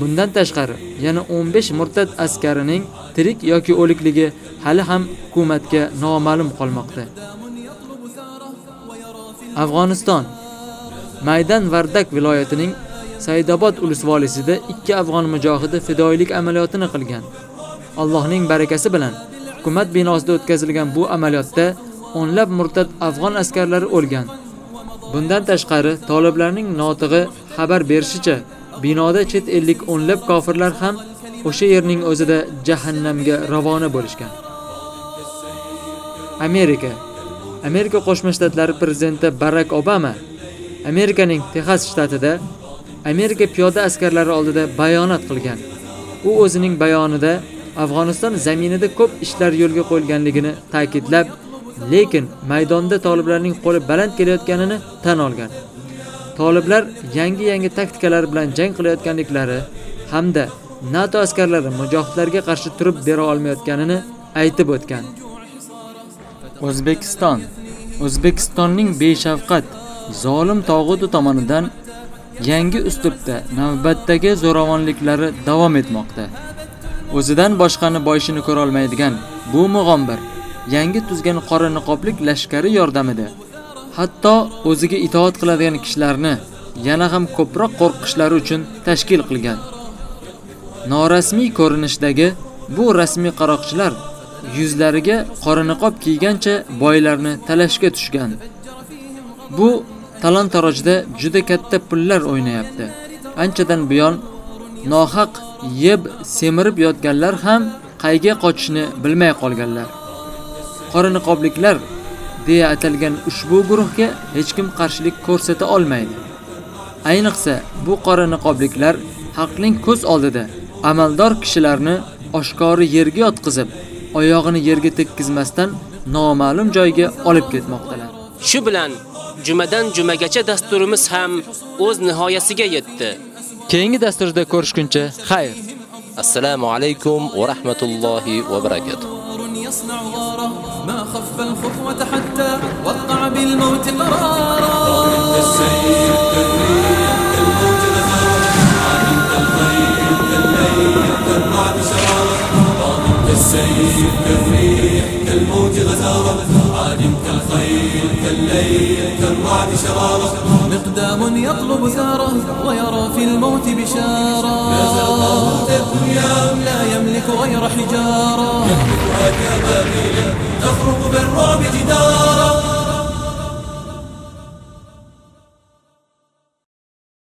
Bundan tashqari, yana 15 murtad askarining tirik yoki o'likligi hali ham hukumatga noma'lum qolmoqda. Afg'oniston Maydan Vardak viloyatining Saidobod ulusvolisida ikki afg'on mujohidi fidoilik amaliyotini qilgan. Allohning barakasi bilan hukumat binosida o'tkazilgan bu amaliyotda o'nlab murtad afg'on askarlari o'lgan. Bundan tashqari, toliblarning notig'i xabar berishicha, binoda chet ellik o'nlab kofirlar ham o'sha yerning o'zida jahannamga ravona bo'lishgan. Amerika Amerika Qo'shma Shtatlari prezidenti Barak Obama Amerikaning Texas shtatida Amerika piyoda askarlari oldida bayonot qilgan. U o'zining bayonida Afg'oniston zaminida ko'p ishlar yo'lga qo'yilganligini ta'kidlab, lekin maydonda toliblarning qo'li baland kelayotganini tan olgan. Toliblar yangi-yangi taktikalar bilan jang qilayotganliklari hamda NATO askarlari mujohidlarga qarshi turib bera olmayotganini aytib o'tgan. O'zbekiston O'zbekistonning beshafqat zolim tog'uti tomonidan yangi uslubda navbatdagi zo'ravonliklari davom etmoqda. O'zidan boshqani boyishini ko'ra olmaydigan bu mug'ombir yangi tuzgan qora niqoblik lashkari yordamida hatto o'ziga itoat qiladigan kishilarni yana ham ko'proq qo'rqishlari uchun tashkil qilgan. Norasmiy ko'rinishdagi bu rasmiy qaroqchilar yuzlariga qora niqob kiygancha boylarni talashga tushgan. Bu talon-tarojda juda katta pullar o'ynayapti. Anchadan buyon nohaq yeb semirib yotganlar ham qayga qochishni bilmay qolganlar. Qora niqobliklar deya atalgan ushbu guruhga hech kim qarshilik ko'rsata olmaydi. Ayniqsa bu qora niqobliklar haqning ko'z oldida amaldor kishilarni oshkori yerga yotqizib, oyog'ini yerga tekkizmasdan noma'lum joyga olib ketmoqdalar. Shu bilan jumadan jumagacha dasturimiz ham o'z nihoyasiga yetdi. Keyingi dasturda ko'rishguncha xayr. Assalomu alaykum va rahmatullohi va barakatuh. يصنع غارة ما خف الخطوة حتى وقع بالموت قرارا كالسيف ضامن كالسيف كالريح كالموت غزارة عادم كالخيل كالليل كالرعد شرارة. مقدام يطلب ثاره ويرى في الموت بشارة. لا يملك غير حجارة. يملكها كبابيل تخرق بالرعب جدارا